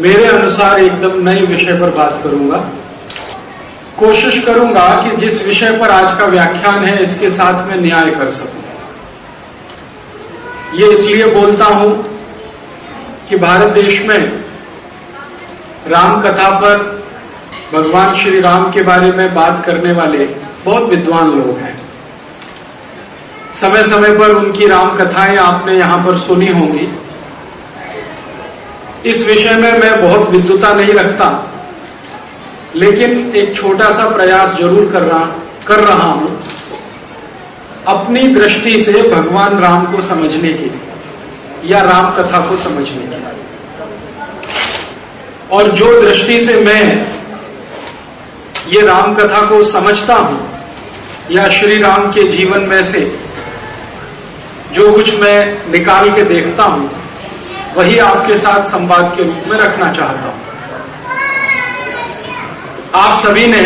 मेरे अनुसार एकदम नए विषय पर बात करूँगा। कोशिश करूँगा कि जिस विषय पर आज का व्याख्यान है, इसके साथ में न्याय कर सकूँ। ये इसलिए बोलता हूँ कि भारत देश में राम कथा पर भगवान श्री राम के बारे में बात करने वाले बहुत विद्वान लोग हैं। समय समय पर उनकी राम कथाएँ आपने यहाँ पर सुनी होंगी। इस विषय में मैं बहुत विद्वता नहीं रखता, लेकिन एक छोटा सा प्रयास ज़रूर कर रहा कर रहा हूँ अपनी दृष्टि से भगवान राम को समझने के लिए, या राम कथा को समझने के लिए। और जो दृष्टि से मैं ये राम कथा को समझता हूँ, या श्री राम के जीवन में से जो कुछ मैं निकाल के देखता हूँ वही आपके साथ संवाद के रूप में रखना चाहता हूँ। आप सभी ने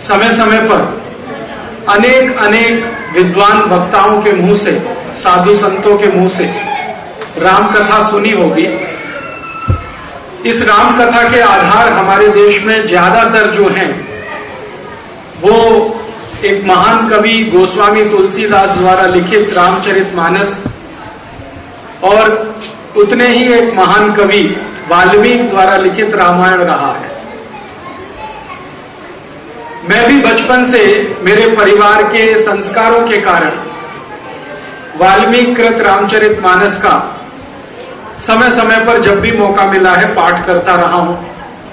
समय समय पर अनेक अनेक विद्वान वक्ताओं के मुँह से, साधु संतों के मुँह से राम कथा सुनी होगी। इस राम कथा के आधार हमारे देश में ज़्यादातर जो हैं, वो एक महान कवि गोस्वामी तुलसीदास द्वारा लिखित रामचरित मानस और उतने ही एक महान कवि वाल्मीकि द्वारा लिखित रामायण रहा है। मैं भी बचपन से मेरे परिवार के संस्कारों के कारण वाल्मीकि कृत रामचरित मानस का समय समय पर जब भी मौका मिला है पाठ करता रहा हूँ।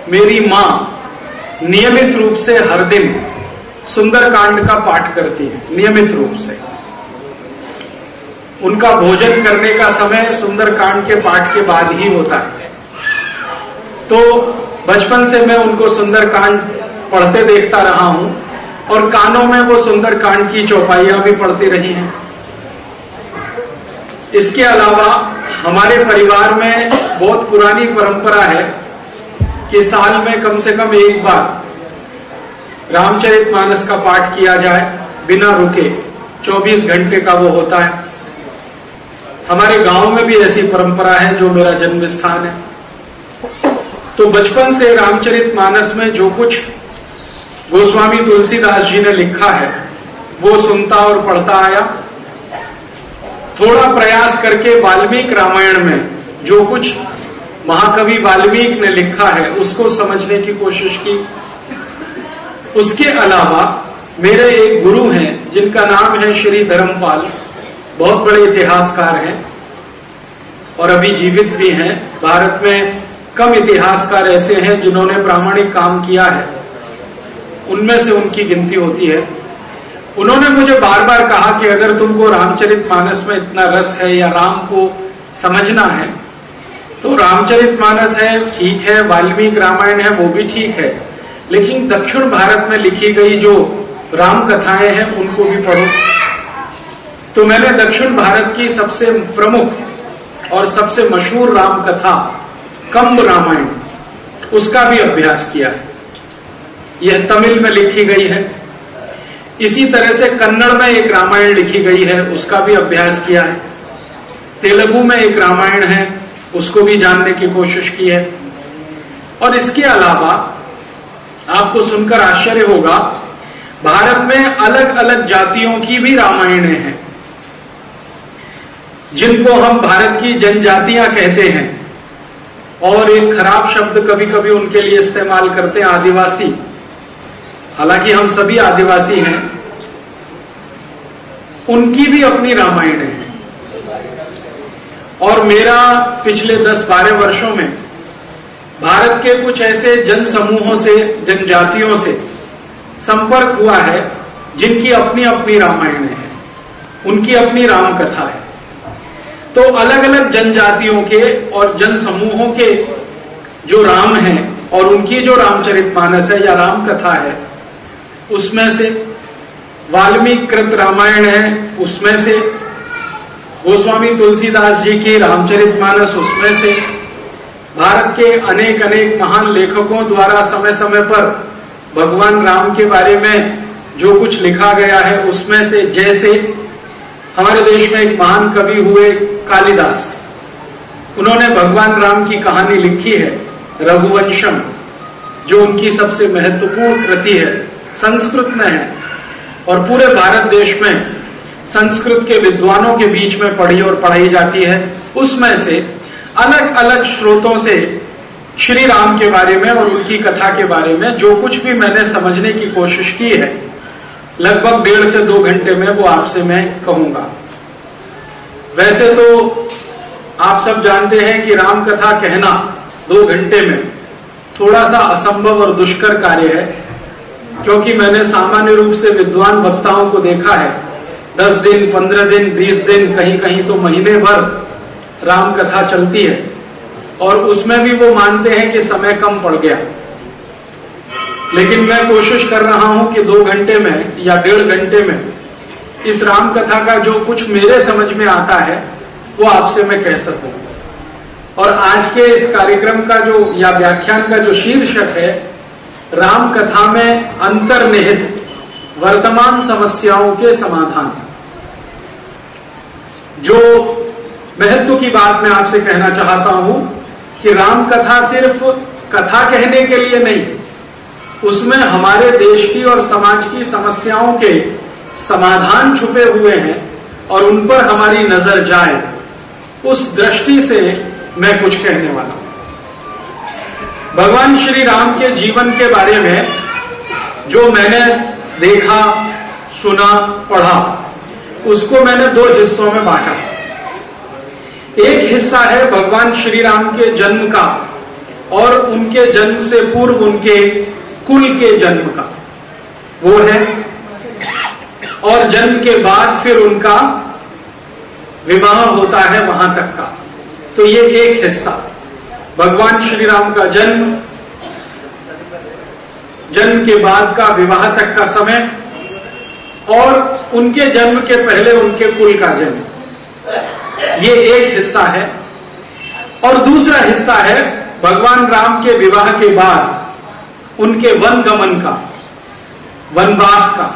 मेरी माँ नियमित रूप से हर दिन सुंदरकांड का पाठ करती है, नियमित रूप से। उनका भोजन करने का समय सुंदरकांड के पाठ के बाद ही होता है। तो बचपन से मैं उनको सुंदरकांड पढ़ते देखता रहा हूँ और कानों में वो सुंदरकांड की चौपाइयाँ भी पढ़ती रही हैं। इसके अलावा हमारे परिवार में बहुत पुरानी परंपरा है कि साल में कम से कम एक बार रामचरित मानस का पाठ किया जाए, बिना रुके 24 घंटे का वो होता है। हमारे गाँव में भी ऐसी परंपरा है, जो मेरा जन्म स्थान है। तो बचपन से रामचरित मानस में जो कुछ गोस्वामी तुलसीदास जी ने लिखा है, वो सुनता और पढ़ता आया। थोड़ा प्रयास करके वाल्मीकि रामायण में जो कुछ महाकवि वाल्मीकि ने लिखा है, उसको समझने की कोशिश की। उसके अलावा मेरे एक गुरु हैं, जिनका नाम है श्री धर्मपाल। बहुत बड़े इतिहासकार हैं और अभी जीवित भी हैं। भारत में कम इतिहासकार ऐसे हैं जिन्होंने प्रामाणिक काम किया है। उनमें से उनकी गिनती होती है। उन्होंने मुझे बार बार कहा कि अगर तुमको रामचरित मानस में इतना रस है या राम को समझना है तो रामचरित मानस है, ठीक है, वाल्मीकि रामायण है, वो भी ठीक है। लेकिन दक्षिण भारत में लिखी गई जो राम कथाएँ हैं, उनको भी पढ़ो। तो मैंने दक्षिण भारत की सबसे प्रमुख और सबसे मशहूर राम कथा कम्ब रामायण, उसका भी अभ्यास किया है। यह तमिल में लिखी गई है। इसी तरह से कन्नड़ में एक रामायण लिखी गई है, उसका भी अभ्यास किया है। तेलुगु में एक रामायण है, उसको भी जानने की कोशिश की है। और इसके अलावा आपको सुनकर आश्चर्य होगा, भारत में अलग अलग जातियों की भी रामायणें हैं। जिनको हम भारत की जनजातियाँ कहते हैं, और एक खराब शब्द कभी कभी उनके लिए इस्तेमाल करते हैं, आदिवासी। हालाँकि हम सभी आदिवासी हैं, उनकी भी अपनी रामायण है। और मेरा पिछले 10-12 वर्षों में भारत के कुछ ऐसे जन समूहों से, जनजातियों से संपर्क हुआ है, जिनकी अपनी अपनी रामायण है, उनकी अपनी राम कथा है। तो अलग अलग जनजातियों के और जन समूहों के जो राम हैं और उनकी जो रामचरित मानस है या राम कथा है, उसमें से वाल्मीकि कृत रामायण है, उसमें से गोस्वामी तुलसीदास जी की रामचरित मानस उसमें से भारत के अनेक अनेक महान लेखकों द्वारा समय समय पर भगवान राम के बारे में जो कुछ लिखा गया है, उसमें से जैसे हमारे देश में एक महान कवि हुए कालिदास। उन्होंने भगवान राम की कहानी लिखी है, रघुवंशम, जो उनकी सबसे महत्वपूर्ण कृति है, संस्कृत में है। और पूरे भारत देश में संस्कृत के विद्वानों के बीच में पढ़ी और पढ़ाई जाती है। उसमें से अलग अलग स्रोतों से श्री राम के बारे में और उनकी कथा के बारे में जो कुछ भी मैंने समझने की कोशिश की है लगभग डेढ़ से दो घंटे में वो आपसे मैं कहूँगा। वैसे तो आप सब जानते हैं कि राम कथा कहना दो घंटे में थोड़ा सा असंभव और दुष्कर कार्य है, क्योंकि मैंने सामान्य रूप से विद्वान वक्ताओं को देखा है। दस दिन, पंद्रह दिन, बीस दिन कहीं कहीं तो महीने भर राम कथा चलती है, और उसमें भी वो मानते हैं कि समय कम पड़ गया। लेकिन मैं कोशिश कर रहा हूँ कि दो घंटे में या डेढ़ घंटे में इस राम कथा का जो कुछ मेरे समझ में आता है, वो आपसे मैं कह सकूँ। और आज के इस कार्यक्रम का जो, या व्याख्यान का जो शीर्षक है राम कथा में अंतर्निहित वर्तमान समस्याओं के समाधान। जो महत्व की बात मैं आपसे कहना चाहता हूँ कि राम कथा सिर्फ़ कथा कहने के लिए नहीं उसमें हमारे देश की और समाज की समस्याओं के समाधान छुपे हुए हैं और उन पर हमारी नज़र जाए, उस दृष्टि से मैं कुछ कहने वाला हूँ। भगवान श्री राम के जीवन के बारे में जो मैंने देखा, सुना, पढ़ा, उसको मैंने दो हिस्सों में बांटा। एक हिस्सा है भगवान श्री राम के जन्म का और उनके जन्म से पूर्व उनके कुल के जन्म का। वो है। और जन्म के बाद फिर उनका विवाह होता है वहाँ तक का। तो ये एक हिस्सा। भगवान श्री राम का जन्म जन्म के बाद का विवाह तक का समय, और उनके जन्म के पहले उनके कुल का जन्म। ये एक हिस्सा है। और दूसरा हिस्सा है, भगवान राम के विवाह के बाद। उनके वन गमन का, वनवास का।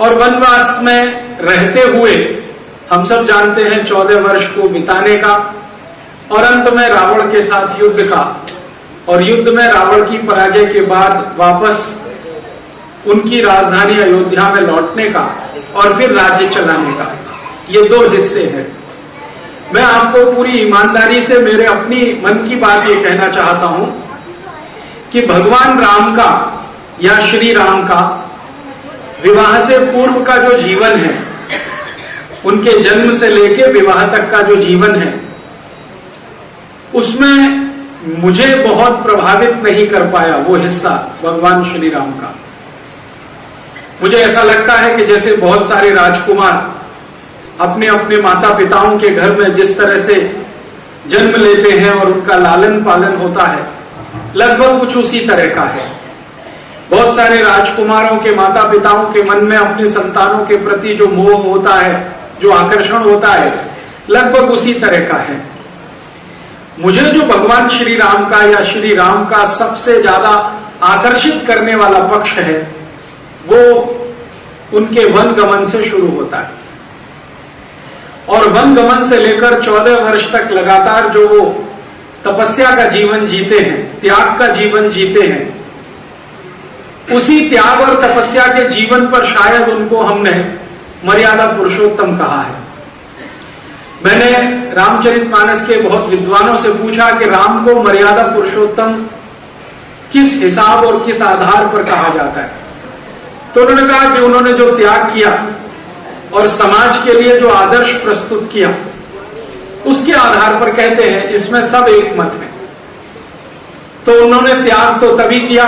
और वनवास में रहते हुए हम सब जानते हैं चौदह वर्ष को बिताने का और अंत में रावण के साथ युद्ध का। और युद्ध में रावण की पराजय के बाद वापस उनकी राजधानी अयोध्या में लौटने का और फिर राज्य चलाने का। ये दो हिस्से हैं। मैं आपको पूरी ईमानदारी से मेरे अपनी मन की बात ये कहना चाहता हूँ कि भगवान राम का या श्री राम का विवाह से पूर्व का जो जीवन है, उनके जन्म से लेकर विवाह तक का जो जीवन है, उसमें मुझे बहुत प्रभावित नहीं कर पाया वो हिस्सा भगवान श्री राम का। मुझे ऐसा लगता है कि जैसे बहुत सारे राजकुमार अपने अपने माता पिताओं के घर में जिस तरह से जन्म लेते हैं और उनका लालन पालन होता है लगभग कुछ उसी तरह का है। बहुत सारे राजकुमारों के माता पिताओं के मन में अपने संतानों के प्रति जो मोह होता है, जो आकर्षण होता है, लगभग उसी तरह का है। मुझे जो भगवान श्री राम का या श्री राम का सबसे ज़्यादा आकर्षित करने वाला पक्ष है, वो उनके वन गमन से शुरू होता है। और वन गमन से लेकर चौदह वर्ष तक लगातार जो वो तपस्या का जीवन जीते हैं, त्याग का जीवन जीते हैं। उसी त्याग और तपस्या के जीवन पर शायद उनको हमने मर्यादा पुरुषोत्तम कहा है। मैंने रामचरित मानस के बहुत विद्वानों से पूछा कि राम को मर्यादा पुरुषोत्तम किस हिसाब और किस आधार पर कहा जाता है। तो उन्होंने कहा कि उन्होंने जो त्याग किया और समाज के लिए जो आदर्श प्रस्तुत किया उसके आधार पर कहते हैं, इसमें सब एक मत है। तो उन्होंने त्याग तो तभी किया,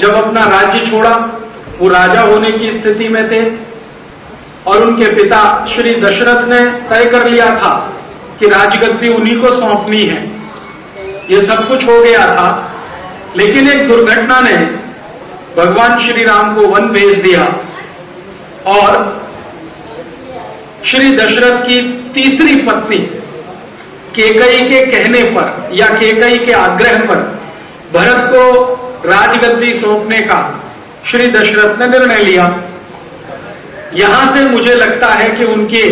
जब अपना राज्य छोड़ा। वो राजा होने की स्थिति में थे और उनके पिता श्री दशरथ ने तय कर लिया था कि राजगद्दी उन्हीं को सौंपनी है। ये सब कुछ हो गया था, लेकिन एक दुर्घटना ने भगवान श्री राम को वन भेज दिया और श्री दशरथ की तीसरी पत्नी केकई के कहने पर या केकई के आग्रह पर भरत को राजगद्दी सौंपने का श्री दशरथ ने निर्णय लिया। यहाँ से मुझे लगता है कि उनके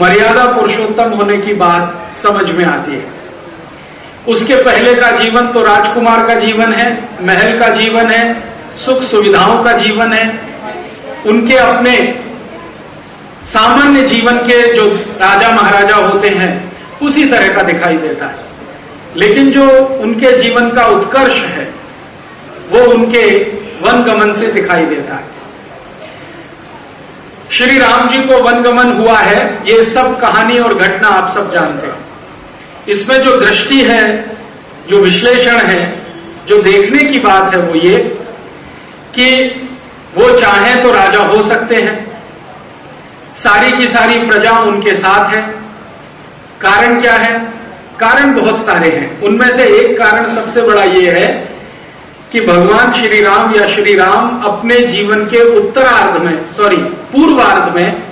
मर्यादा पुरुषोत्तम होने की बात समझ में आती है। उसके पहले का जीवन तो राजकुमार का जीवन है, महल का जीवन है, सुख सुविधाओं का जीवन है। उनके अपने सामान्य जीवन के जो राजा महाराजा होते हैं उसी तरह का दिखाई देता है। लेकिन जो उनके जीवन का उत्कर्ष है, वो उनके वन गमन से दिखाई देता है। श्री राम जी को वनगमन हुआ है, ये सब कहानी और घटना आप सब जानते हैं। इसमें जो दृष्टि है, जो विश्लेषण है, जो देखने की बात है वो ये कि वो चाहें तो राजा हो सकते हैं। सारी की सारी प्रजा उनके साथ है। कारण क्या है? कारण बहुत सारे हैं। उनमें से एक कारण सबसे बड़ा यह है कि भगवान श्री राम या श्री राम अपने जीवन के उत्तरार्ध में सॉरी पूर्वार्ध में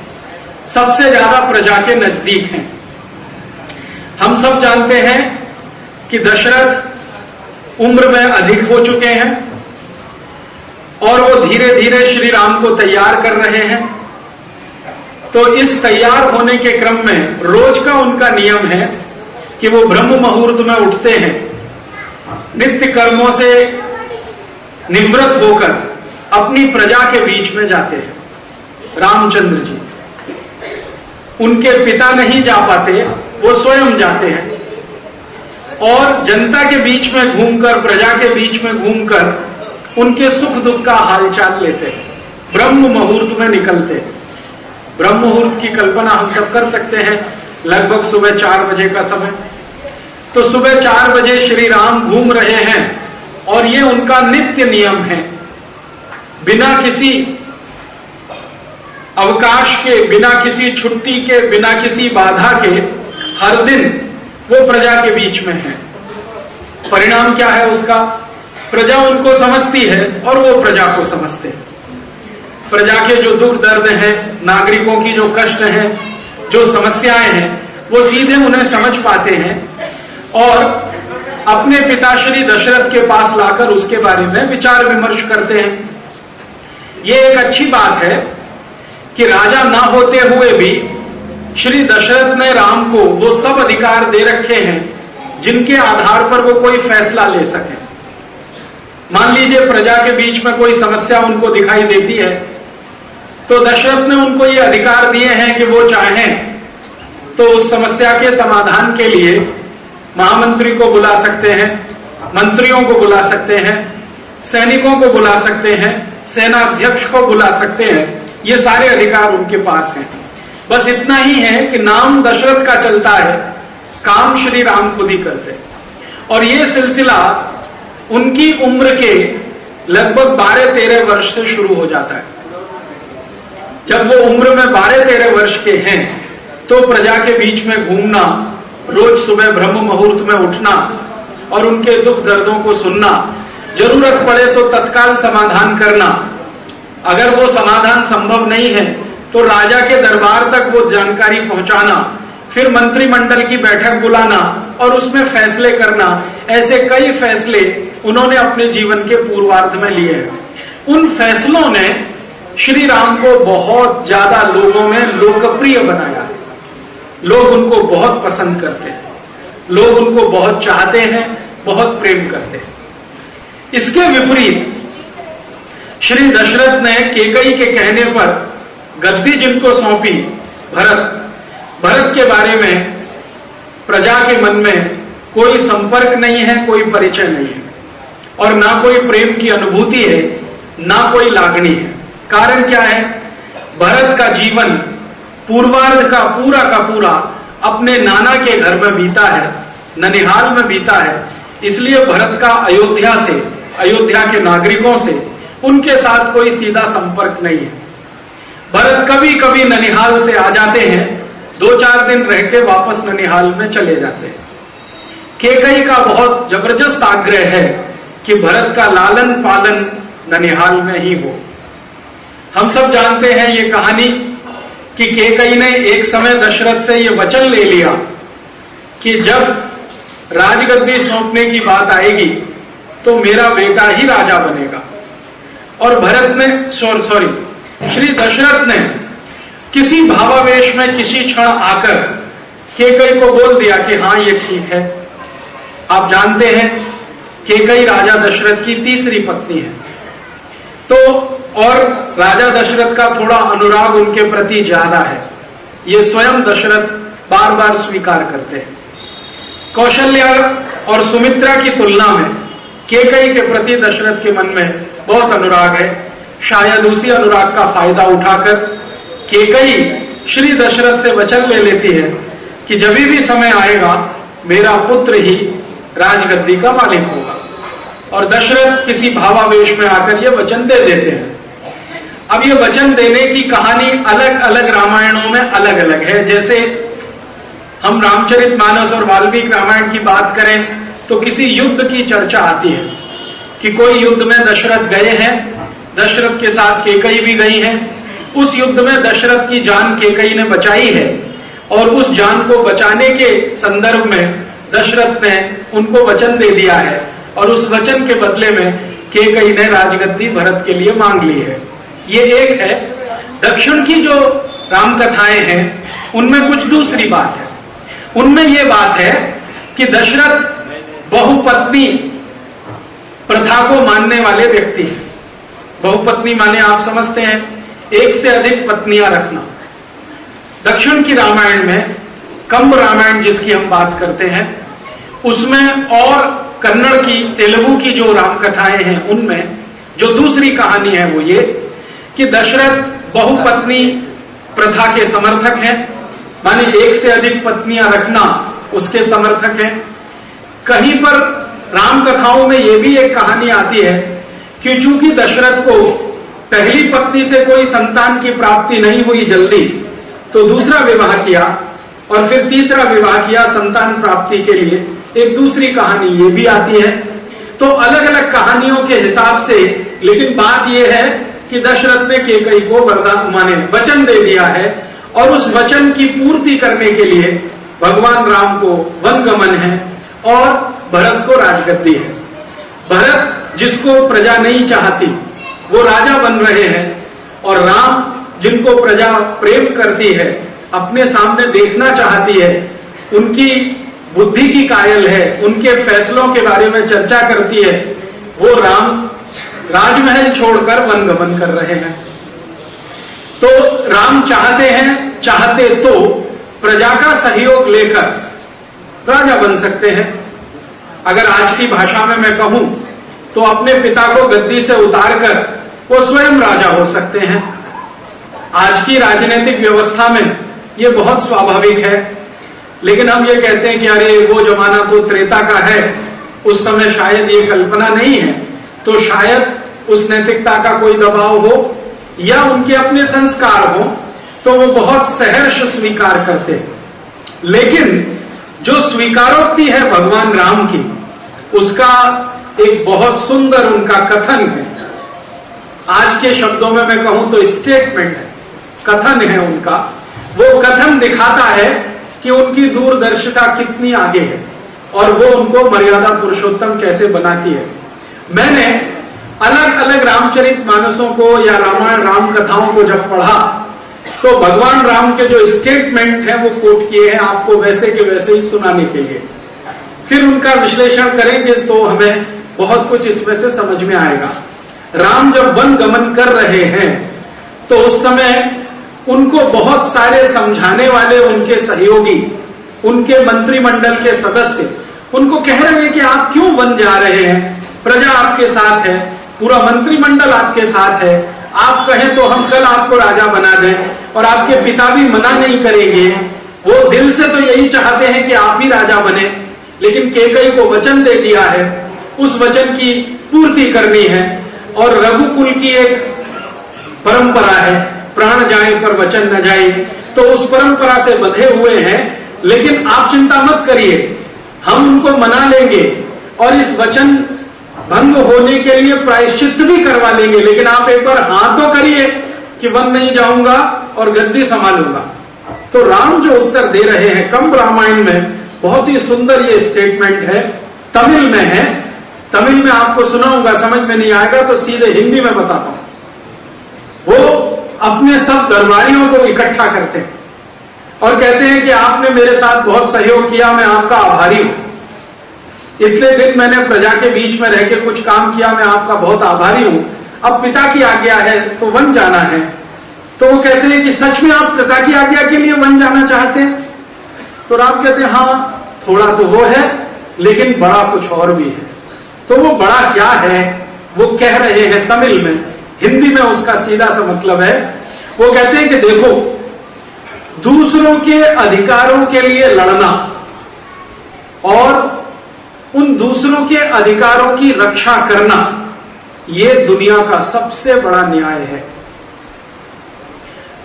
सबसे ज़्यादा प्रजा के नज़दीक हैं। हम सब जानते हैं कि दशरथ उम्र में अधिक हो चुके हैं और वो धीरे धीरे श्री राम को तैयार कर रहे हैं। तो इस तैयार होने के क्रम में रोज का उनका नियम है कि वो ब्रह्म मुहूर्त में उठते हैं। नित्य कर्मों से निवृत्त होकर अपनी प्रजा के बीच में जाते हैं। रामचंद्र जी। उनके पिता नहीं जा पाते, वो स्वयं जाते हैं। और जनता के बीच में घूमकर, प्रजा के बीच में घूमकर उनके सुख दुख का हालचाल लेते हैं। ब्रह्म मुहूर्त में निकलते हैं। ब्रह्म मुहूर्त की कल्पना हम सब कर सकते हैं, लगभग सुबह चार बजे का समय। तो सुबह चार बजे श्री राम घूम रहे हैं और ये उनका नित्य नियम है। बिना किसी अवकाश के, बिना किसी छुट्टी के, बिना किसी बाधा के हर दिन वो प्रजा के बीच में है। परिणाम क्या है उसका? प्रजा उनको समझती है और वो प्रजा को समझते हैं। प्रजा के जो दुख दर्द हैं, नागरिकों की जो कष्ट हैं, जो समस्याएँ हैं, वो सीधे उन्हें समझ पाते हैं और अपने पिता श्री दशरथ के पास लाकर उसके बारे में विचार विमर्श करते हैं। ये एक अच्छी बात है कि राजा ना होते हुए भी श्री दशरथ ने राम को वो सब अधिकार दे रखे हैं, जिनके आधार पर वो कोई फैसला ले सके। मान लीजिए प्रजा के बीच में कोई समस्या उनको दिखाई देती है तो दशरथ ने उनको ये अधिकार दिए हैं कि वो चाहें। तो उस समस्या के समाधान के लिए महामंत्री को बुला सकते हैं, मंत्रियों को बुला सकते हैं, सैनिकों को बुला सकते हैं सेना अध्यक्ष को बुला सकते हैं, ये सारे अधिकार उनके पास हैं। बस इतना ही है कि नाम दशरथ का चलता है, काम श्री राम खुद ही करते और ये सिलसिला उनकी उम्र के लगभग बारह तेरह वर्ष से शुरू हो जाता है। जब वो उम्र में बारह तेरह वर्ष के हैं तो प्रजा के बीच में घूमना, रोज सुबह ब्रह्म मुहूर्त में उठना और उनके दुख दर्दों को सुनना, ज़रूरत पड़े तो तत्काल समाधान करना। अगर वो समाधान संभव नहीं है तो राजा के दरबार तक वो जानकारी पहुंचाना, फिर मंत्रिमंडल की बैठक बुलाना और उसमें फैसले करना। ऐसे कई फैसले उन्होंने अपने जीवन के पूर्वार्ध में लिए हैं। उन फैसलों ने श्री राम को बहुत ज़्यादा लोगों में लोकप्रिय बनाया। है लोग उनको बहुत पसंद करते हैं। लोग उनको बहुत चाहते हैं, बहुत प्रेम करते हैं। इसके विपरीत, श्री दशरथ ने केकई के कहने पर गद्दी जिनको सौंपी, भरत भरत के बारे में प्रजा के मन में कोई संपर्क नहीं है, कोई परिचय नहीं है। और ना कोई प्रेम की अनुभूति है, ना कोई लागणी है। कारण क्या है? भरत का जीवन, पूर्वार्ध का, पूरा का पूरा अपने नाना के घर में बीता है, ननिहाल में बीता है। इसलिए भरत का अयोध्या से, अयोध्या के नागरिकों से उनके साथ कोई सीधा संपर्क नहीं है। भरत कभी कभी ननिहाल से आ जाते हैं दो चार दिन रह के वापस ननिहाल में चले जाते हैं। केकई का बहुत ज़बरदस्त आग्रह है कि भरत का लालन पालन ननिहाल में ही हो। हम सब जानते हैं ये कहानी कि केकई ने एक समय दशरथ से ये वचन ले लिया कि जब राजगद्दी सौंपने की बात आएगी तो मेरा बेटा ही राजा बनेगा। और भरत ने सॉरी श्री दशरथ ने किसी भावावेश में किसी क्षण आकर केकई को बोल दिया कि हाँ, ये ठीक है। आप जानते हैं, केकई राजा दशरथ की तीसरी पत्नी है। तो और राजा दशरथ का थोड़ा अनुराग उनके प्रति ज़्यादा है। ये स्वयं दशरथ बार बार स्वीकार करते हैं। कौशल्या और सुमित्रा की तुलना में केकई के प्रति दशरथ के मन में बहुत अनुराग है। शायद उसी अनुराग का फ़ायदा उठाकर केकई श्री दशरथ से वचन ले लेती है कि जब भी समय आएगा, मेरा पुत्र ही राजगद्दी का मालिक होगा। और दशरथ किसी भावावेश में आकर यह वचन दे देते हैं। अब ये वचन देने की कहानी अलग अलग रामायणों में अलग अलग है। जैसे हम रामचरित मानस और वाल्मीकि रामायण की बात करें तो किसी युद्ध की चर्चा आती है कि कोई युद्ध में दशरथ गए हैं, दशरथ के साथ केकई भी गई हैं। उस युद्ध में दशरथ की जान केकई ने बचाई है और उस जान को बचाने के संदर्भ में दशरथ ने उनको वचन दे दिया है और उस वचन के बदले में केकई ने राजगद्दी भरत के लिए मांग ली है। ये एक है। दक्षिण की जो राम कथाएँ हैं, उनमें कुछ दूसरी बात है। उनमें यह बात है कि दशरथ बहुपत्नी प्रथा को मानने वाले व्यक्ति हैं। बहुपत्नी माने आप समझते हैं, एक से अधिक पत्नियाँ रखना। दक्षिण की रामायण में कम्ब रामायण जिसकी हम बात करते हैं, उसमें और कन्नड़ की, तेलुगु की जो राम कथाएँ हैं उनमें, जो दूसरी कहानी है वो ये कि दशरथ बहुपत्नी प्रथा के समर्थक हैं। माने एक से अधिक पत्नियाँ रखना उसके समर्थक हैं। कहीं पर राम कथाओं में यह भी एक कहानी आती है कि चूँकि दशरथ को पहली पत्नी से कोई संतान की प्राप्ति नहीं हुई जल्दी तो दूसरा विवाह किया और फिर तीसरा विवाह किया संतान प्राप्ति के लिए। एक दूसरी कहानी ये भी आती है। तो अलग अलग कहानियों के हिसाब से, लेकिन बात यह है कि दशरथ ने केकई को वरदान माने, वचन दे दिया है, और उस वचन की पूर्ति करने के लिए भगवान राम को वन गमन है और भरत को राजगद्दी है। भरत जिसको प्रजा नहीं चाहती, वो राजा बन रहे हैं, और राम जिनको प्रजा प्रेम करती है, अपने सामने देखना चाहती है, उनकी बुद्धि की कायल है, उनके फैसलों के बारे में चर्चा करती है, वो राम राजमहल छोड़कर वन गमन कर रहे हैं। तो राम चाहते हैं, चाहते तो प्रजा का सहयोग लेकर राजा बन सकते हैं। अगर आज की भाषा में मैं कहूँ तो अपने पिता को गद्दी से उतारकर वो स्वयं राजा हो सकते हैं। आज की राजनीतिक व्यवस्था में ये बहुत स्वाभाविक है। लेकिन हम ये कहते हैं कि अरे, वो जमाना तो त्रेता का है, उस समय शायद ये कल्पना नहीं है। तो शायद उस नैतिकता का कोई दबाव हो, या उनके अपने संस्कार हो तो वो बहुत सहर्ष स्वीकार करते लेकिन जो स्वीकारोक्ति है भगवान राम की, उसका एक बहुत सुंदर उनका कथन है। आज के शब्दों में मैं कहूँ तो स्टेटमेंट है, कथन है उनका। वो कथन दिखाता है कि उनकी दूरदर्शिता कितनी आगे है, और वो उनको मर्यादा पुरुषोत्तम कैसे बनाती है। मैंने अलग अलग रामचरित मानसों को या रामायण राम कथाओं को जब पढ़ा तो भगवान राम के जो स्टेटमेंट है वो कोट किए हैं आपको वैसे के वैसे ही सुनाने के लिए। फिर उनका विश्लेषण करेंगे तो हमें बहुत कुछ इसमें से समझ में आएगा। राम जब वन गमन कर रहे हैं तो उस समय उनको बहुत सारे समझाने वाले उनके सहयोगी, उनके मंत्रिमंडल के सदस्य, उनको कह रहे हैं कि आप क्यों वन जा रहे हैं? प्रजा आपके साथ है, पूरा मंत्रिमंडल आपके साथ है। आप कहें तो हम कल आपको राजा बना दें और आपके पिता भी मना नहीं करेंगे। वो दिल से तो यही चाहते हैं कि आप ही राजा बने, लेकिन केकई को वचन दे दिया है। उस वचन की पूर्ति करनी है और रघुकुल की एक परंपरा है, प्राण जाए पर वचन न जाए। तो उस परंपरा से बधे हुए हैं, लेकिन आप चिंता मत करिए, हम उनको मना लेंगे और इस वचन भंग होने के लिए प्रायश्चित भी करवा लेंगे, लेकिन आप एक बार हाँ तो करिए कि वन नहीं जाऊँगा और गद्दी संभालूँगा। तो राम जो उत्तर दे रहे हैं, कम रामायण में, बहुत ही सुंदर ये स्टेटमेंट है, तमिल में है। तमिल में आपको सुनाऊँगा, समझ में नहीं आएगा तो सीधे हिंदी में बताता हूँ। वो अपने सब दरबारियों को इकट्ठा करते हैं और कहते हैं कि आपने मेरे साथ बहुत सहयोग किया, मैं आपका आभारी हूँ। इतने दिन मैंने प्रजा के बीच में रह के कुछ काम किया, मैं आपका बहुत आभारी हूँ। अब पिता की आज्ञा है तो वन जाना है। तो वो कहते हैं कि सच में आप पिता की आज्ञा के लिए वन जाना चाहते हैं? तो राम कहते हैं हाँ थोड़ा तो वो है, लेकिन बड़ा कुछ और भी है। तो वो बड़ा क्या है? वो कह रहे हैं तमिल में। हिंदी में उसका सीधा सा मतलब है, वो कहते हैं कि देखो, दूसरों के अधिकारों के लिए लड़ना और उन दूसरों के अधिकारों की रक्षा करना यह दुनिया का सबसे बड़ा न्याय है।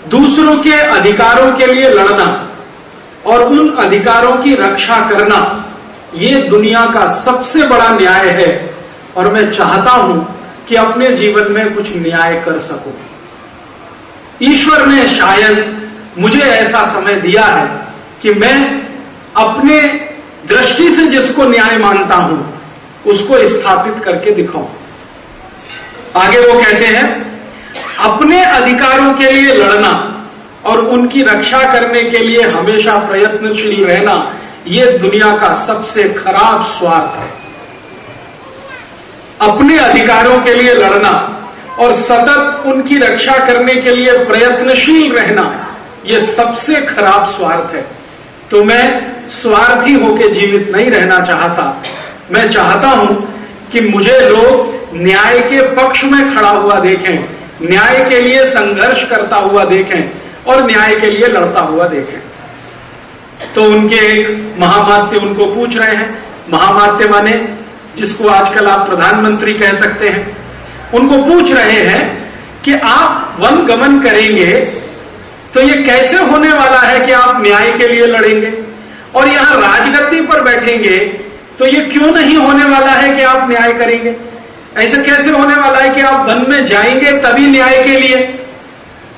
दूसरों के अधिकारों के लिए लड़ना और उन अधिकारों की रक्षा करना यह दुनिया का सबसे बड़ा न्याय है। और मैं चाहता हूँ कि अपने जीवन में कुछ न्याय कर सकूँ। ईश्वर ने शायद मुझे ऐसा समय दिया है कि मैं अपने दृष्टि से जिसको न्याय मानता हूँ, उसको स्थापित करके दिखाऊँ। आगे वो कहते हैं, अपने अधिकारों के लिए लड़ना और उनकी रक्षा करने के लिए हमेशा प्रयत्नशील रहना यह दुनिया का सबसे खराब स्वार्थ है। अपने अधिकारों के लिए लड़ना और सतत उनकी रक्षा करने के लिए प्रयत्नशील रहना यह सबसे खराब स्वार्थ है। तो मैं स्वार्थी होकर जीवित नहीं रहना चाहता। मैं चाहता हूँ कि मुझे लोग न्याय के पक्ष में खड़ा हुआ देखें, न्याय के लिए संघर्ष करता हुआ देखें और न्याय के लिए लड़ता हुआ देखें। तो उनके एक महामात्य उनको पूछ रहे हैं। महामात्य माने, जिसको आजकल आप प्रधानमंत्री कह सकते हैं। उनको पूछ रहे हैं कि आप वन गमन करेंगे तो ये कैसे होने वाला है कि आप न्याय के लिए लड़ेंगे? और यहाँ राजगद्दी पर बैठेंगे तो ये क्यों नहीं होने वाला है कि आप न्याय करेंगे? ऐसे कैसे होने वाला है कि आप वन में जाएँगे तभी न्याय के लिए?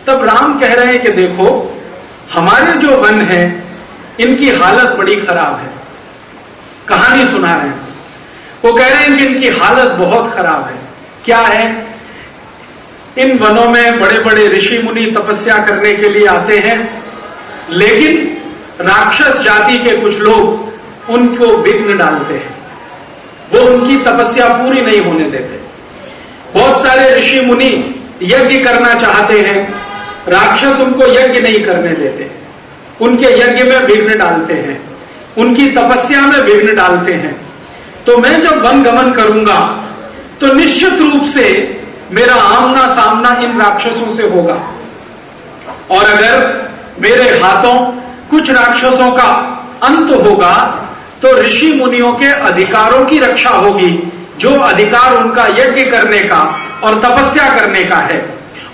तब राम कह रहे हैं कि देखो, हमारे जो वन है, इनकी हालत बड़ी खराब है। कहानी सुना रहे हैं। वो कह रहे हैं कि इनकी हालत बहुत खराब है। क्या है? इन वनों में बड़े बड़े ऋषि मुनि तपस्या करने के लिए आते हैं। लेकिन राक्षस जाति के कुछ लोग उनको विघ्न डालते हैं। वो उनकी तपस्या पूरी नहीं होने देते। बहुत सारे ऋषि मुनि यज्ञ करना चाहते हैं। राक्षस उनको यज्ञ नहीं करने देते। उनके यज्ञ में विघ्न डालते हैं। उनकी तपस्या में विघ्न डालते हैं। तो मैं जब वन गमन करूँगा तो निश्चित रूप से मेरा आमना सामना इन राक्षसों से होगा। और अगर मेरे हाथों कुछ राक्षसों का अंत होगा तो ऋषि मुनियों के अधिकारों की रक्षा होगी, जो अधिकार उनका यज्ञ करने का और तपस्या करने का है।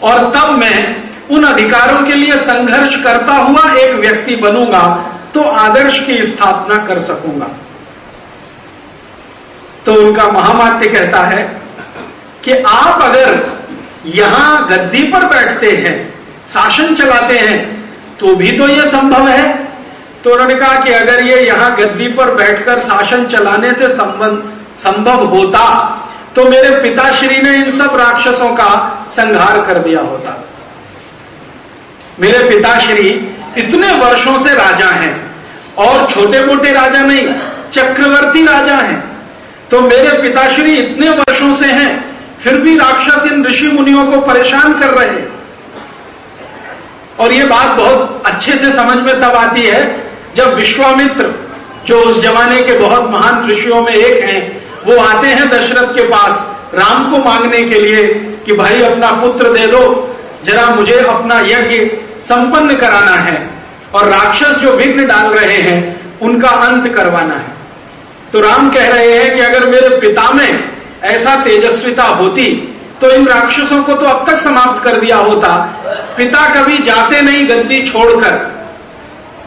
और तब मैं उन अधिकारों के लिए संघर्ष करता हुआ एक व्यक्ति बनूँगा तो आदर्श की स्थापना कर सकूँगा। तो उनका महामात्य कहता है कि आप अगर यहाँ गद्दी पर बैठते हैं, शासन चलाते हैं तो भी तो यह संभव है। तो उन्होंने कहा कि अगर ये यहाँ गद्दी पर बैठकर शासन चलाने से संभव होता तो मेरे पिताश्री ने इन सब राक्षसों का संहार कर दिया होता। मेरे पिताश्री इतने वर्षों से राजा हैं, और छोटे मोटे राजा नहीं, चक्रवर्ती राजा हैं। तो मेरे पिताश्री इतने वर्षों से हैं फिर भी राक्षस इन ऋषि मुनियों को परेशान कर रहे हैं। और ये बात बहुत अच्छे से समझ में तब आती है जब विश्वामित्र, जो उस जमाने के बहुत महान ऋषियों में एक हैं, वो आते हैं दशरथ के पास राम को मांगने के लिए कि, भाई, अपना पुत्र दे दो, जरा मुझे अपना यज्ञ संपन्न कराना है। और राक्षस जो विघ्न डाल रहे हैं, उनका अंत करवाना है। तो राम कह रहे हैं कि, अगर मेरे पिता में ऐसा तेजस्विता होती तो इन राक्षसों को तो अब तक समाप्त कर दिया होता। पिता कभी जाते नहीं गद्दी छोड़कर।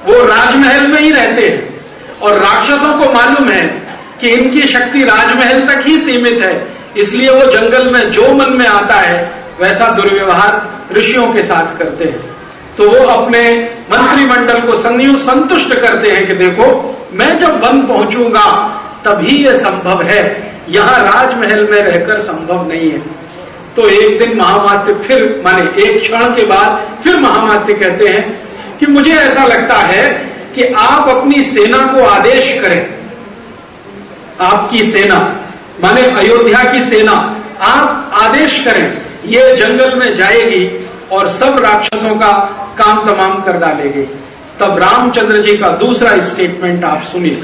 वो राजमहल में ही रहते हैं। और राक्षसों को मालूम है कि इनकी शक्ति राजमहल तक ही सीमित है। इसलिए वो जंगल में जो मन में आता है, वैसा दुर्व्यवहार ऋषियों के साथ करते हैं। तो वो अपने मंत्रिमंडल को संतुष्ट करते हैं कि देखो, मैं जब वन पहुंचूँगा, तभी यह संभव है। यहाँ राजमहल में रहकर संभव नहीं है। तो एक दिन महामात्य फिर, माने एक क्षण के बाद फिर महामात्य कहते हैं कि मुझे ऐसा लगता है कि आप अपनी सेना को आदेश करें। आपकी सेना, माने अयोध्या की सेना, आप आदेश करें, ये जंगल में जाएगी और सब राक्षसों का काम तमाम कर डालेगी। तब रामचंद्र जी का दूसरा स्टेटमेंट आप सुनिए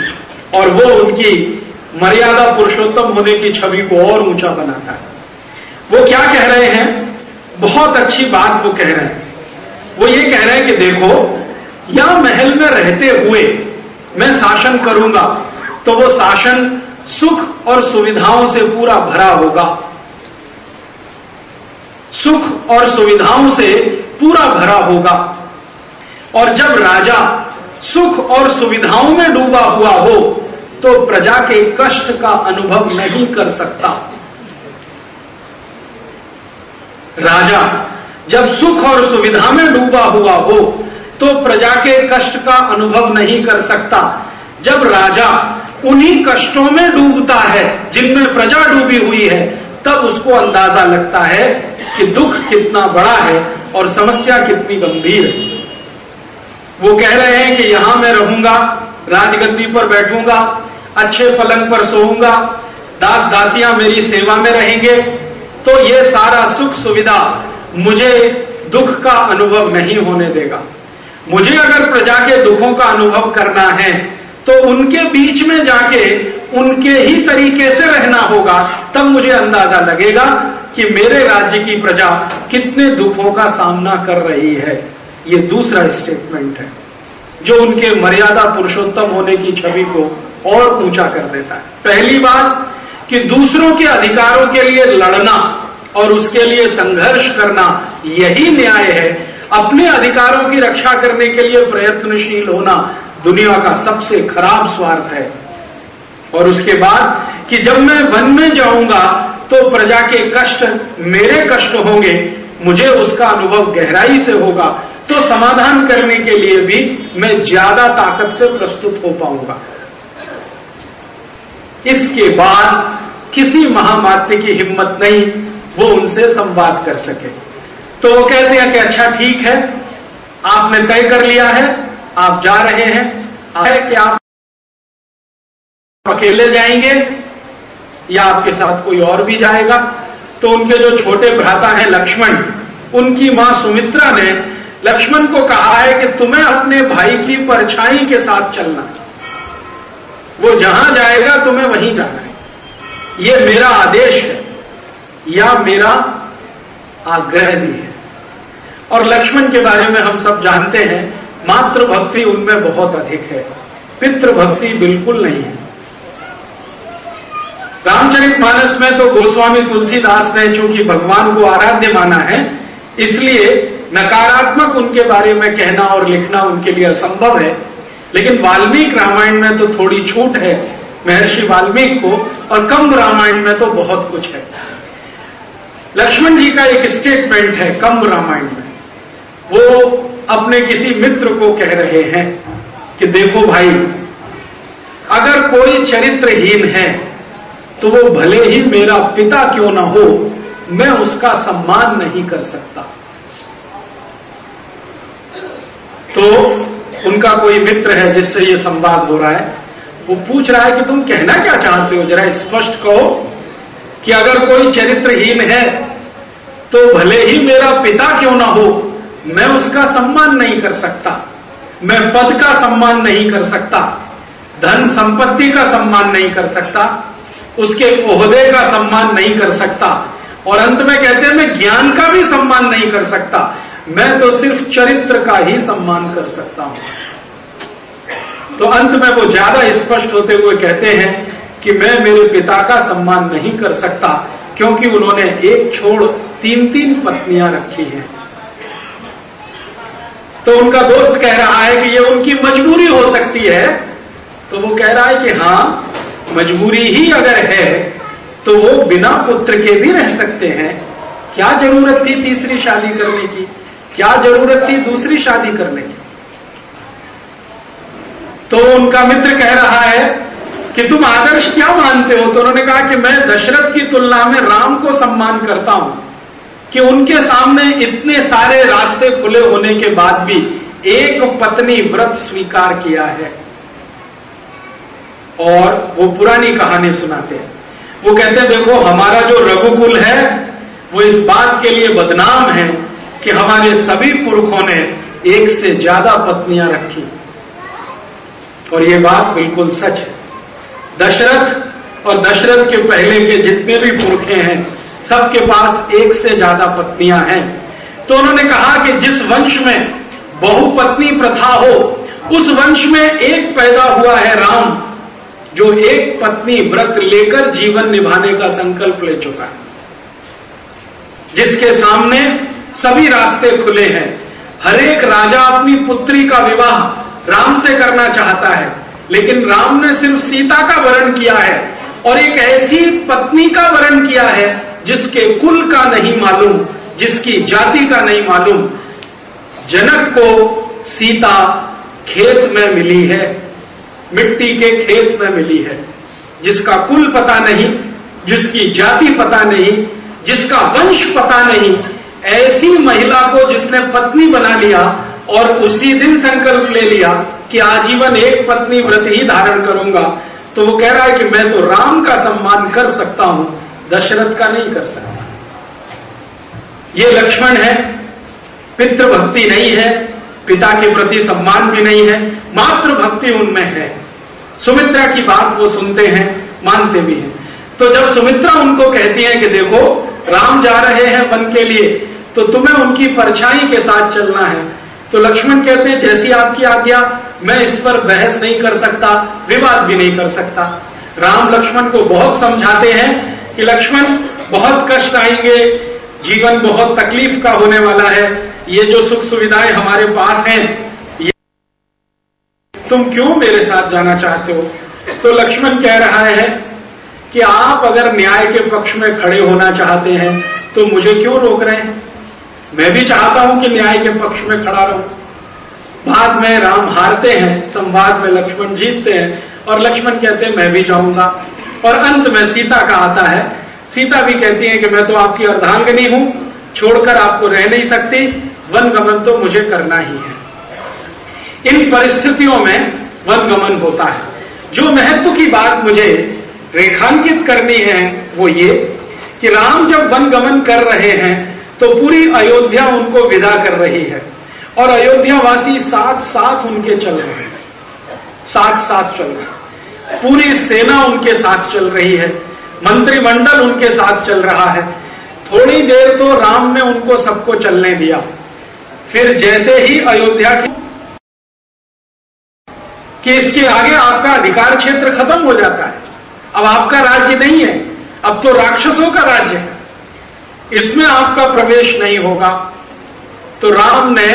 और वो उनकी मर्यादा पुरुषोत्तम होने की छवि को और ऊँचा बनाता है। वो क्या कह रहे हैं? बहुत अच्छी बात वो कह रहे हैं। वो ये कह रहे हैं कि देखो या महल में रहते हुए मैं शासन करूँगा तो वो शासन सुख और सुविधाओं से पूरा भरा होगा। सुख और सुविधाओं से पूरा भरा होगा। और जब राजा सुख और सुविधाओं में डूबा हुआ हो तो प्रजा के कष्ट का अनुभव नहीं कर सकता। राजा, जब सुख और सुविधा में डूबा हुआ हो तो प्रजा के कष्ट का अनुभव नहीं कर सकता। जब राजा उन्हीं कष्टों में डूबता है, जिनमें प्रजा डूबी हुई है, तब उसको अंदाज़ा लगता है कि दुख कितना बड़ा है और समस्या कितनी गंभीर है। वो कह रहे हैं कि यहाँ मैं रहूँगा राजगद्दी पर बैठूँगा, अच्छे पलंग पर सोऊँगा, दास दासियाँ मेरी सेवा में रहेंगे तो ये सारा सुख सुविधा मुझे दुख का अनुभव नहीं होने देगा। मुझे अगर प्रजा के दुखों का अनुभव करना है तो उनके बीच में जाके उनके ही तरीके से रहना होगा, तब मुझे अंदाज़ा लगेगा कि मेरे राज्य की प्रजा कितने दुखों का सामना कर रही है। ये दूसरा स्टेटमेंट है। जो उनके मर्यादा पुरुषोत्तम होने की छवि को और ऊँचा कर देता है। पहली बात कि दूसरों के अधिकारों के लिए लड़ना और उसके लिए संघर्ष करना यही न्याय है। अपने अधिकारों की रक्षा करने के लिए प्रयत्नशील होना दुनिया का सबसे खराब स्वार्थ है। और उसके बाद कि जब मैं वन में जाऊँगा तो प्रजा के कष्ट मेरे कष्ट होंगे, मुझे उसका अनुभव गहराई से होगा। तो समाधान करने के लिए भी मैं ज़्यादा ताकत से प्रस्तुत हो पाऊँगा। इसके बाद किसी महामात्य की हिम्मत नहीं, वो उनसे संवाद कर सके। तो वो कहते हैं कि अच्छा ठीक है, आपने तय कर लिया है, आप जा रहे हैं है कि आप अकेले जाएँगे या आपके साथ कोई और भी जाएगा। तो उनके जो छोटे भ्राता हैं लक्ष्मण, उनकी माँ सुमित्रा ने लक्ष्मण को कहा है कि तुम्हें अपने भाई की परछाई के साथ चलना है। वो जहाँ जाएगा, तुम्हें वहीं जाना है। ये मेरा आदेश है, या मेरा आग्रह भी है। और लक्ष्मण के बारे में हम सब जानते हैं मातृ भक्ति उनमें बहुत अधिक है। पितृ भक्ति बिल्कुल नहीं है। रामचरित मानस में तो गोस्वामी तुलसीदास ने चूँकि भगवान को आराध्य माना है, इसलिए नकारात्मक उनके बारे में कहना और लिखना उनके लिए असंभव है। लेकिन वाल्मीकि रामायण में तो थोड़ी छूट है, महर्षि वाल्मीकि को, और कम रामायण में तो बहुत कुछ है। लक्ष्मण जी का एक स्टेटमेंट है कम रामायण में। वो अपने किसी मित्र को कह रहे हैं कि देखो भाई, अगर कोई चरित्रहीन है तो वो भले ही मेरा पिता क्यों ना हो, मैं उसका सम्मान नहीं कर सकता। तो उनका कोई मित्र है जिससे ये संवाद हो रहा है, वो पूछ रहा है कि तुम कहना क्या चाहते हो? जरा स्पष्ट कहो कि अगर कोई चरित्रहीन है तो भले ही मेरा पिता क्यों ना हो, मैं उसका सम्मान नहीं कर सकता। मैं पद का सम्मान नहीं कर सकता, धन संपत्ति का सम्मान नहीं कर सकता, उसके ओहदे का सम्मान नहीं कर सकता, और अंत में कहते हैं, मैं ज्ञान का भी सम्मान नहीं कर सकता। मैं तो सिर्फ़ चरित्र का ही सम्मान कर सकता हूँ। तो अंत में वो ज़्यादा स्पष्ट होते हुए कहते हैं कि मैं मेरे पिता का सम्मान नहीं कर सकता, क्योंकि उन्होंने एक छोड़ तीन तीन पत्नियाँ रखी हैं। तो उनका दोस्त कह रहा है कि ये उनकी मजबूरी हो सकती है। तो वो कह रहा है कि हाँ, मजबूरी ही अगर है तो वो बिना पुत्र के भी रह सकते हैं। क्या ज़रूरत थी तीसरी शादी करने की? क्या ज़रूरत थी दूसरी शादी करने की? तो उनका मित्र कह रहा है कि तुम आदर्श क्या मानते हो? तो उन्होंने कहा कि मैं दशरथ की तुलना में राम को सम्मान करता हूँ कि उनके सामने इतने सारे रास्ते खुले होने के बाद भी एक पत्नी व्रत स्वीकार किया है। और वो पुरानी कहानी सुनाते हैं। वो कहते हैं, देखो, हमारा जो रघुकुल है, वो इस बात के लिए बदनाम है कि हमारे सभी पुरखों ने एक से ज़्यादा पत्नियाँ रखी। और ये बात बिल्कुल सच है। दशरथ और दशरथ के पहले के जितने भी पुरखे हैं, सबके पास एक से ज़्यादा पत्नियाँ हैं। तो उन्होंने कहा कि जिस वंश में बहुपत्नी प्रथा हो, उस वंश में एक पैदा हुआ है राम, जो एक पत्नी व्रत लेकर जीवन निभाने का संकल्प ले चुका है। जिसके सामने सभी रास्ते खुले हैं। हरेक राजा अपनी पुत्री का विवाह राम से करना चाहता है, लेकिन राम ने सिर्फ़ सीता का वर्ण किया है और एक ऐसी पत्नी का वर्ण किया है जिसके कुल का नहीं मालूम, जिसकी जाति का नहीं मालूम। जनक को सीता खेत में मिली है, मिट्टी के खेत में मिली है। जिसका कुल पता नहीं, जिसकी जाति पता नहीं, जिसका वंश पता नहीं ऐसी महिला को जिसने पत्नी बना लिया और उसी दिन संकल्प ले लिया कि आजीवन एक पत्नी व्रत ही धारण करूँगा तो वो कह रहा है कि मैं तो राम का सम्मान कर सकता हूँ, दशरथ का नहीं कर सकता। ये लक्ष्मण है, पितृभक्ति नहीं है, पिता के प्रति सम्मान भी नहीं है मात्र भक्ति उनमें है। सुमित्रा की बात वो सुनते हैं, मानते भी हैं। तो जब सुमित्रा उनको कहती है कि देखो राम जा रहे हैं वन के लिए तो तुम्हें उनकी परछाई के साथ चलना है। तो लक्ष्मण कहते हैं, जैसी आपकी आज्ञा, मैं इस पर बहस नहीं कर सकता, विवाद भी नहीं कर सकता। राम लक्ष्मण को बहुत समझाते हैं कि लक्ष्मण, बहुत कष्ट आएँगे, जीवन बहुत तकलीफ़ का होने वाला है, ये जो सुख सुविधाएँ हमारे पास हैं तुम क्यों मेरे साथ जाना चाहते हो? तो लक्ष्मण कह रहा है कि आप अगर न्याय के पक्ष में खड़े होना चाहते हैं तो मुझे क्यों रोक रहे हैं? मैं भी चाहता हूँ कि न्याय के पक्ष में खड़ा रहूँ। बाद में राम हारते हैं, संवाद में लक्ष्मण जीतते हैं, और लक्ष्मण कहते हैं, मैं भी जाऊँगा। और अंत में सीता का आता है। सीता भी कहती है कि, मैं तो आपकी अर्धांगनी हूँ, छोड़कर आपको रह नहीं सकती। वन गमन तो मुझे करना ही है। इन परिस्थितियों में वन गमन होता है। जो महत्व की बात मुझे रेखांकित करनी है वो ये कि राम जब वन गमन कर रहे हैं तो पूरी अयोध्या उनको विदा कर रही है। और अयोध्यावासी साथ साथ उनके चल रहे हैं। साथ साथ चल रहे पूरी सेना उनके साथ चल रही है। मंत्रिमंडल उनके साथ चल रहा है। थोड़ी देर तो राम ने उनको सबको चलने दिया। फिर जैसे ही अयोध्या की कि इसके आगे आपका अधिकार क्षेत्र खत्म हो जाता है। अब आपका राज्य नहीं है। अब तो राक्षसों का राज्य है। इसमें आपका प्रवेश नहीं होगा। तो राम ने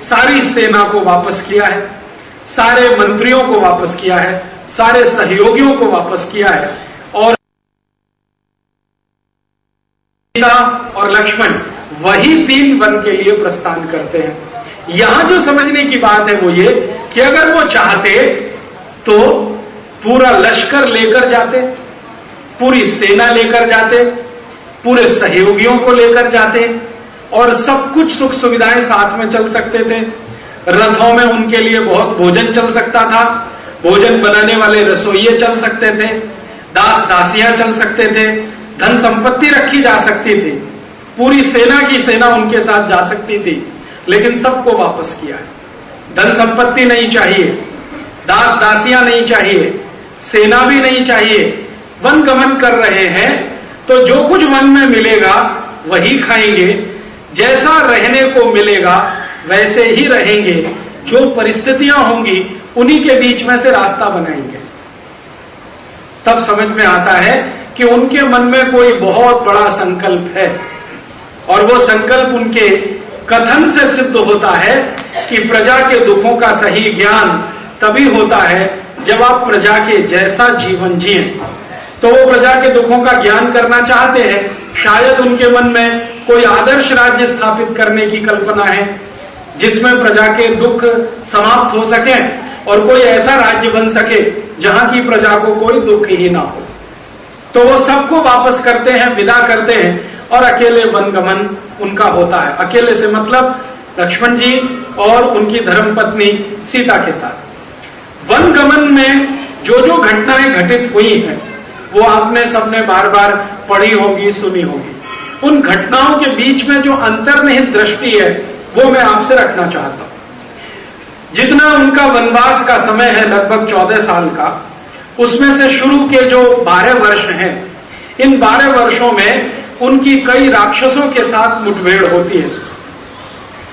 सारी सेना को वापस किया है, सारे मंत्रियों को वापस किया है, सारे सहयोगियों को वापस किया है। और सीता और लक्ष्मण वही तीन वन के लिए प्रस्थान करते हैं। यहाँ जो समझने की बात है वो ये कि अगर वो चाहते तो पूरा लश्कर लेकर जाते, पूरी सेना लेकर जाते, पूरे सहयोगियों को लेकर जाते और सब कुछ सुख सुविधाएँ साथ में चल सकते थे। रथों में उनके लिए बहुत भोजन चल सकता था, भोजन बनाने वाले रसोइये चल सकते थे, दास दासियाँ चल सकते थे, धन संपत्ति रखी जा सकती थी, पूरी सेना की सेना उनके साथ जा सकती थी, लेकिन सबको वापस किया है। धन संपत्ति नहीं चाहिए, दास दासियाँ नहीं चाहिए सेना भी नहीं चाहिए। वन गमन कर रहे हैं तो जो कुछ मन में मिलेगा, वही खाएँगे। जैसा रहने को मिलेगा, वैसे ही रहेंगे। जो परिस्थितियाँ होंगी, उन्हीं के बीच में से रास्ता बनाएँगे। तब समझ में आता है कि उनके मन में कोई बहुत बड़ा संकल्प है। और वो संकल्प उनके कथन से सिद्ध होता है कि प्रजा के दुखों का सही ज्ञान तभी होता है जब आप प्रजा के जैसा जीवन जिए तो वो प्रजा के दुखों का ज्ञान करना चाहते हैं। शायद उनके मन में कोई आदर्श राज्य स्थापित करने की कल्पना है, जिसमें प्रजा के दुख समाप्त हो सके और कोई ऐसा राज्य बन सके जहाँ की प्रजा को कोई दुख ही ना हो। तो वो सबको वापस करते हैं, विदा करते हैं और अकेले वनगमन उनका होता है। अकेले से मतलब लक्ष्मण जी और उनकी धर्मपत्नी सीता के साथ। वनगमन में जो जो घटनाएँ घटित हुई हैं, वो आपने सबने बार बार पढ़ी होगी, सुनी होगी। उन घटनाओं के बीच में जो अंतर्निहित दृष्टि है, वो मैं आपसे रखना चाहता हूँ। जितना उनका वनवास का समय है, लगभग चौदह साल का, उसमें से शुरू के जो बारह वर्ष हैं, इन बारह वर्षों में उनकी कई राक्षसों के साथ मुठभेड़ होती है।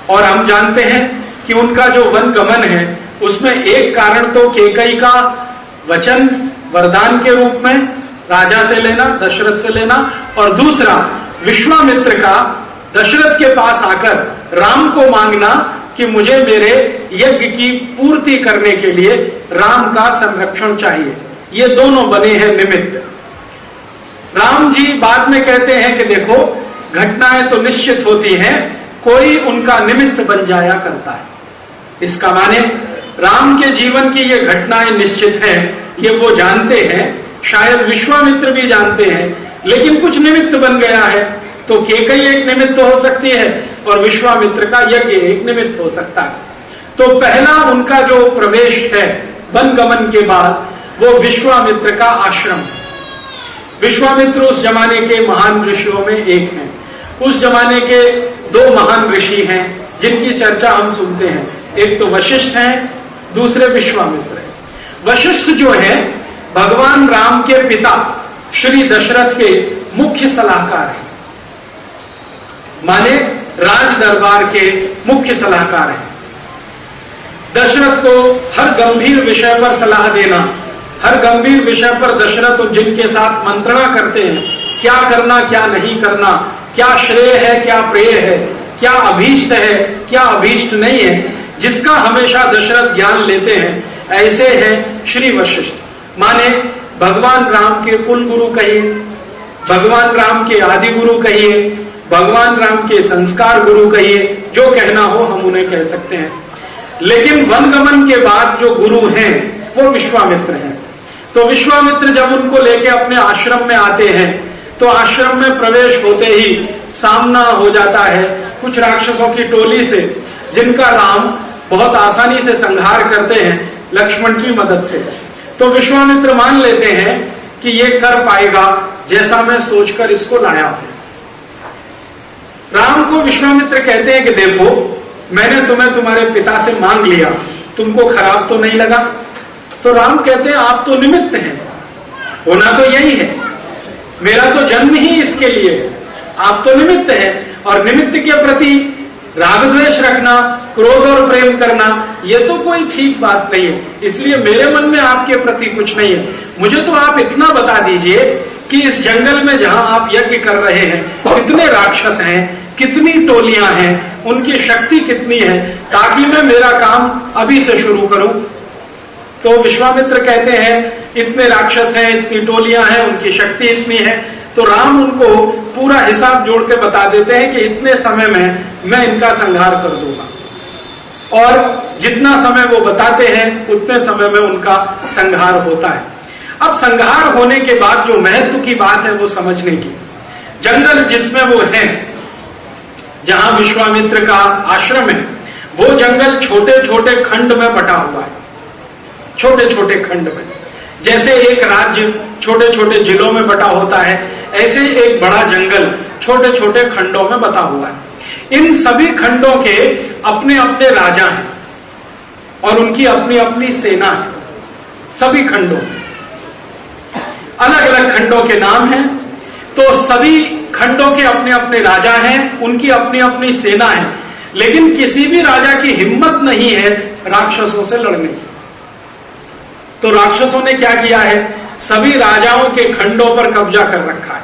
और हम जानते हैं कि उनका जो वन गमन है उसमें एक कारण तो केकई का वचन वरदान के रूप में, राजा से लेना, दशरथ से लेना, और दूसरा, विश्वामित्र का दशरथ के पास आकर राम को मांगना कि मुझे मेरे यज्ञ की पूर्ति करने के लिए राम का संरक्षण चाहिए। ये दोनों बने हैं निमित्त। राम जी बाद में कहते हैं कि देखो, घटनाएँ तो निश्चित होती हैं, कोई उनका निमित्त बन जाया करता है। इसका माने राम के जीवन की ये घटनाएँ निश्चित हैं, ये वो जानते हैं, शायद विश्वामित्र भी जानते हैं, लेकिन कुछ निमित्त बन गया है तो केकई एक निमित्त हो सकती है और विश्वामित्र का यज्ञ एक निमित्त हो सकता है। तो पहला उनका जो प्रवेश है वन गमन के बाद, वो विश्वामित्र का आश्रम है। विश्वामित्र उस जमाने के महान ऋषियों में एक हैं। उस जमाने के दो महान ऋषि हैं, जिनकी चर्चा हम सुनते हैं। एक तो वशिष्ठ हैं दूसरे विश्वामित्र हैं। वशिष्ठ जो है, भगवान राम के पिता, श्री दशरथ के मुख्य सलाहकार हैं। माने राज दरबार के मुख्य सलाहकार हैं। दशरथ को हर गंभीर विषय पर सलाह देना, हर गंभीर विषय पर दशरथ जिनके साथ मंत्रणा करते हैं, क्या करना, क्या नहीं करना, क्या श्रेय है, क्या प्रेय है, क्या अभीष्ट है, क्या अभीष्ट नहीं है जिसका हमेशा दशरथ ज्ञान लेते हैं, ऐसे हैं श्री वशिष्ठ। माने भगवान राम के कुल गुरु कहिए, भगवान राम के आदि गुरु कहिए, भगवान राम के संस्कार गुरु कहिए, जो कहना हो हम उन्हें कह सकते हैं। लेकिन वनगमन के बाद जो गुरु हैं, वो विश्वामित्र हैं। तो विश्वामित्र जब उनको लेके अपने आश्रम में आते हैं तो आश्रम में प्रवेश होते ही सामना हो जाता है कुछ राक्षसों की टोली से, जिनका राम बहुत आसानी से संहार करते हैं लक्ष्मण की मदद से। तो विश्वामित्र मान लेते हैं कि ये कर पाएगा जैसा मैं सोचकर इसको लाया हूँ। राम को विश्वामित्र कहते हैं कि देखो, मैंने तुम्हें तुम्हारे पिता से मांग लिया, तुमको खराब तो नहीं लगा? तो राम कहते हैं, आप तो निमित्त हैं। होना तो यही है। मेरा तो जन्म ही इसके लिए आप तो निमित्त हैं और निमित्त के प्रति राग द्वेष रखना क्रोध और प्रेम करना, ये तो कोई ठीक बात नहीं है। इसलिए मेरे मन में आपके प्रति कुछ नहीं है। मुझे तो आप इतना बता दीजिए कि इस जंगल में जहाँ आप यज्ञ कर रहे हैं कितने राक्षस हैं, कितनी टोलियाँ हैं, उनकी शक्ति कितनी है, ताकि मैं मेरा काम अभी से शुरू करूँ। तो विश्वामित्र कहते हैं, इतने राक्षस हैं, इतनी टोलियाँ हैं, उनकी शक्ति इतनी है। तो राम उनको पूरा हिसाब जोड़ के बता देते हैं कि इतने समय में मैं इनका संहार कर दूँगा। और जितना समय वो बताते हैं, उतने समय में उनका संहार होता है। अब संहार होने के बाद जो महत्व की बात है, वो समझने की। जंगल जिसमें वो है, जहाँ विश्वामित्र का आश्रम है, वो जंगल छोटे छोटे खंड में बटा हुआ है। छोटे छोटे खंड में। जैसे एक राज्य छोटे छोटे जिलों में बटा होता है, ऐसे एक बड़ा जंगल छोटे छोटे खंडों में बता हुआ है। इन सभी खंडों के अपने अपने राजा हैं और उनकी अपनी अपनी सेना है। सभी खंडों। अलग अलग खंडों के नाम हैं। तो सभी खंडों के अपने अपने राजा हैं, उनकी अपनी अपनी सेना है। लेकिन किसी भी राजा की हिम्मत नहीं है राक्षसों से लड़ने की। तो राक्षसों ने क्या किया है? सभी राजाओं के खंडों पर कब्जा कर रखा है।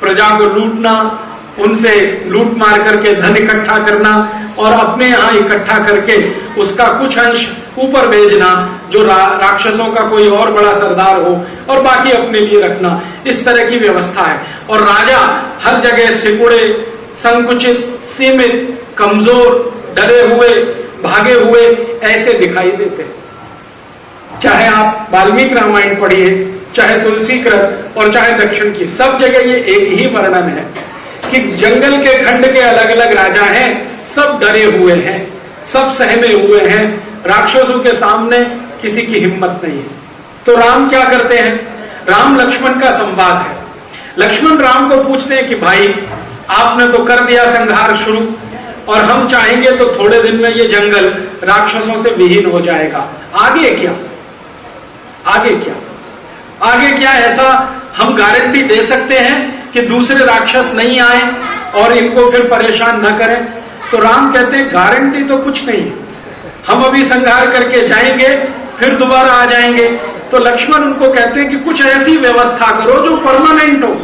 प्रजा को लूटना उनसे लूट मार करके धन इकट्ठा करना और अपने यहाँ इकट्ठा करके उसका कुछ अंश ऊपर भेजना जो रा, राक्षसों का कोई और बड़ा सरदार हो और बाकी अपने लिए रखना। इस तरह की व्यवस्था है। और राजा हर जगह सिकुड़े संकुचित सीमित कमज़ोर डरे हुए भागे हुए ऐसे दिखाई देते चाहे आप वाल्मीकि रामायण पढ़िए चाहे तुलसी कृत और चाहे दक्षिण की सब जगह ये एक ही वर्णन है। कि जंगल के खंड के अलग अलग राजा हैं, सब डरे हुए हैं, सब सहमे हुए हैं। राक्षसों के सामने किसी की हिम्मत नहीं है। तो राम क्या करते हैं? राम लक्ष्मण का संवाद है। लक्ष्मण राम को पूछते हैं कि भाई, आपने तो कर दिया संहार शुरू, और हम चाहेंगे तो थोड़े दिन में ये जंगल राक्षसों से विहीन हो जाएगा। आगे क्या? आगे क्या? आगे क्या ऐसा हम गारंटी दे सकते हैं कि दूसरे राक्षस नहीं आए और इनको फिर परेशान न करें? तो राम कहते हैं, गारंटी तो कुछ नहीं। हम अभी संहार करके जाएँगे, फिर दोबारा आ जाएँगे। तो लक्ष्मण उनको कहते हैं कि कुछ ऐसी व्यवस्था करो जो परमानेंट हो।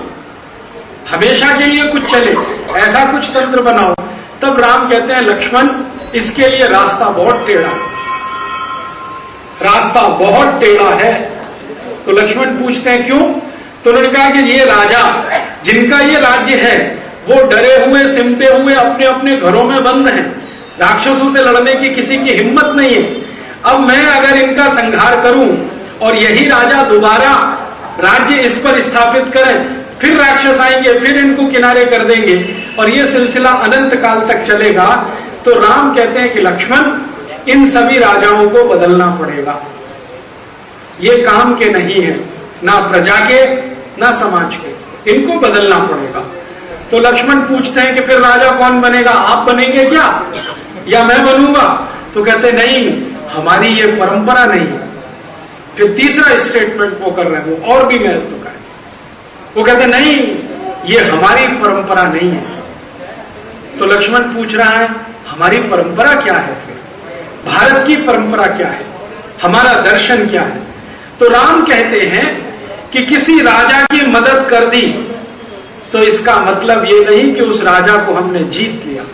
हमेशा के लिए कुछ चले, ऐसा कुछ तंत्र बनाओ। तब राम कहते हैं, लक्ष्मण, इसके लिए रास्ता बहुत टेढ़ा रास्ता बहुत टेढ़ा है। तो लक्ष्मण पूछते हैं, क्यों? तो उन्होंने कहा कि ये राजा, जिनका ये राज्य है, वो डरे हुए, सिमटे हुए अपने अपने घरों में बंद हैं। राक्षसों से लड़ने की किसी की हिम्मत नहीं है। अब मैं अगर इनका संहार करूँ और यही राजा दोबारा राज्य इस पर स्थापित करें, फिर राक्षस आएँगे, फिर इनको किनारे कर देंगे और ये सिलसिला अनंत काल तक चलेगा तो राम कहते हैं कि लक्ष्मण, इन सभी राजाओं को बदलना पड़ेगा। ये काम के नहीं है, ना प्रजा के, ना समाज के। इनको बदलना पड़ेगा। तो लक्ष्मण पूछते हैं कि फिर राजा कौन बनेगा? आप बनेंगे क्या? या मैं बनूँगा? तो कहते, नहीं, हमारी ये परंपरा नहीं है। फिर तीसरा स्टेटमेंट वो कर रहे हैं, वो और भी महत्व का है। वो कहते, नहीं, ये हमारी परंपरा नहीं है। तो लक्ष्मण पूछ रहा है, हमारी परंपरा क्या है फिर? भारत की परंपरा क्या है? हमारा दर्शन क्या है? तो राम कहते हैं कि किसी राजा की मदद कर दी। तो इसका मतलब ये नहीं कि उस राजा को हमने जीत लिया।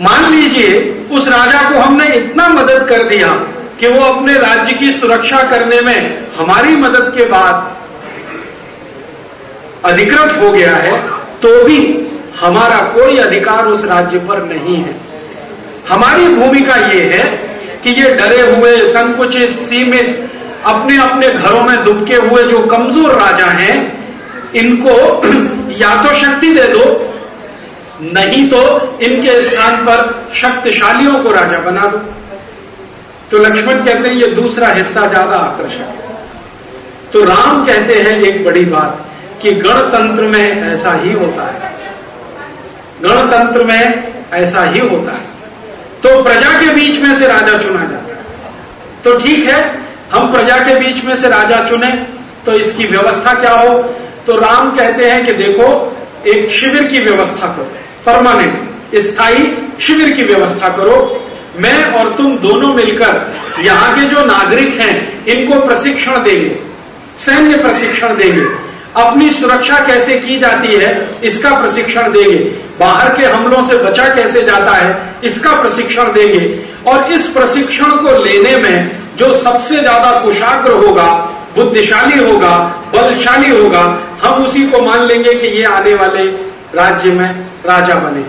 मान लीजिए, उस राजा को हमने इतना मदद कर दिया कि वो अपने राज्य की सुरक्षा करने में हमारी मदद के बाद अधिकृत हो गया है तो भी हमारा कोई अधिकार उस राज्य पर नहीं है। हमारी भूमिका ये है कि ये डरे हुए, संकुचित, सीमित अपने अपने घरों में दुबके हुए जो कमज़ोर राजा हैं, इनको या तो शक्ति दे दो, नहीं तो इनके स्थान पर शक्तिशालियों को राजा बना दो। तो लक्ष्मण कहते हैं, ये दूसरा हिस्सा ज़्यादा आकर्षक है। तो राम कहते हैं, एक बड़ी बात, कि गणतंत्र में ऐसा ही होता है। गणतंत्र में ऐसा ही होता है। तो प्रजा के बीच में से राजा चुना जाता है। तो ठीक है, हम प्रजा के बीच में से राजा चुने तो इसकी व्यवस्था क्या हो? तो राम कहते हैं कि देखो, एक शिविर की व्यवस्था करो, परमानेंट, स्थायी शिविर की व्यवस्था करो। मैं और तुम दोनों मिलकर यहाँ के जो नागरिक हैं, इनको प्रशिक्षण देंगे, सैन्य प्रशिक्षण देंगे। अपनी सुरक्षा कैसे की जाती है, इसका प्रशिक्षण देंगे। बाहर के हमलों से बचा कैसे जाता है, इसका प्रशिक्षण देंगे। और इस प्रशिक्षण को लेने में जो सबसे ज़्यादा कुशाग्र होगा, बुद्धिशाली होगा, बलशाली होगा, हम उसी को मान लेंगे कि ये आने वाले राज्य में राजा बने।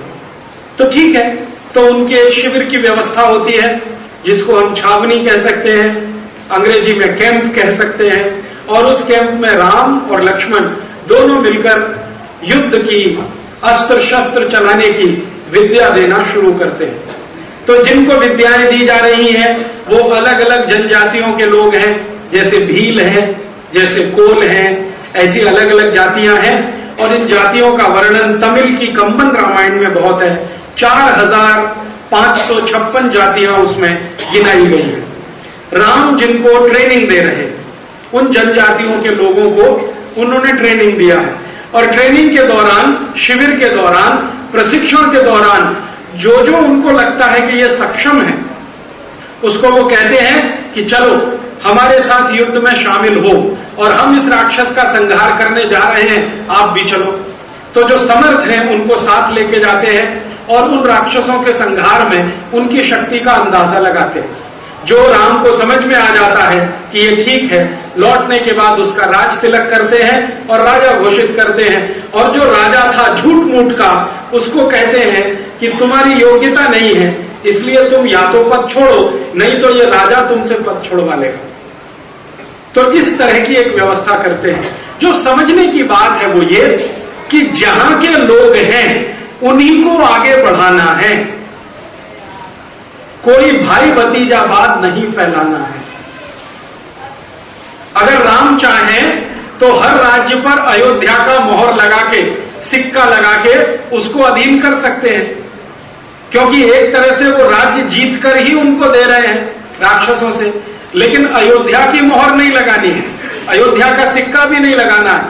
तो ठीक है तो उनके शिविर की व्यवस्था होती है, जिसको हम छावनी कह सकते हैं, अंग्रेज़ी में कैंप कह सकते हैं। और उस कैंप में राम और लक्ष्मण दोनों मिलकर युद्ध की अस्त्र शस्त्र चलाने की विद्या देना शुरू करते हैं। तो जिनको विद्याएँ दी जा रही हैं, वो अलग अलग जनजातियों के लोग हैं, जैसे भील हैं, जैसे कोल हैं, ऐसी अलग अलग जातियाँ हैं, और इन जातियों का वर्णन तमिल की कंबन रामायण में बहुत है। चार हज़ार पाँच सौ छप्पन जातियाँ उसमें गिनाई गई हैं। राम जिनको ट्रेनिंग दे रहे उन जनजातियों के लोगों को उन्होंने ट्रेनिंग दिया है। और ट्रेनिंग के दौरान, शिविर के दौरान, प्रशिक्षण के दौरान जो जो उनको लगता है कि ये सक्षम है, उसको वो कहते हैं कि चलो, हमारे साथ युद्ध में शामिल हो और हम इस राक्षस का संहार करने जा रहे हैं, आप भी चलो। तो जो समर्थ हैं, उनको साथ लेके जाते हैं और उन राक्षसों के संहार में उनकी शक्ति का अंदाज़ा लगाते हैं। जो राम को समझ में आ जाता है कि ये ठीक है, लौटने के बाद उसका राज तिलक करते हैं और राजा घोषित करते हैं। और जो राजा था झूठ मूठ का, उसको कहते हैं कि तुम्हारी योग्यता नहीं है, इसलिए तुम या तो पद छोड़ो, नहीं तो ये राजा तुमसे पद छोड़वा लेगा। तो इस तरह की एक व्यवस्था करते हैं। जो समझने की बात है वो ये कि जहाँ के लोग हैं, उन्हीं को आगे बढ़ाना है। कोई भाई भतीजावाद नहीं फैलाना है। अगर राम चाहें तो हर राज्य पर अयोध्या का मोहर लगा के, सिक्का लगा के उसको अधीन कर सकते हैं। क्योंकि एक तरह से वो राज्य जीत कर ही उनको दे रहे हैं राक्षसों से। लेकिन अयोध्या की मोहर नहीं लगानी है। अयोध्या का सिक्का भी नहीं लगाना। है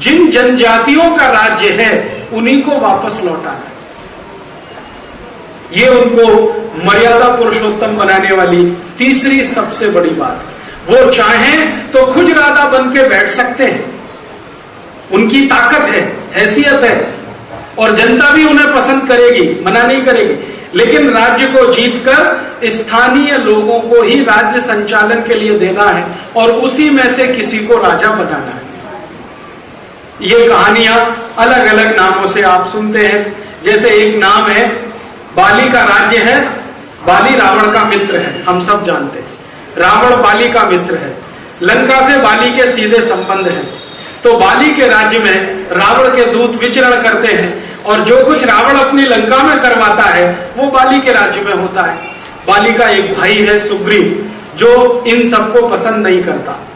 जिन जनजातियों का राज्य है, उन्हीं को वापस लौटाना है। ये उनको मर्यादा पुरुषोत्तम बनाने वाली तीसरी सबसे बड़ी बात। वो चाहें तो खुद राधा बन के बैठ सकते हैं। उनकी ताकत है, हैसियत है, और जनता भी उन्हें पसंद करेगी, मना नहीं करेगी। लेकिन राज्य को जीतकर स्थानीय लोगों को ही राज्य संचालन के लिए देना है, और उसी में से किसी को राजा बनाना है। ये कहानियाँ अलग अलग नामों से आप सुनते हैं। जैसे एक नाम है बाली का राज्य है, बाली रावण का मित्र है, हम सब जानते हैं। रावण बाली का मित्र है। लंका से बाली के सीधे संबंध है। तो बाली के राज्य में रावण के दूत विचरण करते हैं, और जो कुछ रावण अपनी लंका में करवाता है, वो बाली के राज्य में होता है। बाली का एक भाई है, सुग्रीव, जो इन सबको पसंद नहीं करता।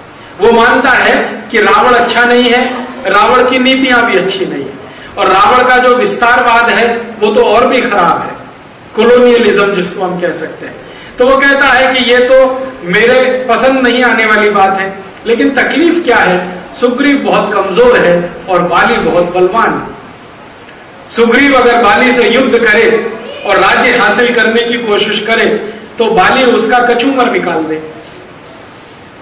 वो मानता है कि रावण अच्छा नहीं है, रावण की नीतियाँ भी अच्छी नहीं है। और रावण का जो विस्तारवाद है, वो तो और भी खराब है। कोलोनियलिज्म जिसको हम कह सकते हैं। तो वो कहता है कि ये तो मेरे पसंद नहीं आने वाली बात है, लेकिन तकलीफ़ क्या है? सुग्रीव बहुत कमज़ोर है और बाली बहुत बलवान है। सुग्रीव अगर बाली से युद्ध करे और राज्य हासिल करने की कोशिश करे तो बाली उसका कचूमर निकाल दे।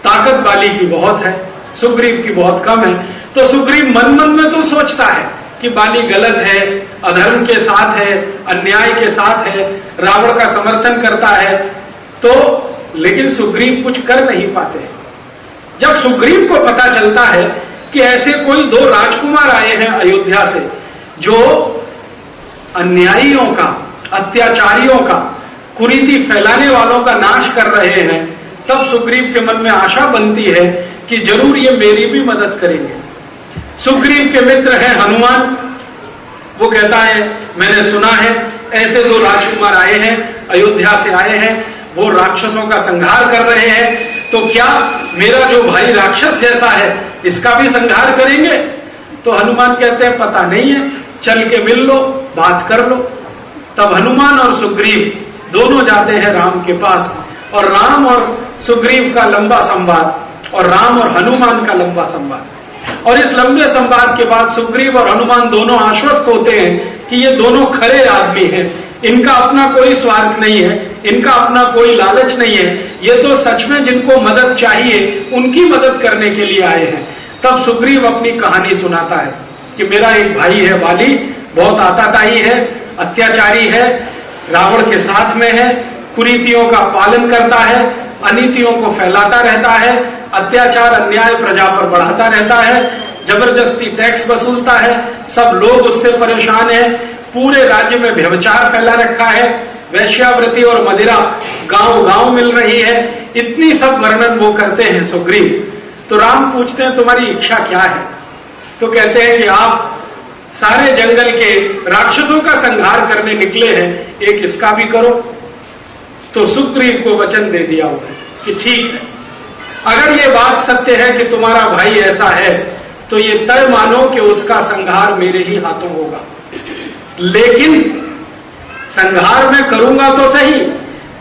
ताकत बाली की बहुत है, सुग्रीव की बहुत कम है। तो सुग्रीव मन मन में तो सोचता है कि बाली गलत है, अधर्म के साथ है, अन्याय के साथ है, रावण का समर्थन करता है तो लेकिन सुग्रीव कुछ कर नहीं पाते जब सुग्रीव को पता चलता है कि ऐसे कोई दो राजकुमार आए हैं अयोध्या से, जो अन्यायियों का, अत्याचारियों का, कुरीति फैलाने वालों का नाश कर रहे हैं, तब सुग्रीव के मन में आशा बनती है कि ज़रूर ये मेरी भी मदद करेंगे। सुग्रीव के मित्र हैं हनुमान। वो कहता है, मैंने सुना है, ऐसे दो राजकुमार आए हैं, अयोध्या से आए हैं, वो राक्षसों का संहार कर रहे हैं। तो क्या मेरा जो भाई राक्षस जैसा है, इसका भी संहार करेंगे? तो हनुमान कहते हैं, पता नहीं है, चल के मिल लो, बात कर लो। तब हनुमान और सुग्रीव दोनों जाते हैं राम के पास, और राम और सुग्रीव का लंबा संवाद, और राम और हनुमान का लंबा संवाद। और इस लंबे संवाद के बाद सुग्रीव और हनुमान दोनों आश्वस्त होते हैं कि ये दोनों खरे आदमी हैं। इनका अपना कोई स्वार्थ नहीं है, इनका अपना कोई लालच नहीं है। ये तो सच में जिनको मदद चाहिए, उनकी मदद करने के लिए आए हैं। तब सुग्रीव अपनी कहानी सुनाता है कि मेरा एक भाई है वाली बहुत आताताई है, अत्याचारी है, रावण के साथ में है, कुरीतियों का पालन करता है अनीतियों को फैलाता रहता है, अत्याचार, अन्याय प्रजा पर बढ़ाता रहता है, ज़बरदस्ती टैक्स वसूलता है, सब लोग उससे परेशान है, पूरे राज्य में व्यवचार फैला रखा है वैश्यावृति और मदिरा गाँव गाँव मिल रही है, इतनी सब वर्णन वो करते हैं सुग्रीव। तो राम पूछते हैं, तुम्हारी इच्छा क्या है? तो कहते हैं कि आप सारे जंगल के राक्षसों का संहार करने निकले हैं, एक इसका भी करो। तो सुग्रीव को वचन दे दिया हुआ कि ठीक है। अगर ये बात सत्य है कि तुम्हारा भाई ऐसा है तो ये तय मानो कि उसका संहार मेरे ही हाथों होगा। लेकिन संहार मैं करूँगा तो सही।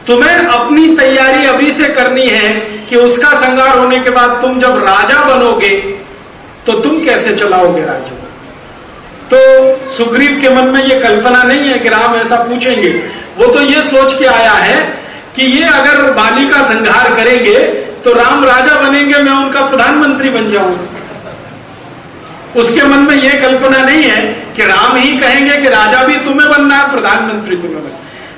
तुम्हें अपनी तैयारी अभी से करनी है कि उसका संहार होने के बाद तुम जब राजा बनोगे तो तुम कैसे चलाओगे राज्य तो सुग्रीव के मन में यह कल्पना नहीं है कि राम ऐसा पूछेंगे। वो तो ये सोच के आया है कि ये अगर बाली का संहार करेंगे तो राम राजा बनेंगे, मैं उनका प्रधानमंत्री बन जाऊँगा। उसके मन में यह कल्पना नहीं है कि राम ही कहेंगे कि राजा भी तुम्हें बनना है, प्रधानमंत्री तुम्हें बनना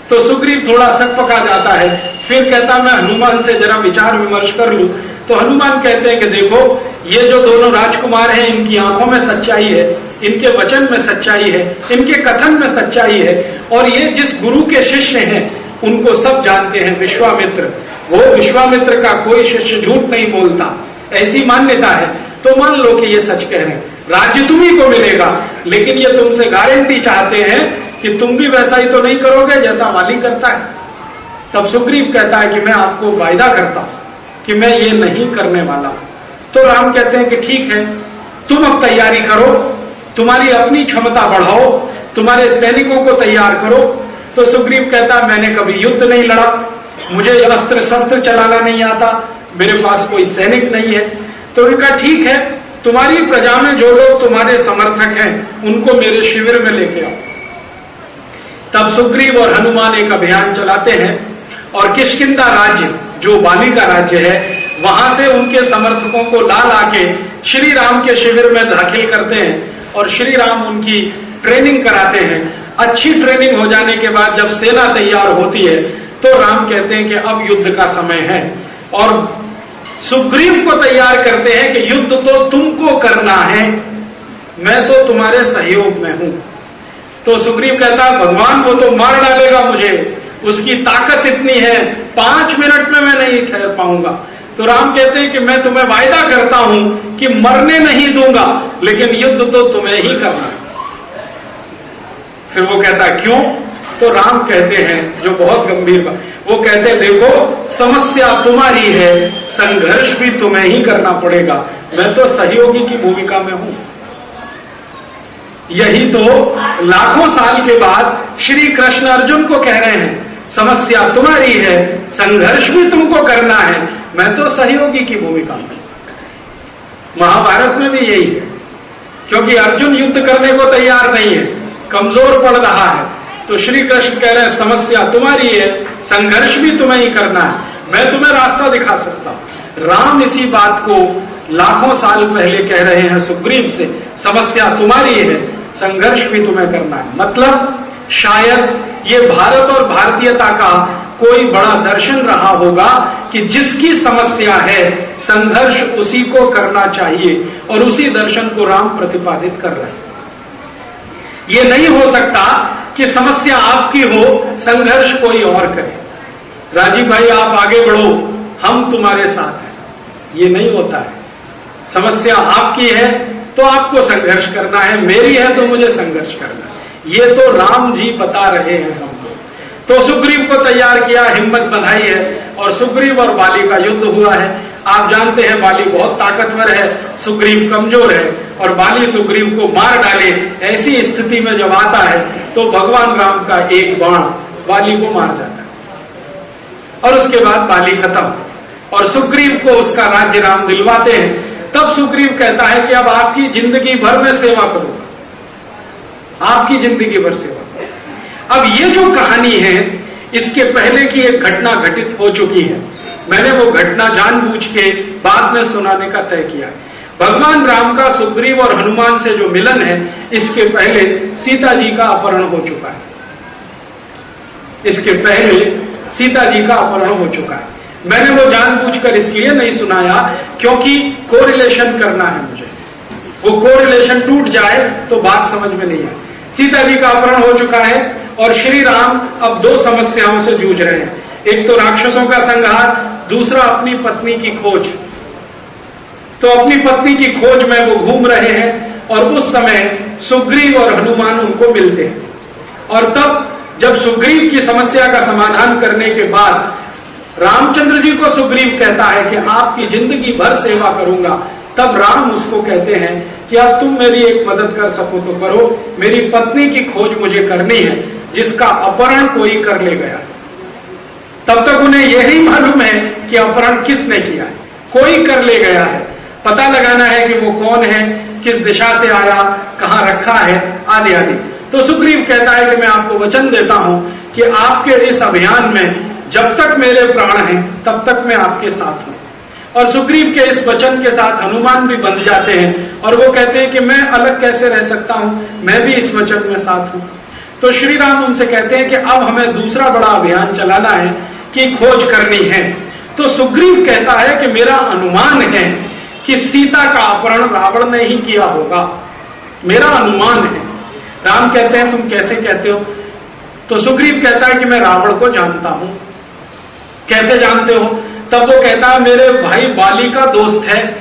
तो सुग्रीव थोड़ा सक पका जाता है, फिर कहता मैं हनुमान से जरा विचार विमर्श कर लू। तो हनुमान कहते हैं कि देखो, ये जो दोनों राजकुमार हैं, इनकी आँखों में सच्चाई है, इनके वचन में सच्चाई है, इनके कथन में सच्चाई है, और ये जिस गुरु के शिष्य हैं उनको सब जानते हैं, विश्वामित्र। वो विश्वामित्र का कोई शिष्य झूठ नहीं बोलता। ऐसी मान्यता है। तो मान लो कि ये सच कह रहे हैं। राज्य तुम्ही को मिलेगा। लेकिन ये तुमसे गारंटी चाहते हैं कि तुम भी वैसा ही तो नहीं करोगे जैसा मालिक करता है। तब सुग्रीव कहता है कि मैं आपको वायदा करता हूँ कि मैं ये नहीं करने वाला। तो राम कहते हैं कि ठीक है, तुम अब तैयारी करो, तुम्हारी अपनी क्षमता बढ़ाओ, तुम्हारे सैनिकों को तैयार करो तो सुग्रीव कहता, मैंने कभी युद्ध नहीं लड़ा, मुझे अस्त्र शस्त्र चलाना नहीं आता, मेरे पास कोई सैनिक नहीं है। तो उनका ठीक है, तुम्हारी प्रजा में जो लोग तुम्हारे समर्थक हैं, उनको मेरे शिविर में लेके आओ। तब सुग्रीव और हनुमान एक अभियान चलाते हैं, और किशकिंदा राज्य, जो बाली का राज्य है, वहाँ से उनके समर्थकों को ला ला के श्री राम के शिविर में दाखिल करते हैं, और श्री राम उनकी ट्रेनिंग कराते हैं। अच्छी ट्रेनिंग हो जाने के बाद जब सेना तैयार होती है तो राम कहते हैं कि अब युद्ध का समय है। और सुग्रीव को तैयार करते हैं कि युद्ध तो तुमको करना है, मैं तो तुम्हारे सहयोग में हूँ। तो सुग्रीव कहता, भगवान, वो तो मार डालेगा मुझे। उसकी ताकत इतनी है, पाँच मिनट में मैं नहीं ठहर पाऊँगा। तो राम कहते हैं कि मैं तुम्हें वायदा करता हूँ कि मरने नहीं दूँगा, लेकिन युद्ध तो तुम्हें ही करना है। फिर वो कहता, क्यों? तो राम कहते हैं, जो बहुत गंभीर बात, वो कहते हैं देखो, समस्या तुम्हारी है, संघर्ष भी तुम्हें ही करना पड़ेगा। मैं तो सहयोगी की भूमिका में हूँ। यही तो लाखों साल के बाद श्री कृष्ण अर्जुन को कह रहे हैं, समस्या तुम्हारी है, संघर्ष भी तुमको करना है। मैं तो सहयोगी की भूमिका में महाभारत में भी यही है, क्योंकि अर्जुन युद्ध करने को तैयार नहीं है। कमज़ोर पड़ रहा है। तो श्री कृष्ण कह रहे हैं, समस्या तुम्हारी है, संघर्ष भी तुम्हें ही करना है। मैं तुम्हें रास्ता दिखा सकता हूँ। राम इसी बात को लाखों साल पहले कह रहे हैं सुग्रीव से, समस्या तुम्हारी है, संघर्ष भी तुम्हें करना है। मतलब शायद ये भारत और भारतीयता का कोई बड़ा दर्शन रहा होगा कि जिसकी समस्या है, संघर्ष उसी को करना चाहिए और उसी दर्शन को राम प्रतिपादित कर रहे हैं। ये नहीं हो सकता कि समस्या आपकी हो, संघर्ष कोई और करे। राजीव भाई, आप आगे बढ़ो, हम तुम्हारे साथ हैं। ये नहीं होता है। समस्या आपकी है तो आपको संघर्ष करना है। मेरी है तो मुझे संघर्ष करना है। ये तो राम जी बता रहे हैं हमको। तो सुग्रीव को तैयार किया, हिम्मत बधाई है, और सुग्रीव और बाली का युद्ध हुआ है। आप जानते हैं बाली बहुत ताकतवर है, सुग्रीव कमज़ोर है और बाली सुग्रीव को मार डाले ऐसी स्थिति में जब आता है तो भगवान राम का एक बाण बाली को मार जाता है। और उसके बाद बाली खत्म। और सुग्रीव को उसका राज्य राम दिलवाते हैं। तब सुग्रीव कहता है कि अब आपकी ज़िंदगी भर में सेवा करूँगा। आपकी ज़िंदगी भर सेवा अब ये जो कहानी है, इसके पहले की एक घटना घटित हो चुकी है। मैंने वो घटना जानबूझ के बाद में सुनाने का तय किया। भगवान राम का, सुग्रीव और हनुमान से जो मिलन है, इसके पहले सीता जी का अपहरण हो चुका है। इसके पहले सीता जी का अपहरण हो चुका है। मैंने वो जानबूझकर इसलिए नहीं सुनाया क्योंकि कोरिलेशन करना है मुझे। वो कोरिलेशन टूट जाए तो बात समझ में नहीं आए। सीता जी का अपहरण हो चुका है और श्री राम अब दो समस्याओं से जूझ रहे हैं। एक तो राक्षसों का संहार दूसरा अपनी पत्नी की खोज। तो अपनी पत्नी की खोज में वो घूम रहे हैं और उस समय सुग्रीव और हनुमान उनको मिलते हैं। और तब, जब सुग्रीव की समस्या का समाधान करने के बाद रामचंद्र जी को सुग्रीव कहता है कि आपकी ज़िंदगी भर सेवा करूँगा, तब राम उसको कहते हैं कि अब तुम मेरी एक मदद कर सको तो करो। मेरी पत्नी की खोज मुझे करनी है, जिसका अपहरण कोई कर ले गया। तब तक उन्हें यही मालूम है कि अपहरण किसने किया है। कोई कर ले गया है। पता लगाना है कि वो कौन है, किस दिशा से आया कहाँ रखा है, आदि आदि। तो सुग्रीव कहता है कि मैं आपको वचन देता हूँ कि आपके इस अभियान में जब तक मेरे प्राण हैं, तब तक मैं आपके साथ हूँ। और सुग्रीव के इस वचन के साथ हनुमान भी बंध जाते हैं और वो कहते हैं कि मैं अलग कैसे रह सकता हूँ? मैं भी इस वचन में साथ हूँ। तो श्री राम उनसे कहते हैं कि अब हमें दूसरा बड़ा अभियान चलाना है की खोज करनी है। तो सुग्रीव कहता है कि मेरा अनुमान है कि सीता का अपहरण रावण ने ही किया होगा। मेरा अनुमान है। राम कहते हैं, तुम कैसे कहते हो? तो सुग्रीव कहता है कि मैं रावण को जानता हूँ। कैसे जानते हो? तब वो कहता है, मेरे भाई बाली का दोस्त है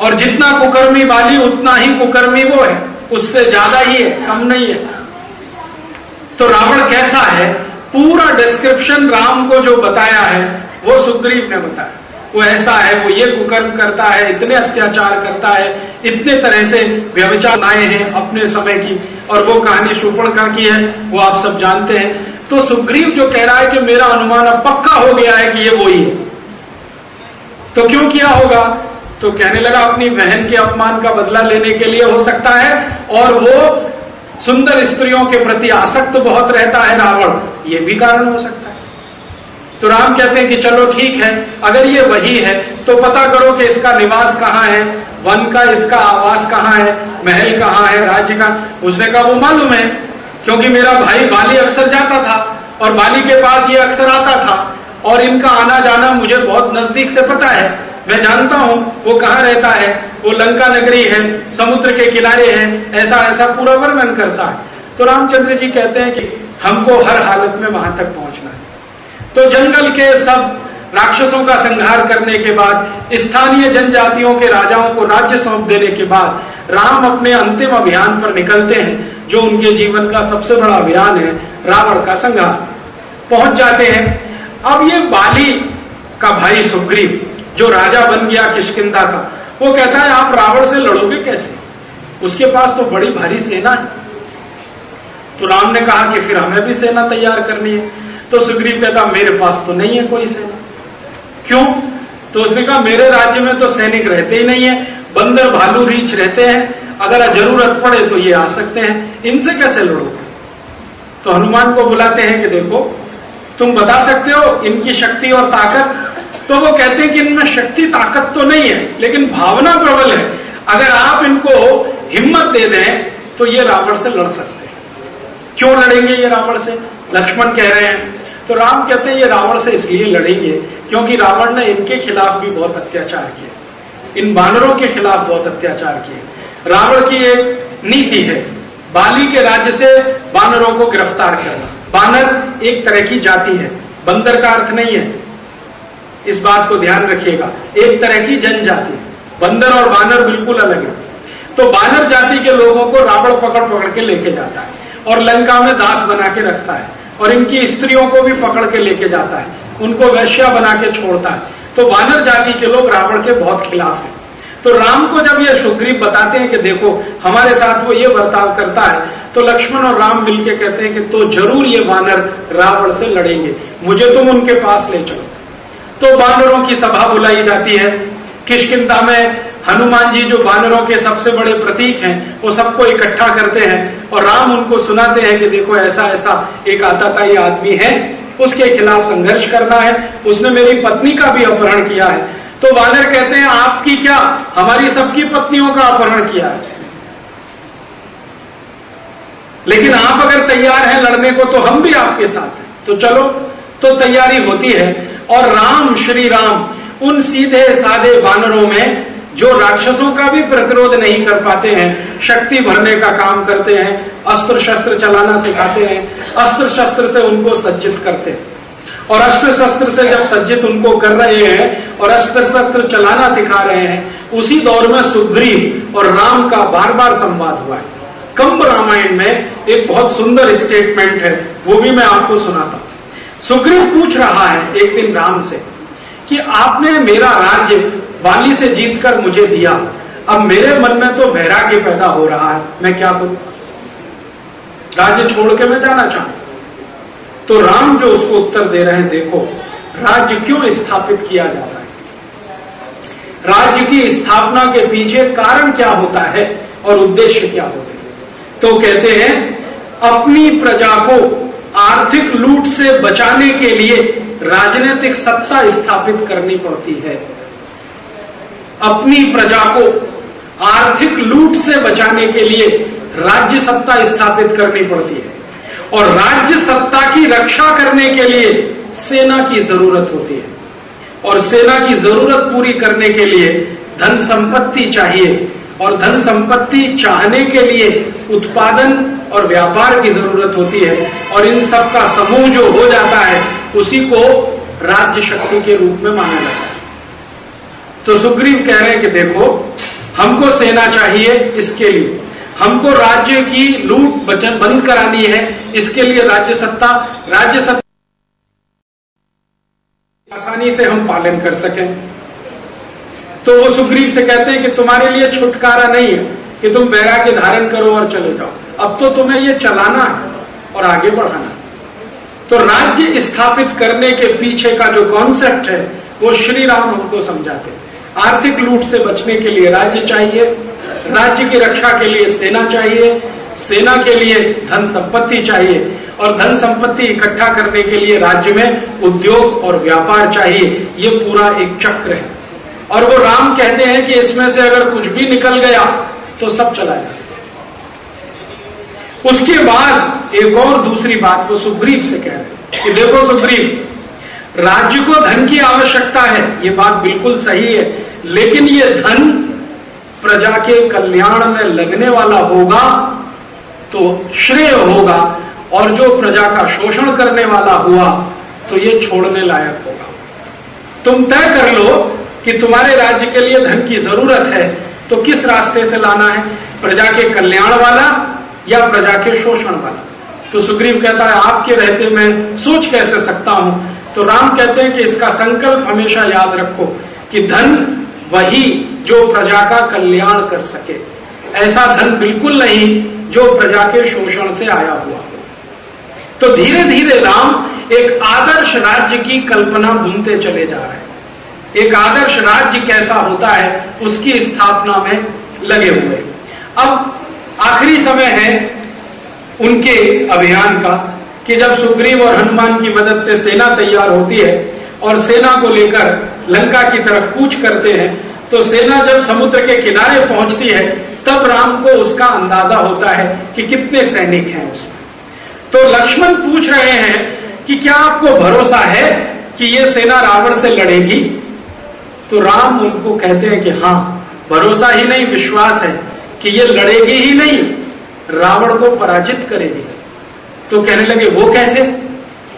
और जितना कुकर्मी बाली, उतना ही कुकर्मी वो है। उससे ज़्यादा ही है कम नहीं है। तो रावण कैसा है? पूरा डिस्क्रिप्शन राम को जो बताया है, वो सुग्रीव ने बताया। वो ऐसा है, वो ये कुकर्म करता है, इतने अत्याचार करता है, इतने तरह से व्यवचार आए हैं अपने समय की, और वो कहानी सुपर्णका की है, वो आप सब जानते हैं। तो सुग्रीव जो कह रहा है कि मेरा अनुमान अब पक्का हो गया है कि ये वही है। तो क्यों किया होगा? तो कहने लगा, अपनी बहन के अपमान का बदला लेने के लिए हो सकता है, और वो सुंदर स्त्रियों के प्रति आसक्त बहुत रहता है रावण। ये भी कारण हो सकता है। तो राम कहते हैं कि चलो ठीक है, अगर ये वही है तो पता करो कि इसका निवास कहाँ है, वन का, इसका आवास कहाँ है, महल कहाँ है, राज्य का। उसने कहा, वो मालूम है, क्योंकि मेरा भाई बाली अक्सर जाता था, और बाली के पास ये अक्सर आता था, और इनका आना जाना मुझे बहुत नज़दीक से पता है। मैं जानता हूँ, वो कहाँ रहता है? वो लंका नगरी है, समुद्र के किनारे है, ऐसा ऐसा पूरा वर्णन करता है। तो रामचंद्र जी कहते हैं कि हमको हर हालत में वहाँ तक पहुँचना है। तो जंगल के सब राक्षसों का संहार करने के बाद, स्थानीय जनजातियों के राजाओं को राज्य सौंप देने के बाद, राम अपने अंतिम अभियान पर निकलते हैं, जो उनके जीवन का सबसे बड़ा अभियान है, रावण का संहार। पहुँच जाते हैं। अब ये बाली का भाई सुग्रीव जो राजा बन गया किशकिंदा का, वो कहता है, आप रावण से लड़ोगे कैसे? उसके पास तो बड़ी भारी सेना है। तो राम ने कहा कि फिर हमें भी सेना तैयार करनी है। तो सुग्रीव कहता, मेरे पास तो नहीं है कोई सेना। क्यों? तो उसने कहा, मेरे राज्य में तो सैनिक रहते ही नहीं है, बंदर भालू रीछ रहते हैं। अगर ज़रूरत पड़े तो ये आ सकते हैं। इनसे कैसे लड़ोगे? तो हनुमान को बुलाते हैं कि देखो, तुम बता सकते हो इनकी शक्ति और ताकत तो वो कहते हैं कि इनमें शक्ति, ताकत तो नहीं है, लेकिन भावना प्रबल है। अगर आप इनको हिम्मत दे दें तो ये रावण से लड़ सकते हैं। क्यों लड़ेंगे ये रावण से? लक्ष्मण कह रहे हैं। तो राम कहते हैं, ये रावण से इसलिए लड़ेंगे क्योंकि रावण ने इनके खिलाफ भी बहुत अत्याचार किए। इन बानरों के खिलाफ बहुत अत्याचार किए। रावण की एक नीति है, बाली के राज्य से बानरों को गिरफ़्तार करना। बानर एक तरह की जाति है, बंदर का अर्थ नहीं है। इस बात को ध्यान रखिएगा। एक तरह की जनजाति। बंदर और बानर बिल्कुल अलग है। तो बानर जाति के लोगों को रावण पकड़ पकड़ के लेके जाता है और लंका में दास बना के रखता है और इनकी स्त्रियों को भी पकड़ के लेके जाता है। उनको वैश्या बना के छोड़ता है। तो बानर जाति के लोग रावण के बहुत खिलाफ हैं। तो राम को जब ये सुग्रीव बताते हैं कि देखो, हमारे साथ वो ये बर्ताव करता है तो लक्ष्मण और राम मिलके कहते हैं कि तो ज़रूर ये वानर रावण से लड़ेंगे। मुझे तुम उनके पास ले चलो। तो बानरों की सभा बुलाई जाती है। किशकिंदा में हनुमान जी जो बानरों के सबसे बड़े प्रतीक हैं, वो सबको इकट्ठा करते हैं और राम उनको सुनाते हैं कि देखो ऐसा ऐसा एक आता ये आदमी है, उसके खिलाफ संघर्ष करना है, उसने मेरी पत्नी का भी अपहरण किया है। तो वानर कहते हैं, आपकी क्या? हमारी सबकी पत्नियों का अपहरण किया है उसने। लेकिन आप अगर तैयार हैं लड़ने को तो हम भी आपके साथ हैं। तो चलो तो तैयारी होती है। और राम, श्री राम, उन सीधे साधे बानरों में जो राक्षसों का भी प्रतिरोध नहीं कर पाते हैं, शक्ति भरने का काम करते हैं अस्त्र शस्त्र चलाना सिखाते हैं अस्त्र शस्त्र से उनको सज्जित करते हैं। और अस्त्र शस्त्र से जब सज्जित उनको कर रहे हैं और अस्त्र शस्त्र चलाना सिखा रहे हैं, उसी दौर में सुग्रीव और राम का बार बार संवाद हुआ है। कंब रामायण में एक बहुत सुंदर स्टेटमेंट है, वो भी मैं आपको सुनाता सुग्रीव पूछ रहा है एक दिन राम से कि आपने मेरा राज्य वाली से जीतकर मुझे दिया। अब मेरे मन में तो वैराग्य पैदा हो रहा है। मैं क्या करूँ? राज्य छोड़ के मैं जाना चाहूँ? तो राम जो उसको उत्तर दे रहे हैं, देखो, राज्य क्यों स्थापित किया जाता है? राज्य की स्थापना के पीछे कारण क्या होता है और उद्देश्य क्या होते हैं? तो कहते हैं, अपनी प्रजा को आर्थिक लूट से बचाने के लिए राजनीतिक सत्ता स्थापित करनी पड़ती है। अपनी प्रजा को आर्थिक लूट से बचाने के लिए राज्य सत्ता स्थापित करनी पड़ती है और राज्य सत्ता की रक्षा करने के लिए सेना की ज़रूरत होती है। और सेना की ज़रूरत पूरी करने के लिए धन संपत्ति चाहिए। और धन संपत्ति चाहने के लिए उत्पादन और व्यापार की ज़रूरत होती है और इन सब का समूह जो हो जाता है, उसी को राज्य शक्ति के रूप में माना जाता है। तो सुग्रीव कह रहे हैं कि देखो, हमको सेना चाहिए इसके लिए। हमको राज्य की लूट बचन बंद करानी है, इसके लिए राज्य सत्ता राज्य सत्ता आसानी से हम पालन कर सकें। तो वो सुग्रीव से कहते हैं कि तुम्हारे लिए छुटकारा नहीं है, कि तुम वैराग्य धारण करो और चले जाओ। अब तो तुम्हें ये चलाना है और आगे बढ़ाना तो राज्य स्थापित करने के पीछे का जो कॉन्सेप्ट है, वो श्री राम हमको समझाते आर्थिक लूट से बचने के लिए राज्य चाहिए, राज्य की रक्षा के लिए सेना चाहिए, सेना के लिए धन संपत्ति चाहिए, और धन संपत्ति इकट्ठा करने के लिए राज्य में उद्योग और व्यापार चाहिए। ये पूरा एक चक्र है। और वो राम कहते हैं कि इसमें से अगर कुछ भी निकल गया तो सब चला जाए उसके बाद एक और दूसरी बात, वो सुग्रीव से कह रहे कि देखो सुग्रीव, राज्य को धन की आवश्यकता है, ये बात बिल्कुल सही है, लेकिन ये धन प्रजा के कल्याण में लगने वाला होगा तो श्रेय होगा, और जो प्रजा का शोषण करने वाला हुआ तो ये छोड़ने लायक होगा। तुम तय कर लो कि तुम्हारे राज्य के लिए धन की ज़रूरत है तो किस रास्ते से लाना है? प्रजा के कल्याण वाला या प्रजा के शोषण वाला? तो सुग्रीव कहता है, आपके रहते मैं सोच कैसे सकता हूँ? तो राम कहते हैं कि इसका संकल्प हमेशा याद रखो कि धन वही जो प्रजा का कल्याण कर सके। ऐसा धन बिल्कुल नहीं जो प्रजा के शोषण से आया हुआ हो। तो धीरे धीरे राम एक आदर्श राज्य की कल्पना बुनते चले जा रहे हैं। एक आदर्श राज्य कैसा होता है, उसकी स्थापना में लगे हुए। अब आखिरी समय है उनके अभियान का, कि जब सुग्रीव और हनुमान की मदद से सेना तैयार होती है और सेना को लेकर लंका की तरफ़ कूच करते हैं तो सेना जब समुद्र के किनारे पहुँचती है, तब राम को उसका अंदाज़ा होता है कि कितने सैनिक हैं उसमें। तो लक्ष्मण पूछ रहे हैं कि क्या आपको भरोसा है कि ये सेना रावण से लड़ेगी? तो राम उनको कहते हैं कि हाँ, भरोसा ही नहीं, विश्वास है कि ये लड़ेगी ही नहीं, रावण को पराजित करेगी। तो कहने लगे, वो कैसे?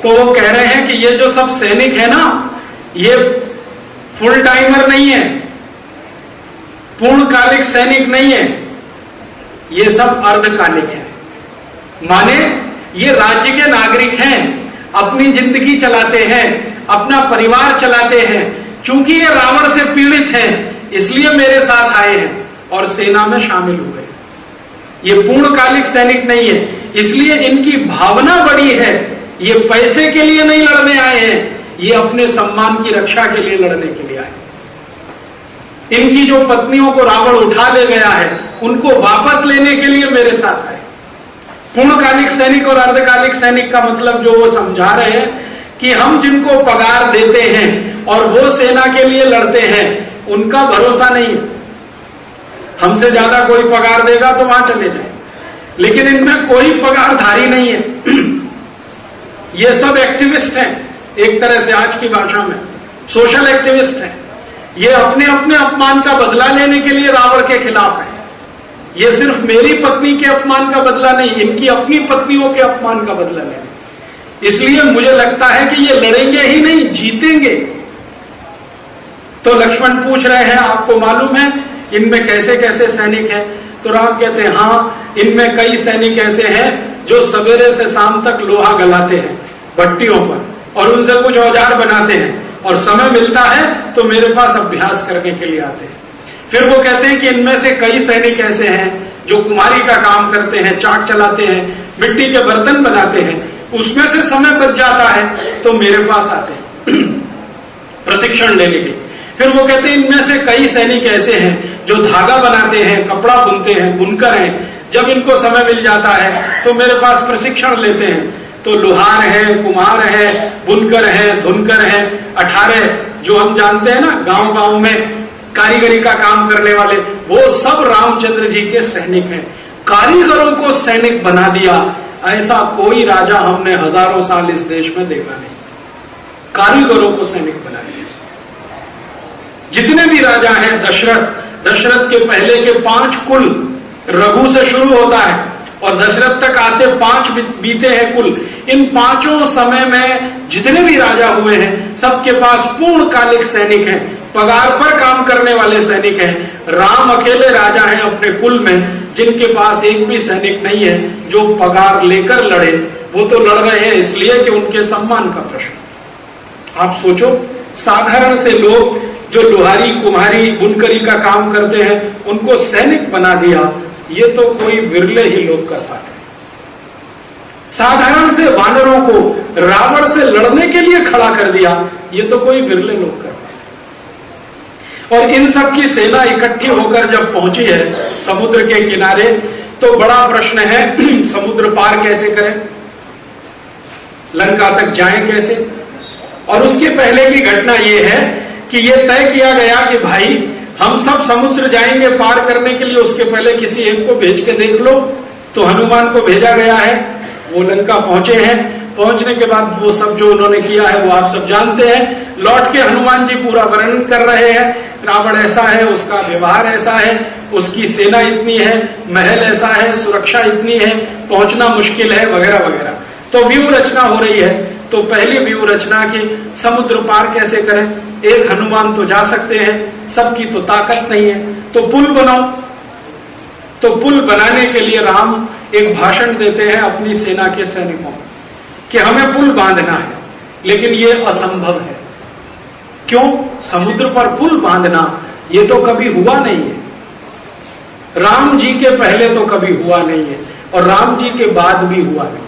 तो वो कह रहे हैं कि ये जो सब सैनिक है ना, ये फुल टाइमर नहीं है, पूर्णकालिक सैनिक नहीं है, ये सब अर्धकालिक है। माने, ये राज्य के नागरिक हैं, अपनी ज़िंदगी चलाते हैं, अपना परिवार चलाते हैं चूँकि ये रावण से पीड़ित हैं, इसलिए मेरे साथ आए हैं और सेना में शामिल हुए ये पूर्णकालिक सैनिक नहीं है, इसलिए इनकी भावना बड़ी है। ये पैसे के लिए नहीं लड़ने आए हैं, ये अपने सम्मान की रक्षा के लिए लड़ने के लिए आए इनकी जो पत्नियों को रावण उठा ले गया है, उनको वापस लेने के लिए मेरे साथ आए। पूर्णकालिक सैनिक और अर्धकालिक सैनिक का मतलब जो वो समझा रहे हैं कि हम जिनको पगार देते हैं और वो सेना के लिए लड़ते हैं, उनका भरोसा नहीं है। हमसे ज़्यादा कोई पगार देगा तो वहाँ चले जाए। लेकिन इनमें कोई पगारधारी नहीं है। ये सब एक्टिविस्ट हैं, एक तरह से आज की भाषा में। सोशल एक्टिविस्ट हैं। ये अपने अपने अपमान का बदला लेने के लिए रावण के खिलाफ है। ये सिर्फ़ मेरी पत्नी के अपमान का बदला नहीं, इनकी अपनी पत्नियों के अपमान का बदला लेने। इसलिए मुझे लगता है कि ये लड़ेंगे ही नहीं, जीतेंगे। तो लक्ष्मण पूछ रहे हैं, आपको मालूम है, इनमें कैसे कैसे सैनिक हैं? तो राम कहते हैं हाँ इनमें कई सैनिक ऐसे हैं जो सवेरे से शाम तक लोहा गलाते हैं, भट्टियों पर, और उनसे कुछ औज़ार बनाते हैं, और समय मिलता है तो मेरे पास अभ्यास करने के लिए आते हैं। फिर वो कहते हैं कि इनमें से कई सैनिक ऐसे हैं जो कुमारी का काम करते हैं, चाक चलाते हैं, मिट्टी के बर्तन बनाते हैं उसमें से समय बच जाता है तो मेरे पास आते प्रशिक्षण लेने के फिर वो कहते हैं, इनमें से कई सैनिक ऐसे हैं जो धागा बनाते हैं, कपड़ा बुनते हैं, बुनकर हैं। जब इनको समय मिल जाता है तो मेरे पास प्रशिक्षण लेते हैं। तो लोहार है, कुम्हार है, बुनकर है, धुनकर है। अठारह, जो हम जानते हैं ना गाँव गाँव में कारीगरी का काम करने वाले, वो सब रामचंद्र जी के सैनिक हैं। कारीगरों को सैनिक बना दिया। ऐसा कोई राजा हमने हज़ारों साल इस देश में देखा नहीं। कारीगरों को सैनिक बना लिया जितने भी राजा हैं, दशरथ दशरथ के पहले के पाँच कुल रघु से शुरू होता है। और दशरथ तक आते पाँच बीते हैं कुल। इन पाँचों समय में जितने भी राजा हुए हैं, सबके पास पूर्णकालिक सैनिक हैं, पगार पर काम करने वाले सैनिक हैं। राम अकेले राजा हैं अपने कुल में, जिनके पास एक भी सैनिक नहीं है, जो पगार लेकर लड़े। वो तो लड़ रहे हैं, इसलिए कि उनके सम्मान का प्रश्न। आप सोचो, साधारण से लोग जो लोहारी कुम्हारी बुनकरी का काम करते हैं, उनको सैनिक बना दिया। ये तो कोई विरले ही लोग कर पाते साधारण से वानरों को रावण से लड़ने के लिए खड़ा कर दिया, ये तो कोई विरले लोग कर पाते और इन सब की सेना इकट्ठी होकर जब पहुँची है समुद्र के किनारे तो बड़ा प्रश्न है, समुद्र पार कैसे करें? लंका तक जाएँ कैसे? और उसके पहले की घटना यह है कि यह तय किया गया कि भाई हम सब समुद्र जाएँगे पार करने के लिए, उसके पहले किसी एक को भेज के देख लो। तो हनुमान को भेजा गया है, वो लंका पहुँचे हैं। पहुँचने के बाद वो सब जो उन्होंने किया है, वो आप सब जानते हैं। लौट के हनुमान जी पूरा वर्णन कर रहे हैं। रावण ऐसा है, उसका व्यवहार ऐसा है, उसकी सेना इतनी है, महल ऐसा है, सुरक्षा इतनी है, पहुँचना मुश्किल है, वगैरह वगैरह। तो व्यू रचना हो रही है। तो पहली व्यू रचना की समुद्र पार कैसे करें? एक हनुमान तो जा सकते हैं, सबकी तो ताकत नहीं है। तो पुल बनाओ। तो पुल बनाने के लिए राम एक भाषण देते हैं अपनी सेना के सैनिकों कि हमें पुल बांधना है, लेकिन यह असंभव है। क्यों? समुद्र पर पुल बांधना यह तो कभी हुआ नहीं है। राम जी के पहले तो कभी हुआ नहीं है, और राम जी के बाद भी हुआ नहीं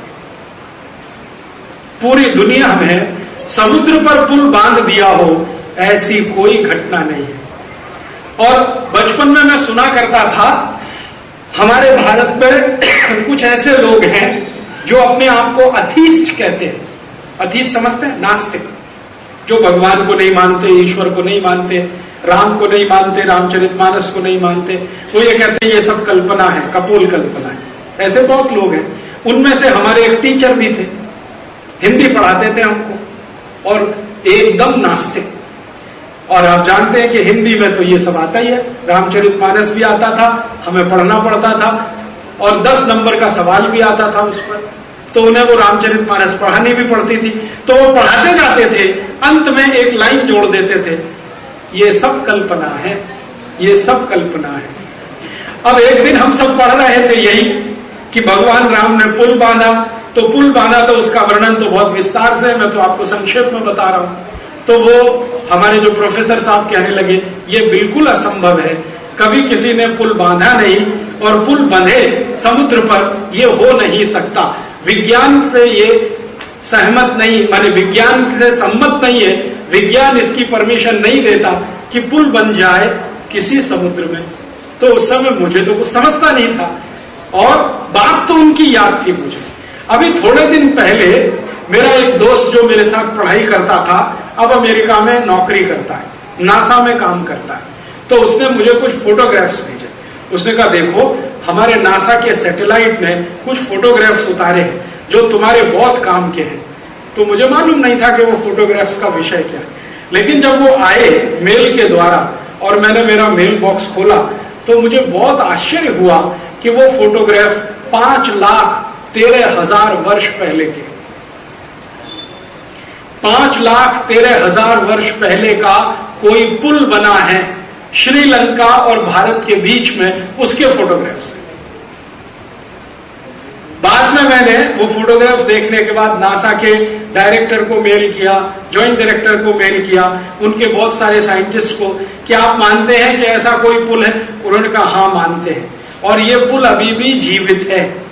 पूरी दुनिया में समुद्र पर पुल बाँध दिया हो, ऐसी कोई घटना नहीं है। और बचपन में मैं सुना करता था, हमारे भारत में कुछ ऐसे लोग हैं जो अपने आप को अथीस्ट कहते हैं। अथीस्ट समझते हैं? नास्तिक। जो भगवान को नहीं मानते, ईश्वर को नहीं मानते, राम को नहीं मानते रामचरितमानस को नहीं मानते, वो ये कहते हैं, ये सब कल्पना है, कपोल कल्पना है। ऐसे बहुत लोग हैं। उनमें से हमारे एक टीचर भी थे। हिंदी पढ़ाते थे हमको, और एकदम नास्तिक। और आप जानते हैं कि हिंदी में तो ये सब आता ही है। रामचरित मानस भी आता था, हमें पढ़ना पड़ता था, और दस नंबर का सवाल भी आता था उस पर। तो उन्हें वो रामचरित मानस पढ़ानी भी पड़ती थी। तो वो पढ़ाते जाते थे, अंत में एक लाइन जोड़ देते थे, ये सब कल्पना है, ये सब कल्पना है। अब एक दिन हम सब पढ़ रहे थे यही, कि भगवान राम ने पुल बांधा तो पुल बांधा तो उसका वर्णन तो बहुत विस्तार से है, मैं तो आपको संक्षेप में बता रहा हूँ। तो वो हमारे जो प्रोफेसर साहब कहने लगे, ये बिल्कुल असंभव है, कभी किसी ने पुल बांधा नहीं और पुल बंधे समुद्र पर, ये हो नहीं सकता। विज्ञान से ये सहमत नहीं, माने विज्ञान से सम्मत नहीं है, विज्ञान इसकी परमिशन नहीं देता कि पुल बन जाए किसी समुद्र में। तो उस समय मुझे तो कुछ समझता नहीं था, और बात तो उनकी याद थी मुझे। अभी थोड़े दिन पहले मेरा एक दोस्त जो मेरे साथ पढ़ाई करता था, अब अमेरिका में नौकरी करता है, नासा में काम करता है। तो उसने मुझे कुछ फोटोग्राफ्स भेजे। उसने कहा, देखो, हमारे नासा के सैटेलाइट ने कुछ फोटोग्राफ्स उतारे हैं, जो तुम्हारे बहुत काम के हैं। तो मुझे मालूम नहीं था कि वो फोटोग्राफ्स का विषय क्या है। लेकिन जब वो आए मेल के द्वारा, और मैंने मेरा मेल बॉक्स खोला तो मुझे बहुत आश्चर्य हुआ कि वो फोटोग्राफ पाँच लाख तेरह हज़ार वर्ष पहले के। पाँच लाख तेरह हज़ार वर्ष पहले का कोई पुल बना है श्रीलंका और भारत के बीच में, उसके फोटोग्राफ्स बाद में मैंने वो फोटोग्राफ्स देखने के बाद नासा के डायरेक्टर को मेल किया ज्वाइंट डायरेक्टर को मेल किया, उनके बहुत सारे साइंटिस्ट को, कि आप मानते हैं कि ऐसा कोई पुल है? उन्होंने कहा, हाँ, मानते हैं। और ये पुल अभी भी जीवित है।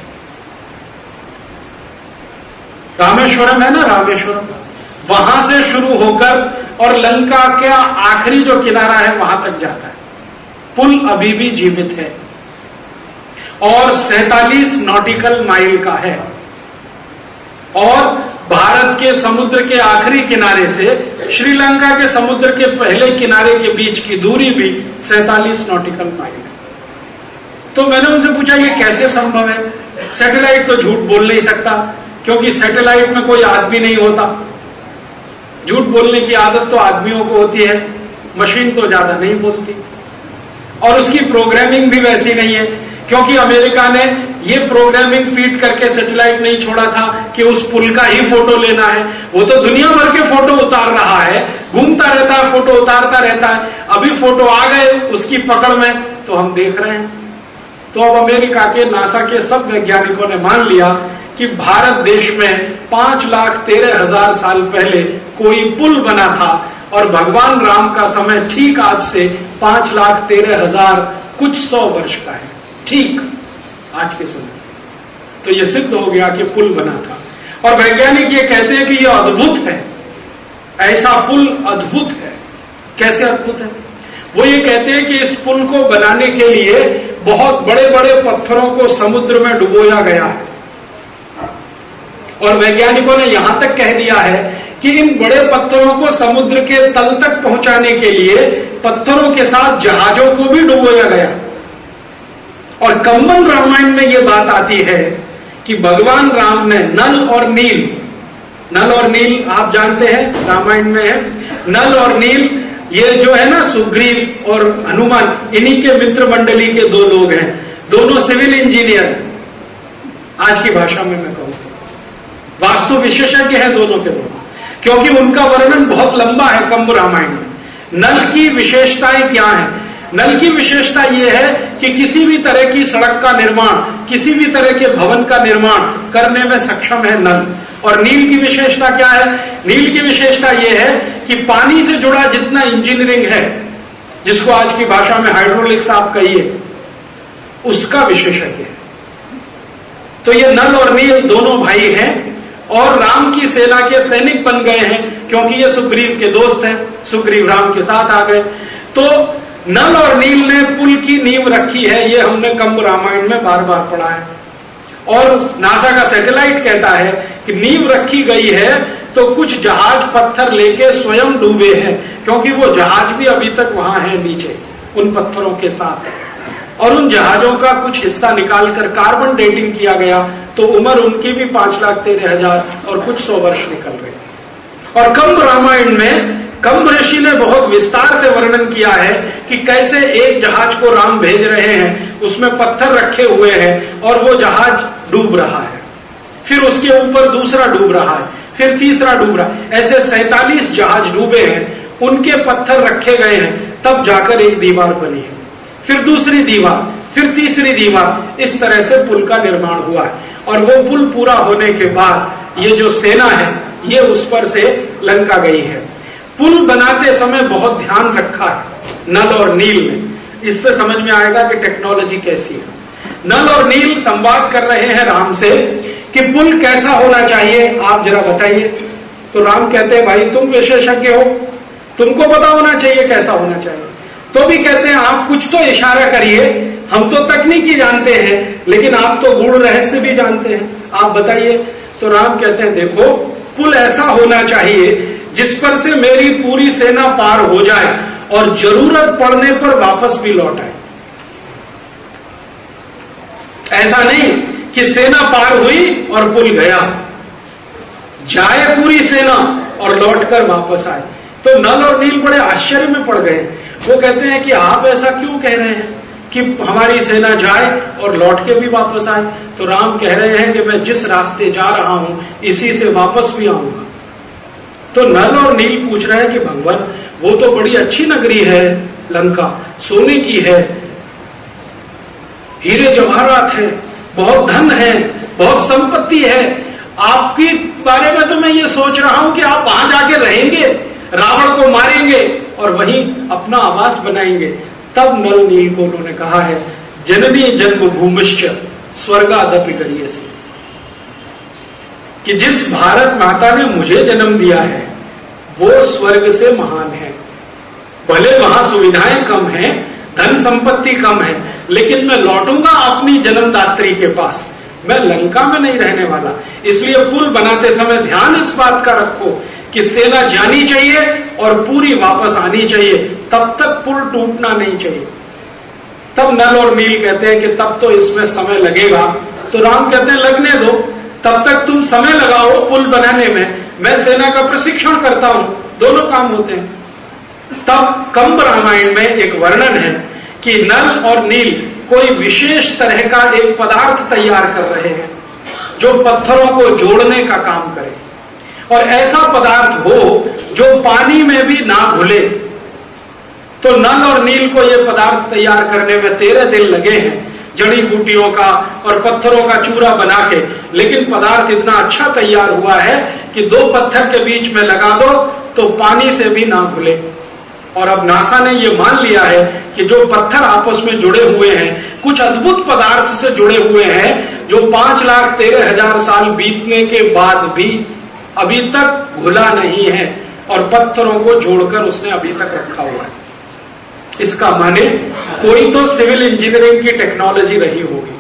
रामेश्वरम है ना, रामेश्वरम? वहाँ से शुरू होकर और लंका का आखिरी जो किनारा है, वहाँ तक जाता है। पुल अभी भी जीवित है। और सैतालीस नॉटिकल माइल का है। और भारत के समुद्र के आखिरी किनारे से, श्रीलंका के समुद्र के पहले किनारे के बीच की दूरी भी सैतालीस नॉटिकल माइल तो मैंने उनसे पूछा, ये कैसे संभव है? सैटेलाइट तो झूठ बोल नहीं सकता। क्योंकि सैटेलाइट में कोई आदमी नहीं होता। झूठ बोलने की आदत तो आदमियों को होती है मशीन तो ज़्यादा नहीं बोलती। और उसकी प्रोग्रामिंग भी वैसी नहीं है, क्योंकि अमेरिका ने ये प्रोग्रामिंग फ़ीड करके सैटेलाइट नहीं छोड़ा था कि उस पुल का ही फ़ोटो लेना है। वो तो दुनिया भर के फ़ोटो उतार रहा है, घूमता रहता है फ़ोटो उतारता रहता है। अभी फ़ोटो आ गए, उसकी पकड़ में तो हम देख रहे हैं। तो अब अमेरिका के नासा के सब वैज्ञानिकों ने मान लिया कि भारत देश में पाँच लाख तेरह हज़ार साल पहले कोई पुल बना था और भगवान राम का समय ठीक आज से पाँच लाख तेरह हज़ार कुछ सौ वर्ष का है। ठीक आज के समय से। तो यह सिद्ध हो गया कि पुल बना था। और वैज्ञानिक ये कहते हैं कि यह अद्भुत है। ऐसा पुल अद्भुत है। कैसे अद्भुत है? वो ये कहते हैं कि इस पुल को बनाने के लिए बहुत बड़े बड़े पत्थरों को समुद्र में डुबोया गया है। और वैज्ञानिकों ने यहाँ तक कह दिया है कि इन बड़े पत्थरों को समुद्र के तल तक पहुँचाने के लिए पत्थरों के साथ जहाजों को भी डुबोया गया। और कंबन रामायण में यह बात आती है कि भगवान राम ने नल और नील, नल और नील आप जानते हैं, रामायण में है, नल और नील, ये जो है ना सुग्रीव और हनुमान, इन्हीं के मित्र मंडली के दो लोग हैं, दोनों सिविल इंजीनियर। आज की भाषा में मैं कहूँ। वास्तु विशेषज्ञ है दोनों के दोनों। क्योंकि उनका वर्णन बहुत लंबा है कंब रामायण में। नल की विशेषताएँ क्या है? नल की विशेषता यह है कि किसी भी तरह की सड़क का निर्माण, किसी भी तरह के भवन का निर्माण करने में सक्षम है नल। और नील की विशेषता क्या है? नील की विशेषता यह है कि पानी से जुड़ा जितना इंजीनियरिंग है, जिसको आज की भाषा में हाइड्रोलिक्स आप कहिए, उसका विशेषज्ञ है। तो ये नल और नील दोनों भाई हैं। और राम की सेना के सैनिक बन गए हैं, क्योंकि ये सुग्रीव के दोस्त हैं, सुग्रीव राम के साथ आ गए। तो नल और नील ने पुल की नींव रखी है, ये हमने कंब रामायण में बार बार पढ़ा है। और नासा का सैटेलाइट कहता है कि नींव रखी गई है तो कुछ जहाज़ पत्थर लेके स्वयं डूबे हैं, क्योंकि वो जहाज़ भी अभी तक वहाँ है नीचे, उन पत्थरों के साथ। और उन जहाजों का कुछ हिस्सा निकालकर कार्बन डेटिंग किया गया तो उम्र उनकी भी पाँच लाख तेरह हज़ार और कुछ सौ वर्ष निकल गए और कंब रामायण में, कंब ऋषि ने बहुत विस्तार से वर्णन किया है कि कैसे एक जहाज़ को राम भेज रहे हैं, उसमें पत्थर रखे हुए हैं और वो जहाज़ डूब रहा है। फिर उसके ऊपर दूसरा डूब रहा है, फिर तीसरा डूब रहा है। ऐसे सैतालीस जहाज़ डूबे हैं, उनके पत्थर रखे गए हैं, तब जाकर एक दीवार बनी है। फिर दूसरी दीवार, फिर तीसरी दीवार, इस तरह से पुल का निर्माण हुआ है। और वो पुल पूरा होने के बाद ये जो सेना है, ये उस पर से लंका गई है। पुल बनाते समय बहुत ध्यान रखा है, नल और नील में। इससे समझ में आएगा कि टेक्नोलॉजी कैसी है। नल और नील संवाद कर रहे हैं राम से कि पुल कैसा होना चाहिए, आप जरा बताइए। तो राम कहते हैं, भाई, तुम विशेषज्ञ हो। तुमको पता होना चाहिए कैसा होना चाहिए। तो भी कहते हैं, आप कुछ तो इशारा करिए, हम तो तकनीकी जानते हैं, लेकिन आप तो गुण रहस्य भी जानते हैं। आप बताइए। तो राम कहते हैं, देखो, पुल ऐसा होना चाहिए जिस पर से मेरी पूरी सेना पार हो जाए और ज़रूरत पड़ने पर वापस भी लौट आए। ऐसा नहीं कि सेना पार हुई और पुल गया। जाए पूरी सेना और लौटकर वापस आए। तो नल और नील बड़े आश्चर्य में पड़ गए। वो कहते हैं कि आप ऐसा क्यों कह रहे हैं कि हमारी सेना जाए और लौट के भी वापस आए? तो राम कह रहे हैं कि मैं जिस रास्ते जा रहा हूँ, इसी से वापस भी आऊँगा। तो नल और नील पूछ रहे हैं कि भगवान, वो तो बड़ी अच्छी नगरी है लंका, सोने की है, हीरे जवाहरात है, बहुत धन है, बहुत संपत्ति है। आपके बारे में तो मैं ये सोच रहा हूँ कि आप वहाँ जाके रहेंगे, रावण को मारेंगे और वहीं अपना आवास बनाएँगे। तब नल नील को उन्होंने कहा है, जननी जन्म भूमिश्च, स्वर्गादपि करिए से कि जिस भारत माता ने मुझे जन्म दिया है, वो स्वर्ग से महान है। भले वहाँ सुविधाएँ कम हैं, धन संपत्ति कम है, लेकिन मैं लौटूँगा अपनी जन्मदात्री के पास। मैं लंका में नहीं रहने वाला, इसलिए पुल बनाते समय ध्यान इस बात का रखो कि सेना जानी चाहिए और पूरी वापस आनी चाहिए। तब तक पुल टूटना नहीं चाहिए। तब नल और नील कहते हैं कि तब तो इसमें समय लगेगा। तो राम कहते हैं, लगने दो। तब तक तुम समय लगाओ पुल बनाने में। मैं सेना का प्रशिक्षण करता हूँ। दोनों काम होते हैं। तब कंब रामायण में एक वर्णन है कि नल और नील कोई विशेष तरह का एक पदार्थ तैयार कर रहे हैं, जो पत्थरों को जोड़ने का काम करे। और ऐसा पदार्थ हो जो पानी में भी ना घुले। तो नल और नील को यह पदार्थ तैयार करने में तेरह दिन लगे हैं, जड़ी बूटियों का और पत्थरों का चूरा बना के। लेकिन पदार्थ इतना अच्छा तैयार हुआ है कि दो पत्थर के बीच में लगा दो तो पानी से भी ना घुले। और अब नासा ने यह मान लिया है कि जो पत्थर आपस में जुड़े हुए हैं, कुछ अद्भुत पदार्थ से जुड़े हुए हैं, जो पाँच लाख तेरह हज़ार साल बीतने के बाद भी अभी तक घुला नहीं है और पत्थरों को जोड़कर उसने अभी तक रखा हुआ है। इसका माने कोई तो सिविल इंजीनियरिंग की टेक्नोलॉजी रही होगी।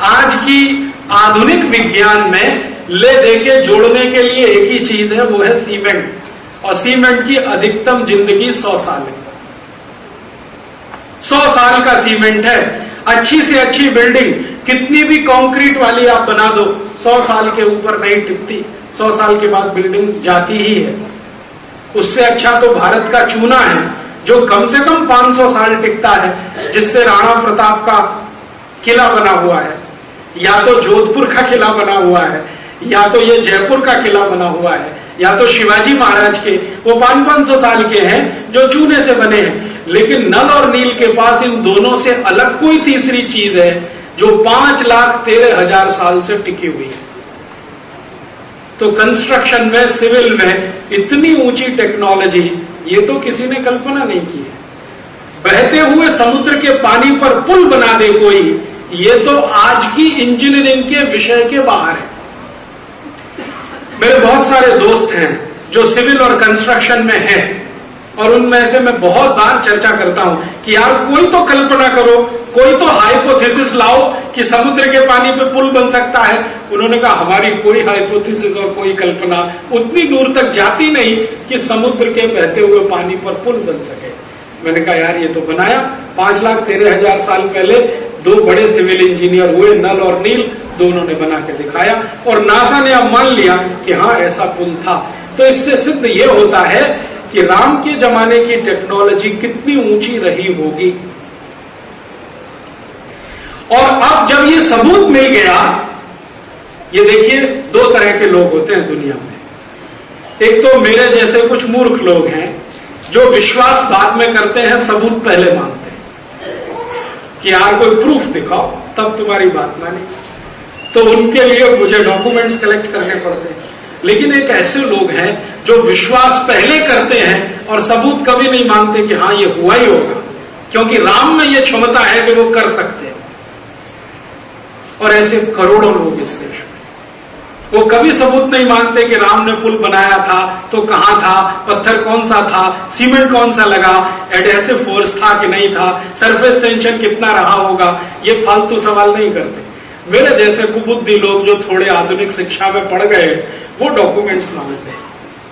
आज की आधुनिक विज्ञान में ले देके जोड़ने के लिए एक ही चीज़ है, वो है सीमेंट। और सीमेंट की अधिकतम ज़िंदगी सौ साल है। सौ साल का सीमेंट है। अच्छी से अच्छी बिल्डिंग, कितनी भी कंक्रीट वाली आप बना दो, सौ साल के ऊपर नहीं टिकती। सौ साल के बाद बिल्डिंग जाती ही है। उससे अच्छा तो भारत का चूना है, जो कम से कम 500 साल टिकता है, जिससे राणा प्रताप का किला बना हुआ है। या तो जोधपुर का किला बना हुआ है, या तो ये जयपुर का किला बना हुआ है, या तो शिवाजी महाराज के, वो पाँच पाँच सौ साल के हैं, जो चूने से बने हैं। लेकिन नल और नील के पास इन दोनों से अलग कोई तीसरी चीज़ है, जो पाँच लाख तेरह हज़ार साल से टिकी हुई है। तो कंस्ट्रक्शन में सिविल में इतनी ऊँची टेक्नोलॉजी ये तो किसी ने कल्पना नहीं की है। बहते हुए समुद्र के पानी पर पुल बना दे कोई, ये तो आज की इंजीनियरिंग के विषय के बाहर है। मेरे बहुत सारे दोस्त हैं जो सिविल और कंस्ट्रक्शन में हैं। और उनमें से मैं बहुत बार चर्चा करता हूँ कि यार कोई तो कल्पना करो, कोई तो हाइपोथेसिस लाओ कि समुद्र के पानी पे पुल बन सकता है। उन्होंने कहा, हमारी कोई हाइपोथेसिस और कोई कल्पना उतनी दूर तक जाती नहीं कि समुद्र के बहते हुए पानी पर पुल बन सके। मैंने कहा, यार, ये तो बनाया। पाँच लाख तेरह हज़ार साल पहले दो बड़े सिविल इंजीनियर हुए, नल और नील, दोनों ने बना के दिखाया। और नासा ने अब मान लिया कि हाँ ऐसा पुल था। तो इससे सिद्ध ये होता है कि राम के जमाने की टेक्नोलॉजी कितनी ऊँची रही होगी। और अब जब ये सबूत मिल गया, ये देखिए दो तरह के लोग होते हैं दुनिया में। एक तो मेरे जैसे कुछ मूर्ख लोग हैं, जो विश्वास बाद में करते हैं, सबूत पहले मानते हैं। कि यार कोई प्रूफ दिखाओ, तब तुम्हारी बात मानी। तो उनके लिए मुझे डॉक्यूमेंट्स कलेक्ट करने पड़ते हैं। लेकिन एक ऐसे लोग हैं जो विश्वास पहले करते हैं और सबूत कभी नहीं मानते कि हाँ, ये हुआ ही होगा। क्योंकि राम में यह क्षमता है कि वो कर सकते हैं। और ऐसे करोड़ों लोग इस देश में। वो कभी सबूत नहीं मानते कि राम ने पुल बनाया था तो कहाँ था, पत्थर कौन सा था, सीमेंट कौन सा लगा, एडहेसिव फोर्स था कि नहीं था, सरफेस टेंशन कितना रहा होगा, ये फालतू सवाल नहीं करते। मेरे जैसे कुबुद्धि लोग जो थोड़े आधुनिक शिक्षा में पढ़ गए, वो डॉक्यूमेंट्स मांगते हैं।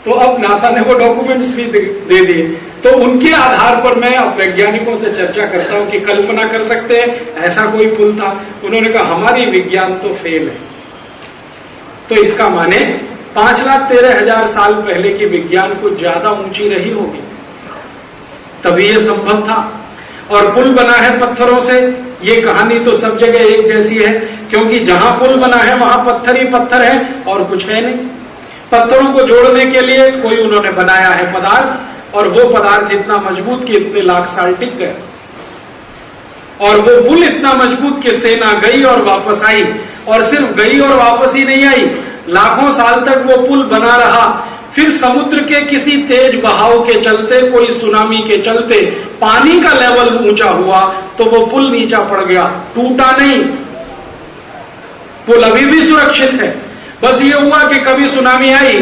तो अब नासा ने वो डॉक्यूमेंट्स भी दे दिए। तो उनके आधार पर मैं वैज्ञानिकों से चर्चा करता हूँ कि कल्पना कर सकते हैं, ऐसा कोई पुल था। उन्होंने कहा, हमारी विज्ञान तो फेल है। तो इसका माने, पाँच लाख तेरह हज़ार साल पहले की विज्ञान को ज़्यादा ऊँची रही होगी। तभी यह संभव था। और पुल बना है पत्थरों से। ये कहानी तो सब जगह एक जैसी है, क्योंकि जहाँ पुल बना है, वहाँ पत्थर ही पत्थर है और कुछ है नहीं। पत्थरों को जोड़ने के लिए कोई उन्होंने बनाया है पदार्थ, और वो पदार्थ इतना मज़बूत कि इतने लाख साल टिक गए। और वो पुल इतना मज़बूत कि सेना गई और वापस आई, और सिर्फ़ गई और वापस ही नहीं आई, लाखों साल तक वो पुल बना रहा। फिर समुद्र के किसी तेज बहाव के चलते, कोई सुनामी के चलते पानी का लेवल ऊँचा हुआ तो वो पुल नीचा पड़ गया। टूटा नहीं। पुल अभी भी सुरक्षित है। बस ये हुआ कि कभी सुनामी आई,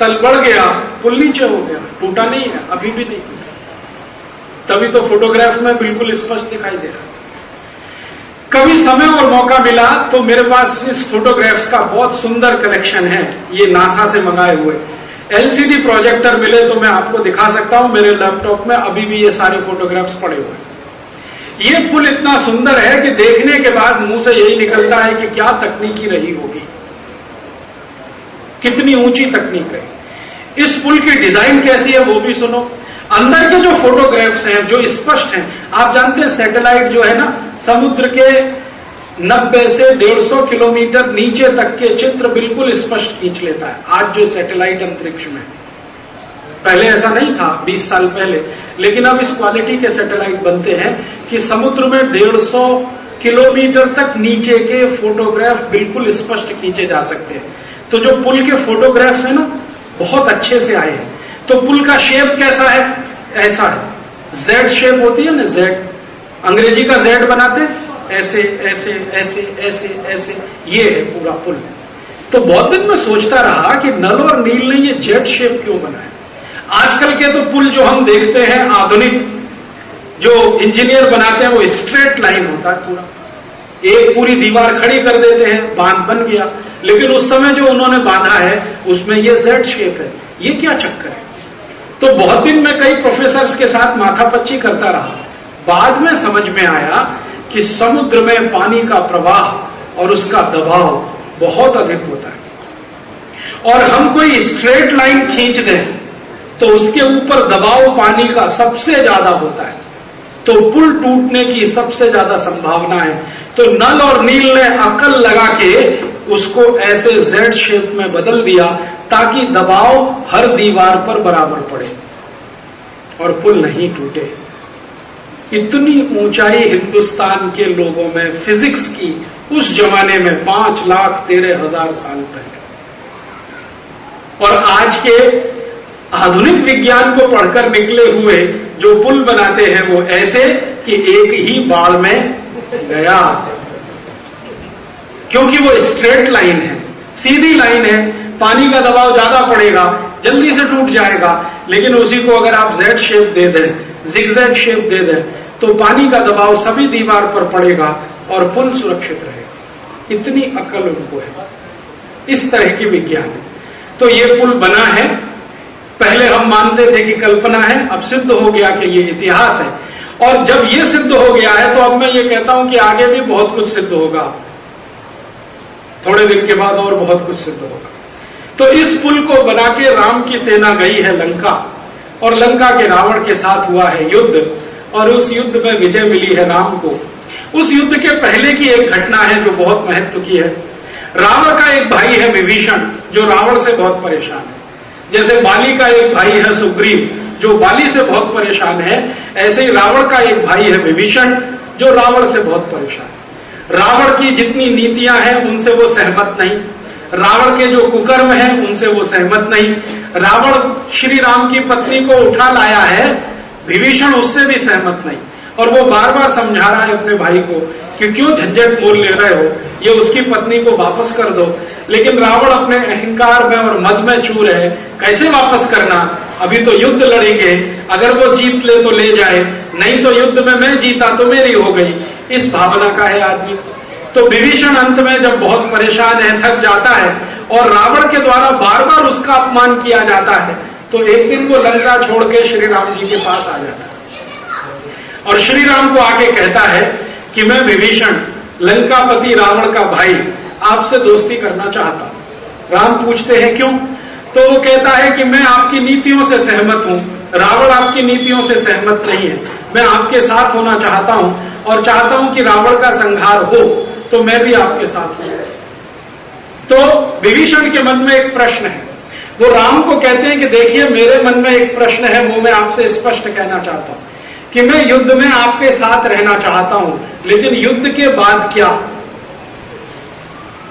तल बढ़ गया, पुल नीचे हो गया। टूटा नहीं है, अभी भी नहीं। तभी तो फोटोग्राफ में बिल्कुल स्पष्ट दिखाई दे रहा। कभी समय और मौका मिला तो मेरे पास इस फोटोग्राफ्स का बहुत सुंदर कलेक्शन है, ये नासा से मंगाए हुए। एलसीडी प्रोजेक्टर मिले तो मैं आपको दिखा सकता हूँ, मेरे लैपटॉप में अभी भी ये सारे फोटोग्राफ्स पड़े हुए हैं। ये पुल इतना सुंदर है कि देखने के बाद मुँह से यही निकलता है कि क्या तकनीकी रही होगी। कितनी ऊँची तकनीक है। इस पुल की डिज़ाइन कैसी है वो भी सुनो। अंदर के जो फोटोग्राफ्स हैं, जो स्पष्ट हैं, आप जानते हैं सैटेलाइट जो है ना, समुद्र के नब्बे से डेढ़ सौ किलोमीटर नीचे तक के चित्र बिल्कुल स्पष्ट खींच लेता है। आज जो सैटेलाइट अंतरिक्ष में पहले ऐसा नहीं था 20 साल पहले। लेकिन अब इस क्वालिटी के सैटेलाइट बनते हैं कि समुद्र में डेढ़ सौ किलोमीटर तक नीचे के फोटोग्राफ बिल्कुल स्पष्ट खींचे जा सकते हैं। तो जो पुल के फोटोग्राफ्स है ना, बहुत अच्छे से आए हैं। तो पुल का शेप कैसा है? ऐसा है। जेड शेप होती है ना जेड अंग्रेज़ी का जेड बनाते ऐसे ऐसे ऐसे ऐसे ऐसे, ये है पूरा पुल। तो बहुत दिन में सोचता रहा कि नल और नील ने ये जेड शेप क्यों बनाया? आजकल के तो पुल जो हम देखते हैं, आधुनिक, जो इंजीनियर बनाते हैं, वो स्ट्रेट लाइन होता है पूरा। एक पूरी दीवार खड़ी कर देते हैं, बाँध बन गया। लेकिन उस समय जो उन्होंने बांधा है, उसमें ये जेड शेप है। ये क्या चक्कर है? तो बहुत दिन मैं कई प्रोफेसर के साथ माथापच्ची करता रहा। बाद में समझ में आया कि समुद्र में पानी का प्रवाह और उसका दबाव बहुत अधिक होता है। और हम कोई स्ट्रेट लाइन खींच दें तो उसके ऊपर दबाव पानी का सबसे ज़्यादा होता है। तो पुल टूटने की सबसे ज़्यादा संभावना है। तो नल और नील ने अकल लगा के उसको ऐसे जेड शेप में बदल दिया, ताकि दबाव हर दीवार पर बराबर पड़े और पुल नहीं टूटे। इतनी ऊंचाई हिंदुस्तान के लोगों में फिजिक्स की, उस जमाने में पाँच लाख तेरह हज़ार साल पहले। और आज के आधुनिक विज्ञान को पढ़कर निकले हुए जो पुल बनाते हैं वो ऐसे कि एक ही बाढ़ में गया। क्योंकि वो स्ट्रेट लाइन है, सीधी लाइन है, पानी का दबाव ज़्यादा पड़ेगा, जल्दी से टूट जाएगा, लेकिन उसी को अगर आप जेड शेप दे दें जिगजैग शेप दे दें तो पानी का दबाव सभी दीवार पर पड़ेगा और पुल सुरक्षित रहेगा। इतनी अकल उनको है। इस तरह की विज्ञान है। तो ये पुल बना है। पहले हम मानते थे कि कल्पना है, अब सिद्ध हो गया कि ये इतिहास है। और जब ये सिद्ध हो गया है तो अब मैं ये कहता हूँ कि आगे भी बहुत कुछ सिद्ध होगा। थोड़े दिन के बाद और बहुत कुछ सिद्ध होगा। तो इस पुल को बना के राम की सेना गई है लंका। और लंका के रावण के साथ हुआ है युद्ध, और उस युद्ध में विजय मिली है राम को। उस युद्ध के पहले की एक घटना है जो बहुत महत्व की है। रावण का एक भाई है विभीषण, जो रावण से बहुत परेशान है। जैसे बाली का एक भाई है सुग्रीव, जो बाली से बहुत परेशान है, ऐसे ही रावण का एक भाई है विभीषण, जो रावण से बहुत परेशान है। रावण की जितनी नीतियाँ हैं, उनसे वो सहमत नहीं। रावण के जो कुकर्म है, उनसे वो सहमत नहीं। रावण श्री राम की पत्नी को उठा लाया है, विभीषण उससे भी सहमत नहीं। और वो बार बार समझा रहा है अपने भाई को कि क्यों झंझट मोल ले रहे हो? ये उसकी पत्नी को वापस कर दो। लेकिन रावण अपने अहंकार में और मद में छू रहे कैसे वापस करना? अभी तो युद्ध लड़ेंगे। अगर वो जीत ले तो ले जाए। नहीं तो युद्ध में मैं जीता तो मेरी हो गई। इस भावना का है आदमी। तो विभीषण अंत में जब बहुत परेशान है, थक जाता है और रावण के द्वारा बार बार उसका अपमान किया जाता है तो एक दिन वो लंका छोड़ के श्री राम जी के पास आ जाता है। और श्री राम को आके कहता है कि मैं विभीषण, लंकापति रावण का भाई, आपसे दोस्ती करना चाहता हूँ। राम पूछते हैं, क्यों? तो वो कहता है कि मैं आपकी नीतियों से सहमत हूँ। रावण आपकी नीतियों से सहमत नहीं है। मैं आपके साथ होना चाहता हूँ और चाहता हूँ कि रावण का संहार हो। तो मैं भी आपके साथ हूँ। तो विभीषण के मन में एक प्रश्न है। वो राम को कहते हैं कि देखिए, मेरे मन में एक प्रश्न है, वो मैं आपसे स्पष्ट कहना चाहता हूँ कि मैं युद्ध में आपके साथ रहना चाहता हूँ, लेकिन युद्ध के बाद क्या?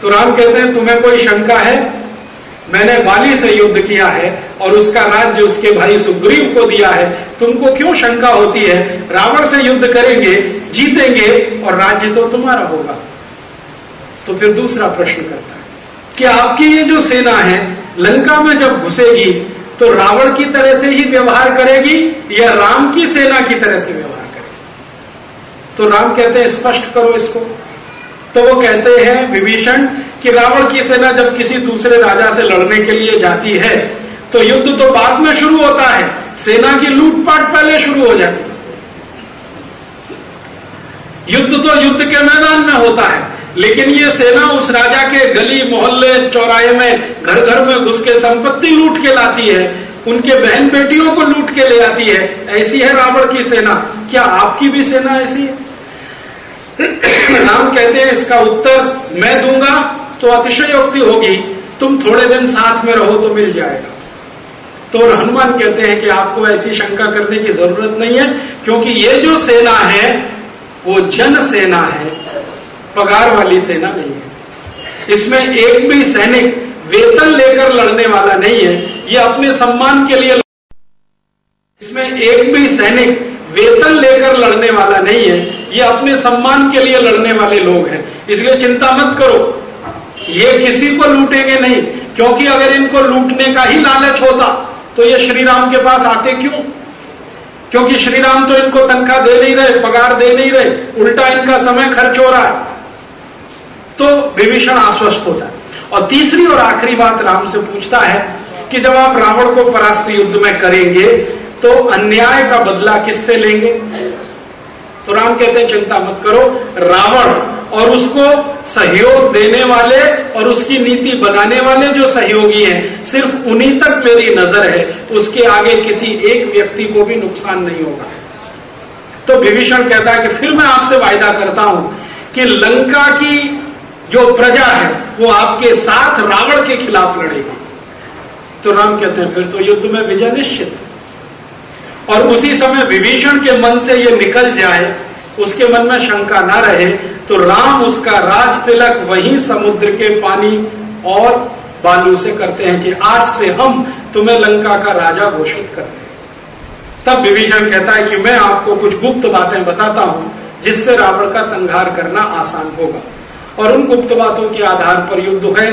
तो राम कहते हैं, तुम्हें कोई शंका है? मैंने बाली से युद्ध किया है और उसका राज्य उसके भाई सुग्रीव को दिया है। तुमको क्यों शंका होती है? रावण से युद्ध करेंगे, जीतेंगे और राज्य तो तुम्हारा होगा। तो फिर दूसरा प्रश्न करता है, कि आपकी ये जो सेना है, लंका में जब घुसेगी तो रावण की तरह से ही व्यवहार करेगी, या राम की सेना की तरह से व्यवहार करेगी? तो राम कहते हैं, स्पष्ट करो इसको। तो वो कहते हैं, विभीषण, कि रावण की सेना जब किसी दूसरे राजा से लड़ने के लिए जाती है तो युद्ध तो बाद में शुरू होता है, सेना की लूटपाट पहले शुरू हो जाती है। युद्ध तो युद्ध के मैदान में होता है। लेकिन ये सेना उस राजा के गली, मोहल्ले, चौराहे में घर घर में घुस के संपत्ति लूट के लाती है। उनके बहन बेटियों को लूट के ले आती है। ऐसी है रावण की सेना। क्या आपकी भी सेना ऐसी है? राम कहते हैं, इसका उत्तर मैं दूँगा तो अतिशयोक्ति होगी। तुम थोड़े दिन साथ में रहो तो मिल जाएगा। तो हनुमान कहते हैं कि आपको ऐसी शंका करने की ज़रूरत नहीं है, क्योंकि ये जो सेना है, वो जन सेना है। पगार वाली सेना नहीं है। इसमें एक भी सैनिक वेतन लेकर लड़ने वाला नहीं है। ये अपने सम्मान के लिए इसमें एक भी सैनिक वेतन लेकर लड़ने वाला नहीं है। ये अपने सम्मान के लिए लड़ने वाले लोग हैं। इसलिए चिंता मत करो। ये किसी को लूटेंगे नहीं, क्योंकि अगर इनको लूटने का ही लालच होता तो ये श्री राम के पास आते क्यों? क्योंकि श्री राम तो इनको तनख्वाह दे नहीं रहे, पगार दे नहीं रहे। उल्टा इनका समय खर्च हो रहा है। तो विभीषण आश्वस्त होता है। और तीसरी और आखिरी बात राम से पूछता है कि जब आप रावण को परास्त युद्ध में करेंगे तो अन्याय का बदला किससे लेंगे? तो राम कहते हैं, चिंता मत करो, रावण और उसको सहयोग देने वाले और उसकी नीति बनाने वाले जो सहयोगी हैं, सिर्फ़ उन्हीं तक मेरी नज़र है, उसके आगे किसी एक व्यक्ति को भी नुकसान नहीं होगा। तो विभीषण कहता है कि फिर मैं आपसे वायदा करता हूँ कि लंका की जो प्रजा है, वो आपके साथ रावण के खिलाफ लड़ेगी। तो राम कहते हैं, फिर तो युद्ध में विजय निश्चित है। और उसी समय विभीषण के मन से ये निकल जाए, उसके मन में शंका ना रहे तो राम उसका राज तिलक वहीं समुद्र के पानी और बालू से करते हैं कि आज से हम तुम्हें लंका का राजा घोषित करते हैं तब विभीषण कहता है कि मैं आपको कुछ गुप्त बातें बताता हूँ, जिससे रावण का संहार करना आसान होगा। और उन गुप्त बातों के आधार पर युद्ध है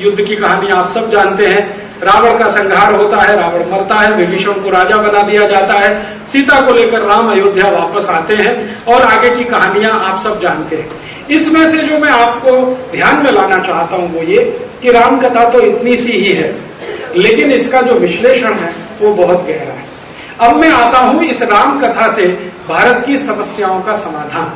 युद्ध की कहानी आप सब जानते हैं। रावण का संहार होता है, रावण मरता है विभीषण को राजा बना दिया जाता है। सीता को लेकर राम अयोध्या वापस आते हैं और आगे की कहानियाँ आप सब जानते हैं। इसमें से जो मैं आपको ध्यान में लाना चाहता हूँ वो ये कि राम कथा तो इतनी सी ही है, लेकिन इसका जो विश्लेषण है वो बहुत गहरा है। अब मैं आता हूँ इस राम कथा से भारत की समस्याओं का समाधान।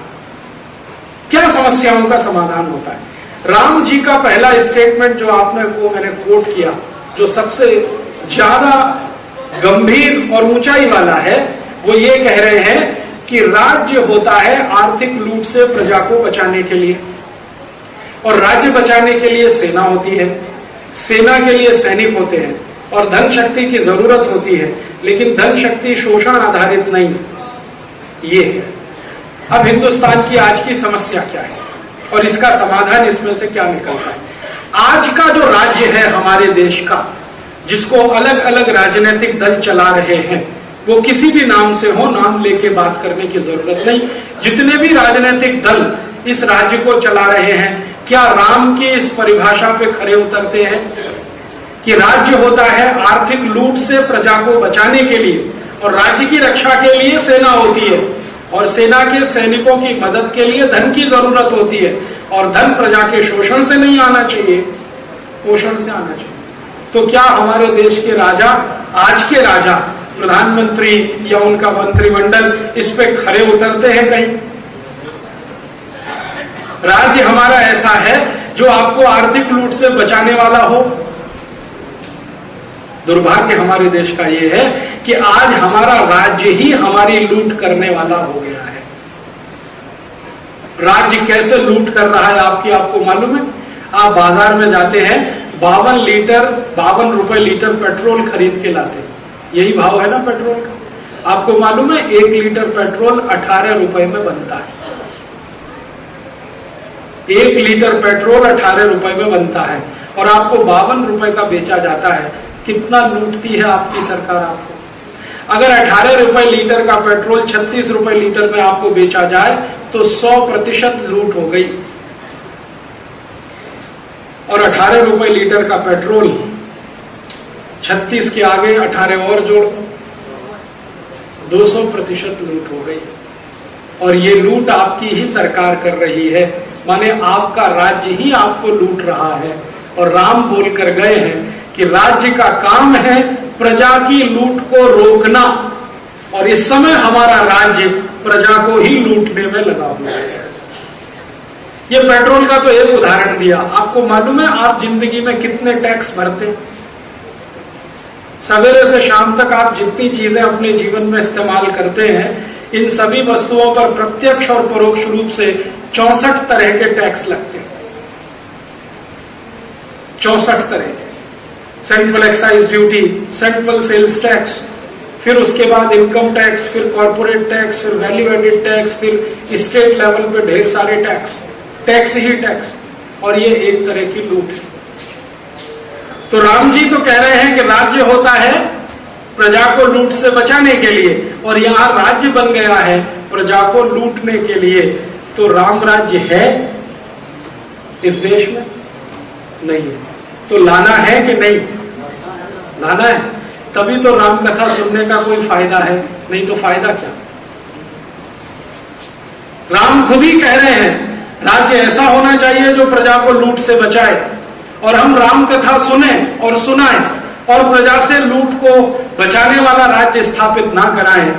क्या समस्याओं का समाधान होता है? राम जी का पहला स्टेटमेंट जो आपने को मैंने कोट किया, जो सबसे ज़्यादा गंभीर और ऊंचाई वाला है, वो ये कह रहे हैं कि राज्य होता है आर्थिक लूट से प्रजा को बचाने के लिए। और राज्य बचाने के लिए सेना होती है, सेना के लिए सैनिक होते हैं, और धन शक्ति की ज़रूरत होती है, लेकिन धन शक्ति शोषण आधारित नहीं। ये अब हिंदुस्तान की आज की समस्या क्या है? और इसका समाधान इसमें से क्या निकलता है? आज का जो राज्य है हमारे देश का, जिसको अलग अलग राजनीतिक दल चला रहे हैं, वो किसी भी नाम से हो, नाम लेके बात करने की ज़रूरत नहीं। जितने भी राजनीतिक दल इस राज्य को चला रहे हैं, क्या राम की इस परिभाषा पे खड़े उतरते हैं? कि राज्य होता है आर्थिक लूट से प्रजा को बचाने के लिए और राज्य की रक्षा के लिए सेना होती है। और सेना के सैनिकों की मदद के लिए धन की ज़रूरत होती है और धन प्रजा के शोषण से नहीं आना चाहिए, पोषण से आना चाहिए। तो क्या हमारे देश के राजा, आज के राजा, प्रधानमंत्री या उनका मंत्रिमंडल इस पे खड़े उतरते हैं कहीं? राज्य हमारा ऐसा है जो आपको आर्थिक लूट से बचाने वाला हो दुर्भाग्य हमारे देश का यह है कि आज हमारा राज्य ही हमारी लूट करने वाला हो गया है। राज्य कैसे लूट कर रहा है आपकी आपको मालूम है? आप बाज़ार में जाते हैं, बावन लीटर, बावन रुपए लीटर पेट्रोल खरीद के लाते यही भाव है ना पेट्रोल का? आपको मालूम है, एक लीटर पेट्रोल अठारह रुपए में बनता है। एक लीटर पेट्रोल अठारह रुपए में बनता है और आपको बावन रुपए का बेचा जाता है। कितना लूटती है आपकी सरकार आपको? अगर अठारह रुपए लीटर का पेट्रोल छत्तीस रुपए लीटर में आपको बेचा जाए तो सौ प्रतिशत लूट हो गई। और अठारह रुपए लीटर का पेट्रोल छत्तीस के आगे अठारह और जोड़ दो। सौ प्रतिशत लूट हो गई। और ये लूट आपकी ही सरकार कर रही है। माने आपका राज्य ही आपको लूट रहा है। और राम बोलकर गए हैं कि राज्य का काम है प्रजा की लूट को रोकना। और इस समय हमारा राज्य प्रजा को ही लूटने में लगा हुआ है। ये पेट्रोल का तो एक उदाहरण दिया। आपको मालूम है, आप ज़िंदगी में कितने टैक्स भरते सवेरे से शाम तक आप जितनी चीज़ें अपने जीवन में इस्तेमाल करते हैं, इन सभी वस्तुओं पर प्रत्यक्ष और परोक्ष रूप से चौसठ तरह के टैक्स लगते हैं। चौसठ तरह के। Central excise duty central sales tax फिर उसके बाद इनकम टैक्स फिर कॉरपोरेट टैक्स फिर वैल्यू एडेड टैक्स फिर स्टेट लेवल पे ढेर सारे टैक्स टैक्स ही टैक्स और ये एक तरह की लूट है। तो राम जी तो कह रहे हैं कि राज्य होता है प्रजा को लूट से बचाने के लिए, और यहाँ राज्य बन गया है प्रजा को लूटने के लिए। तो राम राज्य है? इस देश में नहीं है। तो लाना है कि नहीं? लाना है। तभी तो राम कथा सुनने का कोई फ़ायदा है, नहीं तो फ़ायदा क्या? राम खुद ही कह रहे हैं, राज्य ऐसा होना चाहिए जो प्रजा को लूट से बचाए और हम राम कथा सुने और सुनाए और प्रजा से लूट को बचाने वाला राज्य स्थापित ना कराएँ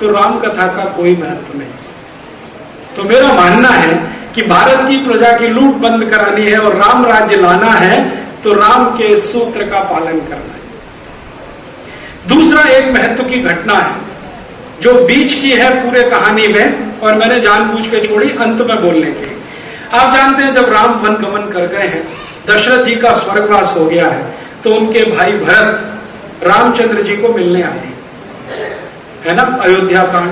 तो राम कथा का कोई महत्व नहीं। तो मेरा मानना है कि भारत की प्रजा की लूट बंद करानी है और राम राज्य लाना है तो राम के सूत्र का पालन करना है। दूसरा एक महत्व की घटना है, जो बीच की है पूरे कहानी में, और मैंने जानबूझ के छोड़ी अंत में बोलने के आप जानते हैं, जब राम वन गमन कर गए हैं, दशरथ जी का स्वर्गवास हो गया है तो उनके भाई भरत रामचंद्र जी को मिलने आए। है ना? अयोध्या कांड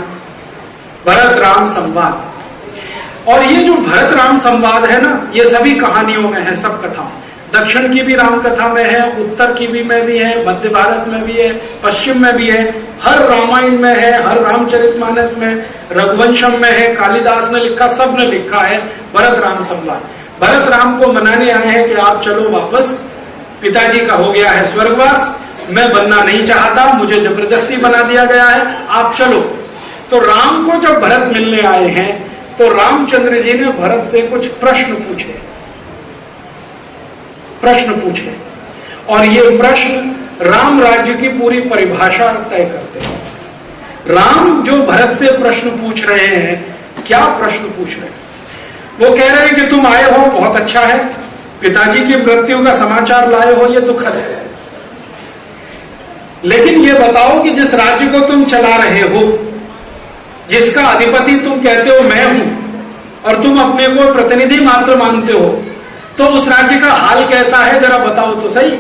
भरत राम संवाद। और ये जो भरत राम संवाद है ना, ये सभी कहानियों में है, सब कथाओं दक्षिण की भी राम कथा में है, उत्तर की भी में भी है, मध्य भारत में भी है, पश्चिम में भी है, हर रामायण में है, हर रामचरितमानस में, रघुवंशम में है, कालिदास ने लिखा सबने लिखा है, भरत राम संवाद भरत राम को मनाने आए हैं कि आप चलो वापस, पिताजी का हो गया है स्वर्गवास, मैं बनना नहीं चाहता, मुझे ज़बरदस्ती बना दिया गया है, आप चलो। तो राम को जब भरत मिलने आए हैं तो रामचंद्र जी ने भरत से कुछ प्रश्न पूछे। प्रश्न पूछे और ये प्रश्न राम राज्य की पूरी परिभाषा तय करते हैं। राम जो भरत से प्रश्न पूछ रहे हैं, क्या प्रश्न पूछ रहे हैं? वो कह रहे हैं कि तुम आए हो, बहुत अच्छा है। पिताजी की मृत्यु का समाचार लाए हो, ये दुखद है। लेकिन ये बताओ कि जिस राज्य को तुम चला रहे हो, जिसका अधिपति तुम कहते हो, मैं हूँ, और तुम अपने को प्रतिनिधि मात्र मानते हो तो उस राज्य का हाल कैसा है, जरा बताओ तो सही।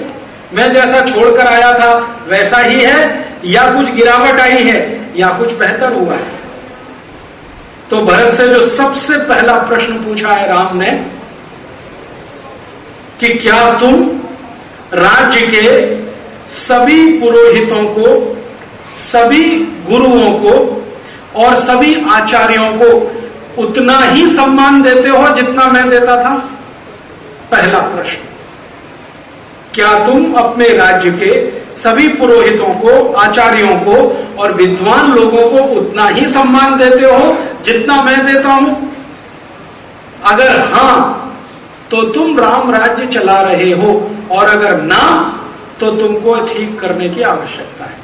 मैं जैसा छोड़कर आया था, वैसा ही है, या कुछ गिरावट आई है, या कुछ बेहतर हुआ है। तो भरत से जो सबसे पहला प्रश्न पूछा है राम ने, कि क्या तुम राज्य के सभी पुरोहितों को, सभी गुरुओं को, और सभी आचार्यों को उतना ही सम्मान देते हो जितना मैं देता था? पहला प्रश्न। क्या तुम अपने राज्य के सभी पुरोहितों को, आचार्यों को और विद्वान लोगों को उतना ही सम्मान देते हो जितना मैं देता हूँ? अगर हाँ तो तुम राम राज्य चला रहे हो और अगर ना तो तुमको ठीक करने की आवश्यकता है।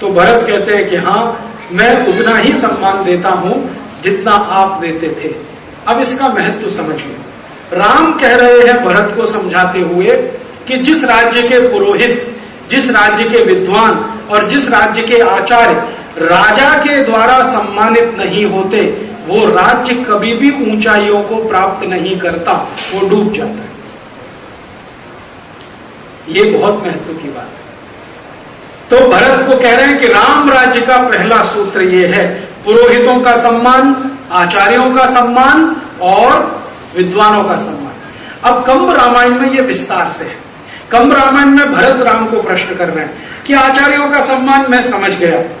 तो भरत कहते हैं कि हाँ, मैं उतना ही सम्मान देता हूँ जितना आप देते थे। अब इसका महत्व समझ लो राम कह रहे हैं भरत को समझाते हुए कि जिस राज्य के पुरोहित, जिस राज्य के विद्वान और जिस राज्य के आचार्य राजा के द्वारा सम्मानित नहीं होते, वो राज्य कभी भी ऊंचाइयों को प्राप्त नहीं करता, वो डूब जाता है। ये बहुत महत्व की बात है। तो भरत को कह रहे हैं कि राम राज्य का पहला सूत्र ये है, पुरोहितों का सम्मान, आचार्यों का सम्मान और विद्वानों का सम्मान। अब कंब रामायण में यह विस्तार से है। कंब रामायण में भरत राम को प्रश्न कर रहे हैं कि आचार्यों का सम्मान मैं समझ गया।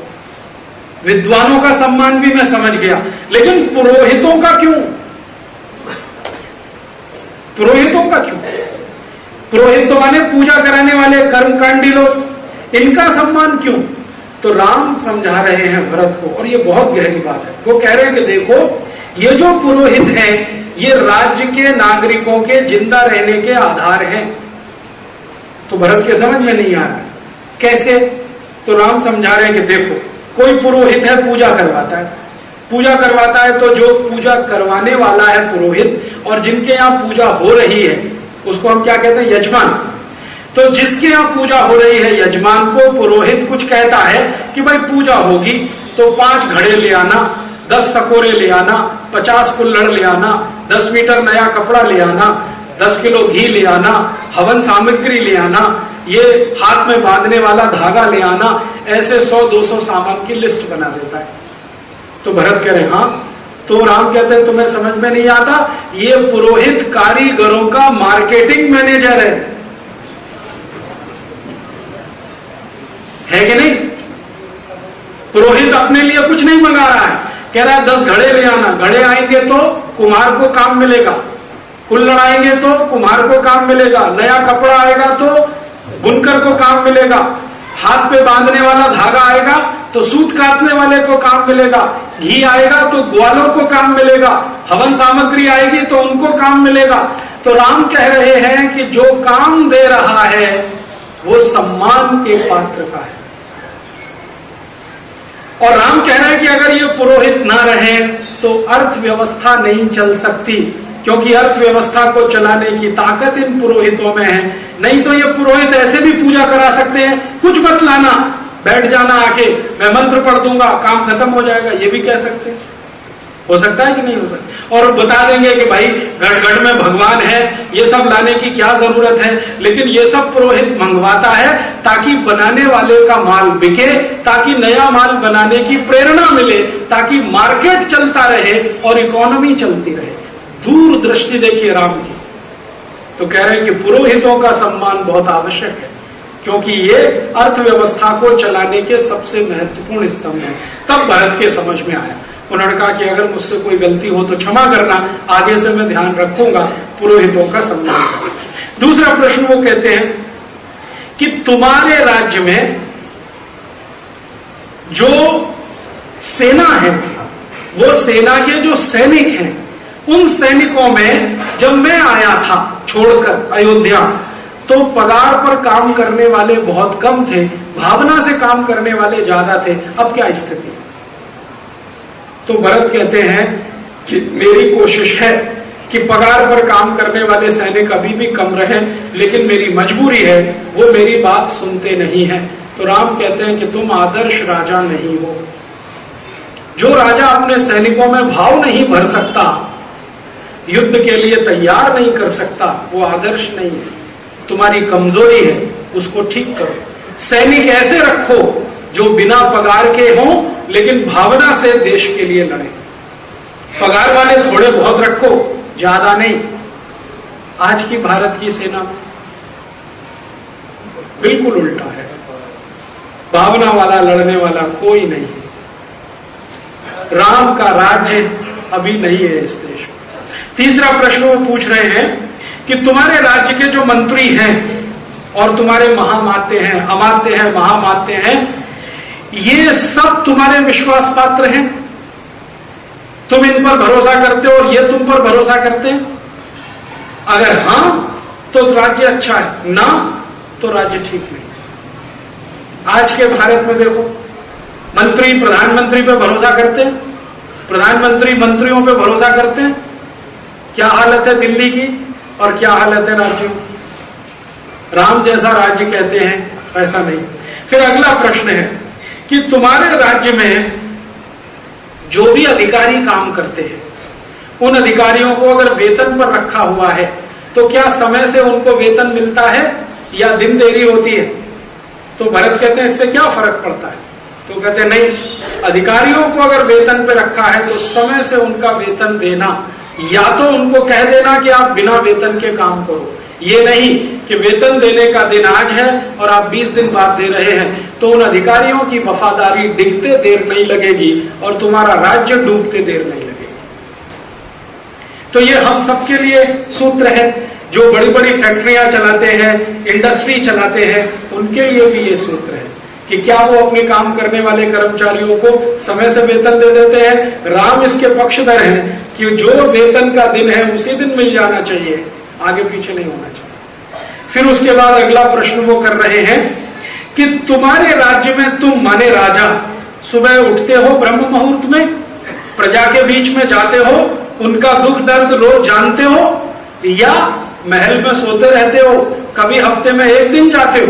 विद्वानों का सम्मान भी मैं समझ गया। लेकिन पुरोहितों का क्यों? पुरोहितों का क्यों? पुरोहित तो माने पूजा कराने वाले, कर्मकांडी लोग। इनका सम्मान क्यों? तो राम समझा रहे हैं भरत को, और ये बहुत गहरी बात है। वो कह रहे हैं कि देखो, ये जो पुरोहित हैं ये राज्य के नागरिकों के ज़िंदा रहने के आधार हैं। तो भरत के समझ में नहीं आ रहा कैसे? तो राम समझा रहे हैं कि देखो, कोई पुरोहित है, पूजा करवाता है। पूजा करवाता है तो जो पूजा करवाने वाला है पुरोहित और जिनके यहाँ पूजा हो रही है, उसको हम क्या कहते हैं? यजमान। तो जिसके यहाँ पूजा हो रही है यजमान को पुरोहित कुछ कहता है कि भाई पूजा होगी तो पाँच घड़े ले आना। दस सकोरे ले आना, पचास कुल्लड़ ले आना, दस मीटर नया कपड़ा ले आना, दस किलो घी ले आना, हवन सामग्री ले आना, ये हाथ में बांधने वाला धागा ले आना, ऐसे सौ, दो सौ सामान की लिस्ट बना देता है। तो भरत कह रहे हाँ तो राम कहते हैं, तुम्हें समझ में नहीं आता, ये पुरोहित कारीगरों का मार्केटिंग मैनेजर है। है कि नहीं? पुरोहित अपने लिए कुछ नहीं मंगा रहा है। कह रहा है, दस घड़े ले आना। घड़े आएँगे तो कुम्हार को काम मिलेगा। कुल लड़ाएँगे तो कुम्हार को काम मिलेगा। नया कपड़ा आएगा तो बुनकर को काम मिलेगा। हाथ पे बांधने वाला धागा आएगा तो सूत काटने वाले को काम मिलेगा। घी आएगा तो ग्वालों को काम मिलेगा। हवन सामग्री आएगी तो उनको काम मिलेगा। तो राम कह रहे हैं कि जो काम दे रहा है, वो सम्मान के पात्र का है। और राम कह रहे हैं कि अगर ये पुरोहित ना रहे तो अर्थव्यवस्था नहीं चल सकती, क्योंकि अर्थव्यवस्था को चलाने की ताकत इन पुरोहितों में है। नहीं तो ये पुरोहित ऐसे भी पूजा करा सकते हैं, कुछ बतलाना, बैठ जाना आके मैं मंत्र पढ़ दूँगा, काम खत्म हो जाएगा, ये भी कह सकते हैं। हो सकता है कि नहीं हो सकता। और बता देंगे कि भाई घट घट में भगवान है, ये सब लाने की क्या ज़रूरत है? लेकिन ये सब पुरोहित मंगवाता है ताकि बनाने वाले का माल बिके, ताकि नया माल बनाने की प्रेरणा मिले, ताकि मार्केट चलता रहे और इकोनॉमी चलती रहे। दूर दृष्टि देखिए राम की। तो कह रहे हैं कि पुरोहितों का सम्मान बहुत आवश्यक है, क्योंकि ये अर्थव्यवस्था को चलाने के सबसे महत्वपूर्ण स्तंभ है। तब भारत के समझ में आया। उन्होंने कहा कि अगर मुझसे कोई गलती हो तो क्षमा करना, आगे से मैं ध्यान रखूँगा, पुरोहितों का सम्मान करना दूसरा प्रश्न वो कहते हैं कि तुम्हारे राज्य में जो सेना है, वो सेना के जो सैनिक हैं, उन सैनिकों में जब मैं आया था छोड़कर अयोध्या तो पगार पर काम करने वाले बहुत कम थे, भावना से काम करने वाले ज़्यादा थे, अब क्या स्थिति? तो भरत कहते हैं कि मेरी कोशिश है कि पगार पर काम करने वाले सैनिक अभी भी कम रहे, लेकिन मेरी मजबूरी है, वो मेरी बात सुनते नहीं है। तो राम कहते हैं कि तुम आदर्श राजा नहीं हो। जो राजा अपने सैनिकों में भाव नहीं भर सकता, युद्ध के लिए तैयार नहीं कर सकता, वो आदर्श नहीं है। तुम्हारी कमज़ोरी है, उसको ठीक करो। सैनिक ऐसे रखो जो बिना पगार के हों, लेकिन भावना से देश के लिए लड़े। पगार वाले थोड़े बहुत रखो, ज़्यादा नहीं। आज की भारत की सेना बिल्कुल उल्टा है। भावना वाला, लड़ने वाला कोई नहीं। राम का राज्य अभी नहीं है इस देश में। तीसरा प्रश्न वो पूछ रहे हैं कि तुम्हारे राज्य के जो मंत्री हैं और तुम्हारे महामाते हैं, अमाते हैं, महामाते हैं ये सब तुम्हारे विश्वास पात्र हैं। तुम इन पर भरोसा करते हो और ये तुम पर भरोसा करते हैं। अगर हाँ तो राज्य अच्छा है। ना तो राज्य ठीक नहीं। आज के भारत में देखो, मंत्री, प्रधानमंत्री पर भरोसा करते हैं। प्रधानमंत्री मंत्रियों पर भरोसा करते हैं। क्या हालत है दिल्ली की और क्या हालत है राज्यों की? राम जैसा राज्य कहते हैं, ऐसा नहीं। फिर अगला प्रश्न है कि तुम्हारे राज्य में जो भी अधिकारी काम करते हैं, उन अधिकारियों को अगर वेतन पर रखा हुआ है तो क्या समय से उनको वेतन मिलता है या दिन देरी होती है? तो भरत कहते हैं, इससे क्या फ़र्क पड़ता है? तो कहते हैं, नहीं, अधिकारियों को अगर वेतन पर रखा है तो समय से उनका वेतन देना, या तो उनको कह देना कि आप बिना वेतन के काम करो। ये नहीं कि वेतन देने का दिन आज है और आप 20 दिन बाद दे रहे हैं। तो उन अधिकारियों की वफादारी डिगते देर नहीं लगेगी और तुम्हारा राज्य डूबते देर नहीं लगेगी। तो ये हम सबके लिए सूत्र है। जो बड़ी बड़ी फैक्ट्रियाँ चलाते हैं, इंडस्ट्री चलाते हैं, उनके लिए भी ये सूत्र है कि क्या वो अपने काम करने वाले कर्मचारियों को समय से वेतन दे देते हैं? राम इसके पक्षधर हैं कि जो वेतन का दिन है, उसी दिन मिल जाना चाहिए। आगे पीछे नहीं होना चाहिए। फिर उसके बाद अगला प्रश्न वो कर रहे हैं कि तुम्हारे राज्य में तुम माने राजा, सुबह उठते हो ब्रह्म मुहूर्त में, प्रजा के बीच में जाते हो, उनका दुख दर्द रोज जानते हो, या महल में सोते रहते हो, कभी हफ़्ते में एक दिन जाते हो?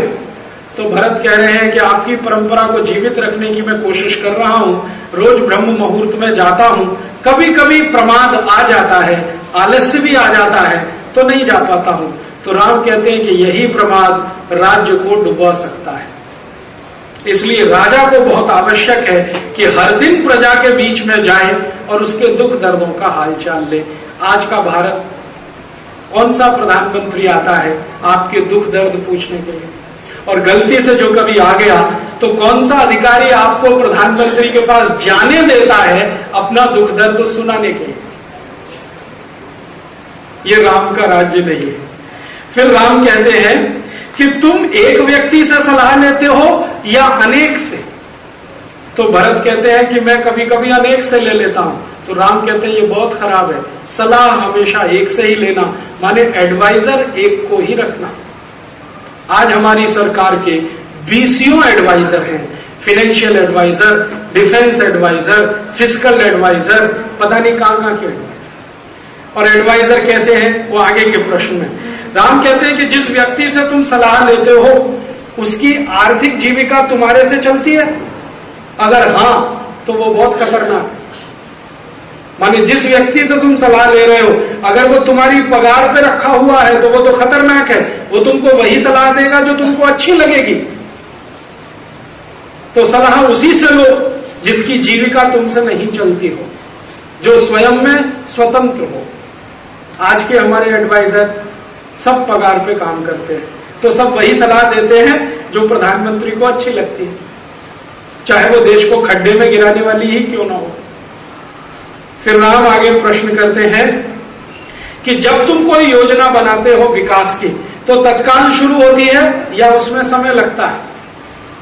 तो भरत कह रहे हैं कि आपकी परंपरा को जीवित रखने की मैं कोशिश कर रहा हूँ, रोज ब्रह्म मुहूर्त में जाता हूँ कभी कभी प्रमाद आ जाता है, आलस्य भी आ जाता है तो नहीं जा पाता हूँ। तो राम कहते हैं कि यही प्रमाद राज्य को डुबा सकता है। इसलिए राजा को बहुत आवश्यक है कि हर दिन प्रजा के बीच में जाए और उसके दुख दर्दों का हालचाल ले। आज का भारत कौन सा प्रधानमंत्री आता है आपके दुख दर्द पूछने के लिए? और गलती से जो कभी आ गया तो कौन सा अधिकारी आपको प्रधानमंत्री के पास जाने देता है अपना दुख दर्द सुनाने के लिए? ये राम का राज्य नहीं है फिर राम कहते हैं कि तुम एक व्यक्ति से सलाह लेते हो या अनेक से? तो भरत कहते हैं कि मैं कभी कभी अनेक से ले लेता हूँ। तो राम कहते हैं, ये बहुत खराब है। सलाह हमेशा एक से ही लेना, माने एडवाइजर एक को ही रखना। आज हमारी सरकार के बीसियों एडवाइजर हैं। Financial advisor defence advisor physical advisor पता नहीं कहाँ कहाँ के एडवाइजर और एडवाइजर कैसे हैं, वो आगे के प्रश्न में राम कहते हैं कि जिस व्यक्ति से तुम सलाह लेते हो, उसकी आर्थिक जीविका तुम्हारे से चलती है? अगर हाँ तो वो बहुत खतरनाक। माने जिस व्यक्ति से तुम सलाह ले रहे हो, अगर वो तुम्हारी पगार पे रखा हुआ है तो वो तो खतरनाक है। वो तुमको वही सलाह देगा जो तुमको अच्छी लगेगी। तो सलाह उसी से लो, जिसकी जीविका तुमसे नहीं चलती हो, जो स्वयं में स्वतंत्र हो। आज के हमारे एडवाइजर सब पगार पे काम करते हैं। तो सब वही सलाह देते हैं जो प्रधानमंत्री को अच्छी लगती है। चाहे वो देश को खड्डे में गिराने वाली ही क्यों ना हो। फिर राम आगे प्रश्न करते हैं कि जब तुम कोई योजना बनाते हो विकास की तो तत्काल शुरू होती है या उसमें समय लगता है?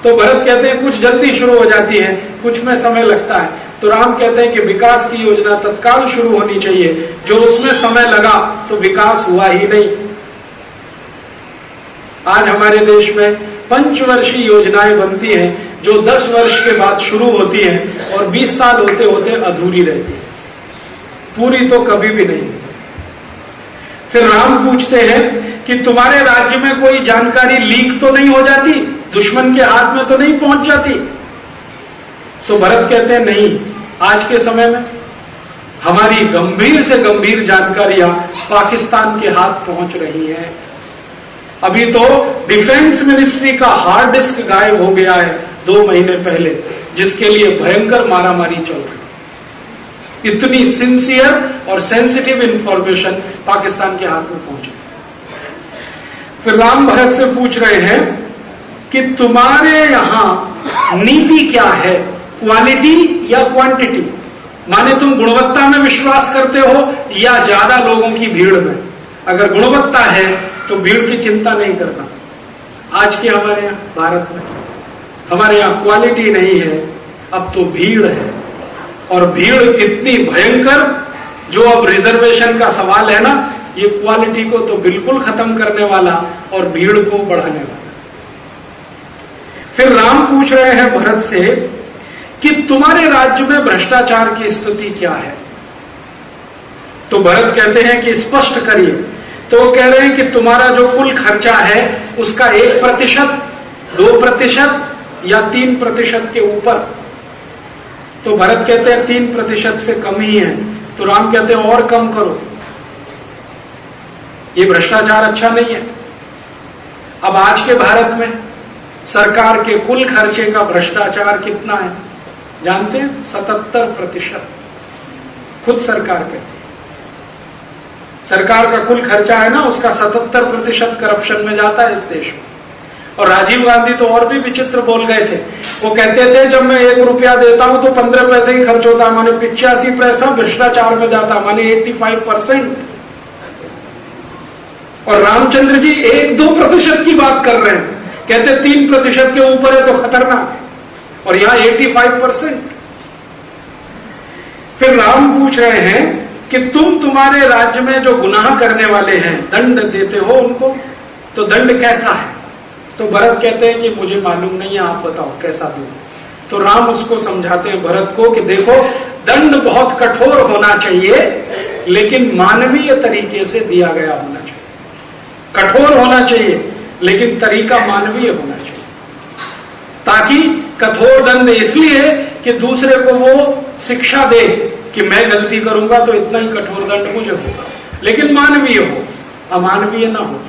तो भरत कहते हैं, कुछ जल्दी शुरू हो जाती है, कुछ में समय लगता है। तो राम कहते हैं कि विकास की योजना तत्काल शुरू होनी चाहिए। जो उसमें समय लगा तो विकास हुआ ही नहीं। आज हमारे देश में पंचवर्षीय योजनाएँ बनती हैं, जो 10 वर्ष के बाद शुरू होती हैं और 20 साल होते होते अधूरी रहती है। पूरी तो कभी भी नहीं। फिर राम पूछते हैं कि तुम्हारे राज्य में कोई जानकारी लीक तो नहीं हो जाती? दुश्मन के हाथ में तो नहीं पहुँच जाती? तो भरत कहते हैं, नहीं आज के समय में हमारी गंभीर से गंभीर जानकारियाँ पाकिस्तान के हाथ पहुँच रही हैं। अभी तो डिफेंस मिनिस्ट्री का हार्ड डिस्क गायब हो गया है दो महीने पहले, जिसके लिए भयंकर मारामारी चल रही इतनी सिंसियर और सेंसिटिव इंफॉर्मेशन पाकिस्तान के हाथ में पहुँची फिर राम भरत से पूछ रहे हैं कि तुम्हारे यहाँ नीति क्या है? क्वालिटी या क्वांटिटी माने तुम गुणवत्ता में विश्वास करते हो या ज़्यादा लोगों की भीड़ में? अगर गुणवत्ता है तो भीड़ की चिंता नहीं करना। आज के हमारे यहाँ, भारत में, हमारे यहाँ क्वालिटी नहीं है, अब तो भीड़ है। और भीड़ इतनी भयंकर, जो अब रिजर्वेशन का सवाल है ना, ये क्वालिटी को तो बिल्कुल खत्म करने वाला और भीड़ को बढ़ाने वाला। फिर राम पूछ रहे हैं भरत से कि तुम्हारे राज्य में भ्रष्टाचार की स्थिति क्या है? तो भरत कहते हैं कि स्पष्ट करिए। तो वो कह रहे हैं कि तुम्हारा जो कुल खर्चा है, उसका एक प्रतिशत, दो प्रतिशत या तीन प्रतिशत के ऊपर। तो भरत कहते हैं तीन प्रतिशत से कम ही है। तो राम कहते हैं और कम करो। ये भ्रष्टाचार अच्छा नहीं है। अब आज के भारत में सरकार के कुल खर्चे का भ्रष्टाचार कितना है? जानते हैं? सतहत्तर प्रतिशत। खुद सरकार कहती है। सरकार का कुल खर्चा है ना, उसका 77 प्रतिशत करप्शन में जाता है इस देश में। और राजीव गांधी तो और भी विचित्र बोल गए थे। वो कहते थे, जब मैं एक रुपया देता हूँ तो पंद्रह पैसे ही खर्च होता है। माने पिचासी पैसा भ्रष्टाचार में जाता माने 85 परसेंट। और रामचंद्र जी एक दो प्रतिशत की बात कर रहे हैं। कहते तीन प्रतिशत के ऊपर है तो खतरनाक। है और यहाँ 85 परसेंट फिर राम पूछ रहे हैं कि तुम तुम्हारे राज्य में जो गुनाह करने वाले हैं, दंड देते हो उनको? तो दंड कैसा है? तो भरत कहते हैं कि मुझे मालूम नहीं है, आप बताओ कैसा दू? तो राम उसको समझाते हैं भरत को कि देखो, दंड बहुत कठोर होना चाहिए, लेकिन मानवीय तरीके से दिया गया होना चाहिए। कठोर होना चाहिए, लेकिन तरीका मानवीय होना चाहिए। ताकि कठोर दंड इसलिए कि दूसरे को वो शिक्षा दे कि मैं गलती करूँगा तो इतना ही कठोर दंड मुझे होगा। लेकिन मानवीय हो, अमानवीय ना हो।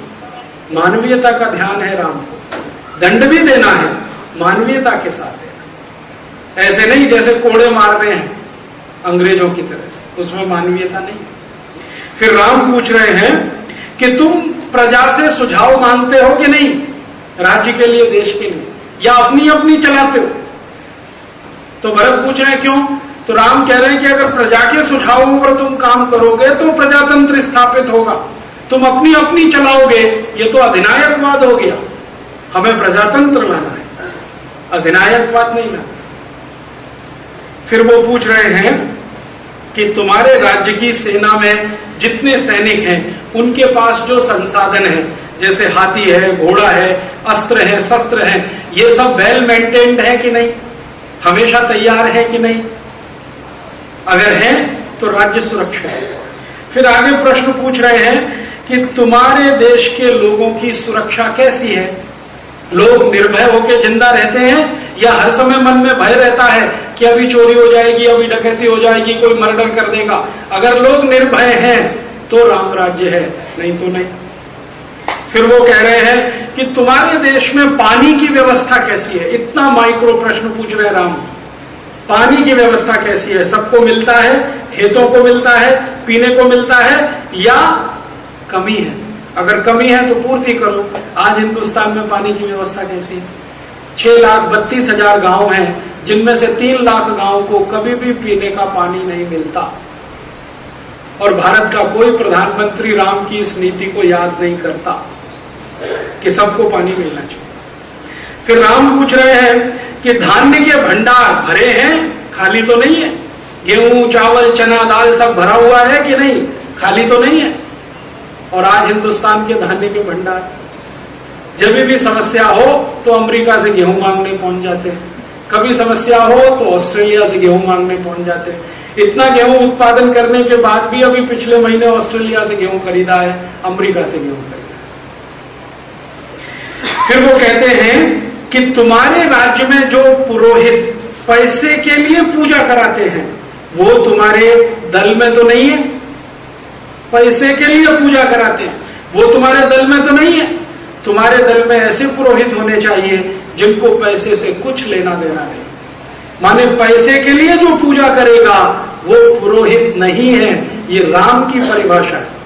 मानवीयता का ध्यान है राम को। दंड भी देना है, मानवीयता के साथ देना ऐसे नहीं जैसे कोड़े मार रहे हैं अंग्रेज़ों की तरह से, उसमें मानवीयता नहीं फिर राम पूछ रहे हैं कि तुम प्रजा से सुझाव मांगते हो कि नहीं? राज्य के लिए, देश के लिए। या अपनी अपनी चलाते हो। तो भरत पूछ रहे हैं, क्यों? तो राम कह रहे हैं कि अगर प्रजा के सुझावों पर तुम काम करोगे तो प्रजातंत्र स्थापित होगा। तुम अपनी अपनी चलाओगे। ये तो अधिनायकवाद हो गया। हमें प्रजातंत्र लाना है। अधिनायकवाद नहीं लाना। फिर वो पूछ रहे हैं कि तुम्हारे राज्य की सेना में जितने सैनिक हैं, उनके पास जो संसाधन है जैसे हाथी है, घोड़ा है, अस्त्र है, शस्त्र है, ये सब वेल मेंटेन्ड है कि नहीं? हमेशा तैयार है कि नहीं? अगर है तो राज्य सुरक्षा है। फिर आगे प्रश्न पूछ रहे हैं कि तुम्हारे देश के लोगों की सुरक्षा कैसी है? लोग निर्भय होकर ज़िंदा रहते हैं या हर समय मन में भय रहता है कि अभी चोरी हो जाएगी, अभी डकैती हो जाएगी, कोई मर्डर कर देगा? अगर लोग निर्भय हैं तो राम राज्य है, नहीं तो नहीं। फिर वो कह रहे हैं कि तुम्हारे देश में पानी की व्यवस्था कैसी है? इतना माइक्रो प्रश्न पूछ रहे राम। पानी की व्यवस्था कैसी है? सबको मिलता है, खेतों को मिलता है, पीने को मिलता है, या कमी है? अगर कमी है तो पूर्ति करो। आज हिंदुस्तान में पानी की व्यवस्था कैसी है? छह लाख बत्तीस हज़ार गाँव हैं, जिनमें से तीन लाख गाँव को कभी भी पीने का पानी नहीं मिलता। और भारत का कोई प्रधानमंत्री राम की इस नीति को याद नहीं करता। कि सबको पानी मिलना चाहिए। फिर राम पूछ रहे हैं कि धान्य के भंडार भरे हैं, खाली तो नहीं है? गेहूँ, चावल, चना, दाल सब भरा हुआ है कि नहीं? खाली तो नहीं है? और आज हिंदुस्तान के धान्य के भंडार। जब भी समस्या हो तो अमेरिका से गेहूँ मांगने पहुँच जाते हैं। कभी समस्या हो तो ऑस्ट्रेलिया से गेहूँ मांगने पहुँच जाते हैं। इतना गेहूँ उत्पादन करने के बाद भी अभी पिछले महीने ऑस्ट्रेलिया से गेहूँ खरीदा है, अमेरिका से गेहूँ खरीदा फिर वो कहते हैं कि तुम्हारे राज्य में जो पुरोहित पैसे के लिए पूजा कराते हैं, वो तुम्हारे दल में तो नहीं है। पैसे के लिए पूजा कराते हैं, वो तुम्हारे दल में तो नहीं है। तुम्हारे दल में ऐसे पुरोहित होने चाहिए जिनको पैसे से कुछ लेना देना नहीं। माने पैसे के लिए जो पूजा करेगा, वो पुरोहित नहीं है। ये राम की परिभाषा है।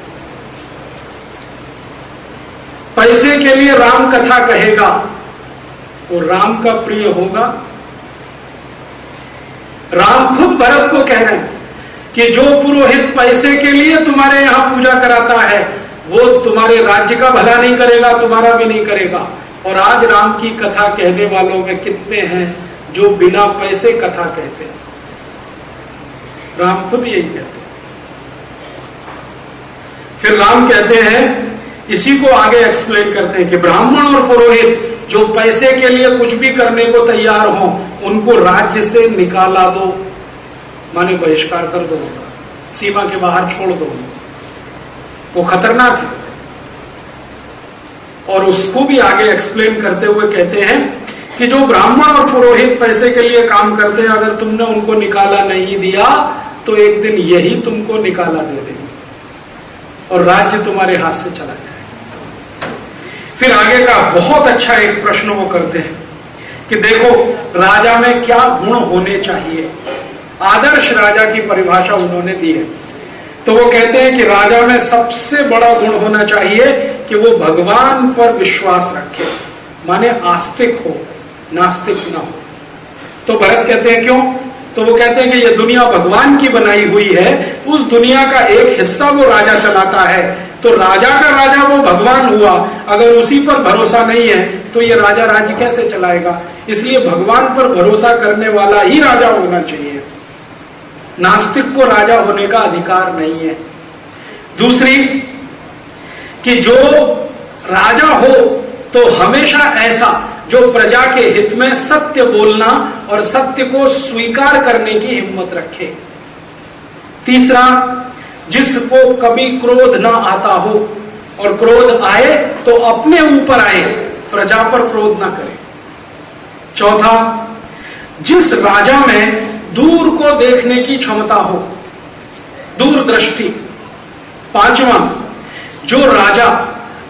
पैसे के लिए राम कथा कहेगा, वो राम का प्रिय होगा। राम खुद भरत को कह रहे हैं कि जो पुरोहित पैसे के लिए तुम्हारे यहाँ पूजा कराता है, वो तुम्हारे राज्य का भला नहीं करेगा, तुम्हारा भी नहीं करेगा। और आज राम की कथा कहने वालों में कितने हैं जो बिना पैसे कथा कहते हैं? राम खुद यही कहते हैं। फिर राम कहते हैं इसी को आगे एक्सप्लेन करते हैं कि ब्राह्मण और पुरोहित जो पैसे के लिए कुछ भी करने को तैयार हो, उनको राज्य से निकाला दो। माने बहिष्कार कर दो, सीमा के बाहर छोड़ दो। वो खतरनाक है। और उसको भी आगे एक्सप्लेन करते हुए कहते हैं कि जो ब्राह्मण और पुरोहित पैसे के लिए काम करते हैं, अगर तुमने उनको निकाला नहीं दिया तो एक दिन यही तुमको निकाला दे देंगे। और राज्य तुम्हारे हाथ से चला जाए फिर आगे का बहुत अच्छा एक प्रश्न वो करते हैं कि देखो, राजा में क्या गुण होने चाहिए? आदर्श राजा की परिभाषा उन्होंने दी है। तो वो कहते हैं कि राजा में सबसे बड़ा गुण होना चाहिए कि वो भगवान पर विश्वास रखे। माने आस्तिक हो, नास्तिक ना हो। तो भरत कहते हैं क्यों? तो वो कहते हैं कि ये दुनिया भगवान की बनाई हुई है, उस दुनिया का एक हिस्सा वो राजा चलाता है। तो राजा का राजा वो भगवान हुआ। अगर उसी पर भरोसा नहीं है तो ये राजा राज्य कैसे चलाएगा? इसलिए भगवान पर भरोसा करने वाला ही राजा होना चाहिए। नास्तिक को राजा होने का अधिकार नहीं है। दूसरी, कि जो राजा हो तो हमेशा ऐसा, जो प्रजा के हित में सत्य बोलना और सत्य को स्वीकार करने की हिम्मत रखे। तीसरा जिसको कभी क्रोध ना आता हो और क्रोध आए तो अपने ऊपर आए, प्रजा पर क्रोध ना करे। चौथा, जिस राजा में दूर को देखने की क्षमता हो, दूरदृष्टि। पांचवा, जो राजा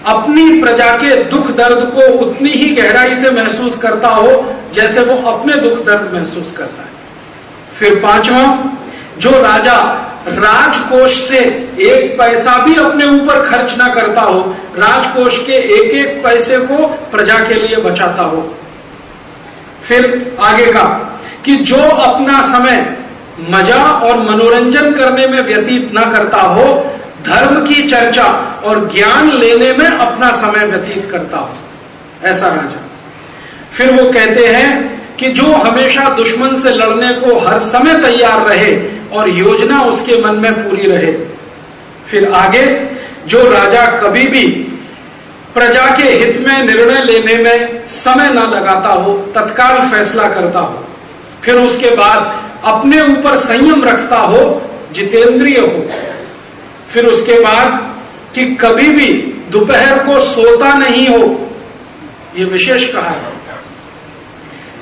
अपनी प्रजा के दुख दर्द को उतनी ही गहराई से महसूस करता हो, जैसे वो अपने दुख दर्द महसूस करता है। फिर पांचवा, जो राजा राजकोष से एक पैसा भी अपने ऊपर खर्च ना करता हो, राजकोष के एक एक पैसे को प्रजा के लिए बचाता हो। फिर आगे का, कि जो अपना समय मज़ा और मनोरंजन करने में व्यतीत न करता हो, धर्म की चर्चा और ज्ञान लेने में अपना समय व्यतीत करता हो। ऐसा राजा। फिर वो कहते हैं कि जो हमेशा दुश्मन से लड़ने को हर समय तैयार रहे और योजना उसके मन में पूरी रहे। फिर आगे, जो राजा कभी भी प्रजा के हित में निर्णय लेने में समय न लगाता हो, तत्काल फैसला करता हो, फिर उसके बाद अपने ऊपर संयम रखता हो, जितेंद्रिय हो, फिर उसके बाद कि कभी भी दोपहर को सोता नहीं हो यह विशेष कहा है।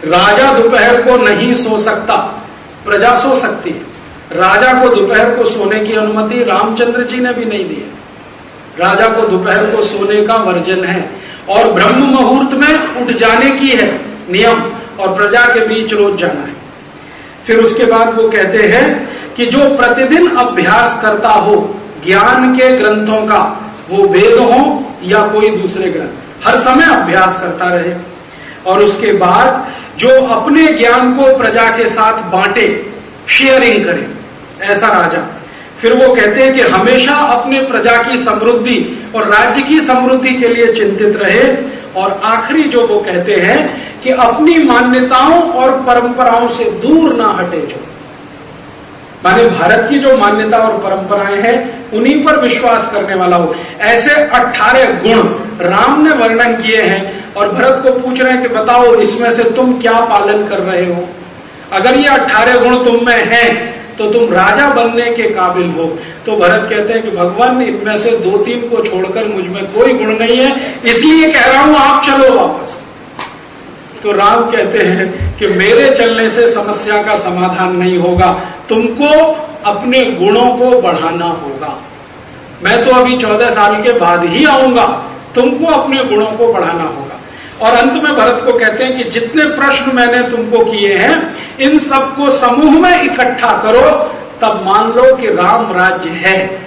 राजा दोपहर को नहीं सो सकता, प्रजा सो सकती है। राजा को दोपहर को सोने की अनुमति रामचंद्र जी ने भी नहीं दी राजा को दोपहर को सोने का वर्जन है और ब्रह्म मुहूर्त में उठ जाने की है नियम और प्रजा के बीच रोज जाना है। फिर उसके बाद वो कहते हैं कि जो प्रतिदिन अभ्यास करता हो, ज्ञान के ग्रंथों का, वो वेद हो या कोई दूसरे ग्रंथ, हर समय अभ्यास करता रहे। और उसके बाद जो अपने ज्ञान को प्रजा के साथ बांटे शेयरिंग करे, ऐसा राजा। फिर वो कहते हैं कि हमेशा अपने प्रजा की समृद्धि और राज्य की समृद्धि के लिए चिंतित रहे और आखिरी जो वो कहते हैं कि अपनी मान्यताओं और परंपराओं से दूर ना हटे जो। माने भारत की जो मान्यता और परंपराएँ हैं, उन्हीं पर विश्वास करने वाला हो। ऐसे 18 गुण राम ने वर्णन किए हैं और भरत को पूछ रहे हैं कि बताओ, इसमें से तुम क्या पालन कर रहे हो? अगर ये 18 गुण तुम में हैं तो तुम राजा बनने के काबिल हो। तो भरत कहते हैं कि भगवान, इनमें से दो तीन को छोड़कर मुझमें कोई गुण नहीं है, इसलिए कह रहा हूँ, आप चलो वापस। तो राम कहते हैं कि मेरे चलने से समस्या का समाधान नहीं होगा, तुमको अपने गुणों को बढ़ाना होगा। मैं तो अभी चौदह साल के बाद ही आऊँगा, तुमको अपने गुणों को बढ़ाना होगा। और अंत में भरत को कहते हैं कि जितने प्रश्न मैंने तुमको किए हैं, इन सबको समूह में इकट्ठा करो, तब मान लो कि राम राज्य है।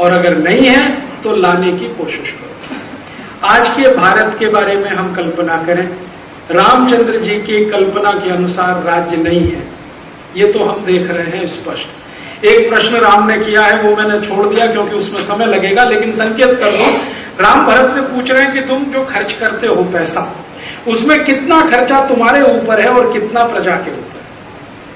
और अगर नहीं है तो लाने की कोशिश करो। आज के भारत के बारे में हम कल्पना करें। रामचंद्र जी की कल्पना के अनुसार राज्य नहीं है। ये तो हम देख रहे हैं स्पष्ट। एक प्रश्न राम ने किया है, वो मैंने छोड़ दिया क्योंकि उसमें समय लगेगा, लेकिन संकेत कर दो राम भरत से पूछ रहे हैं कि तुम जो खर्च करते हो पैसा, उसमें कितना खर्चा तुम्हारे ऊपर है और कितना प्रजा के ऊपर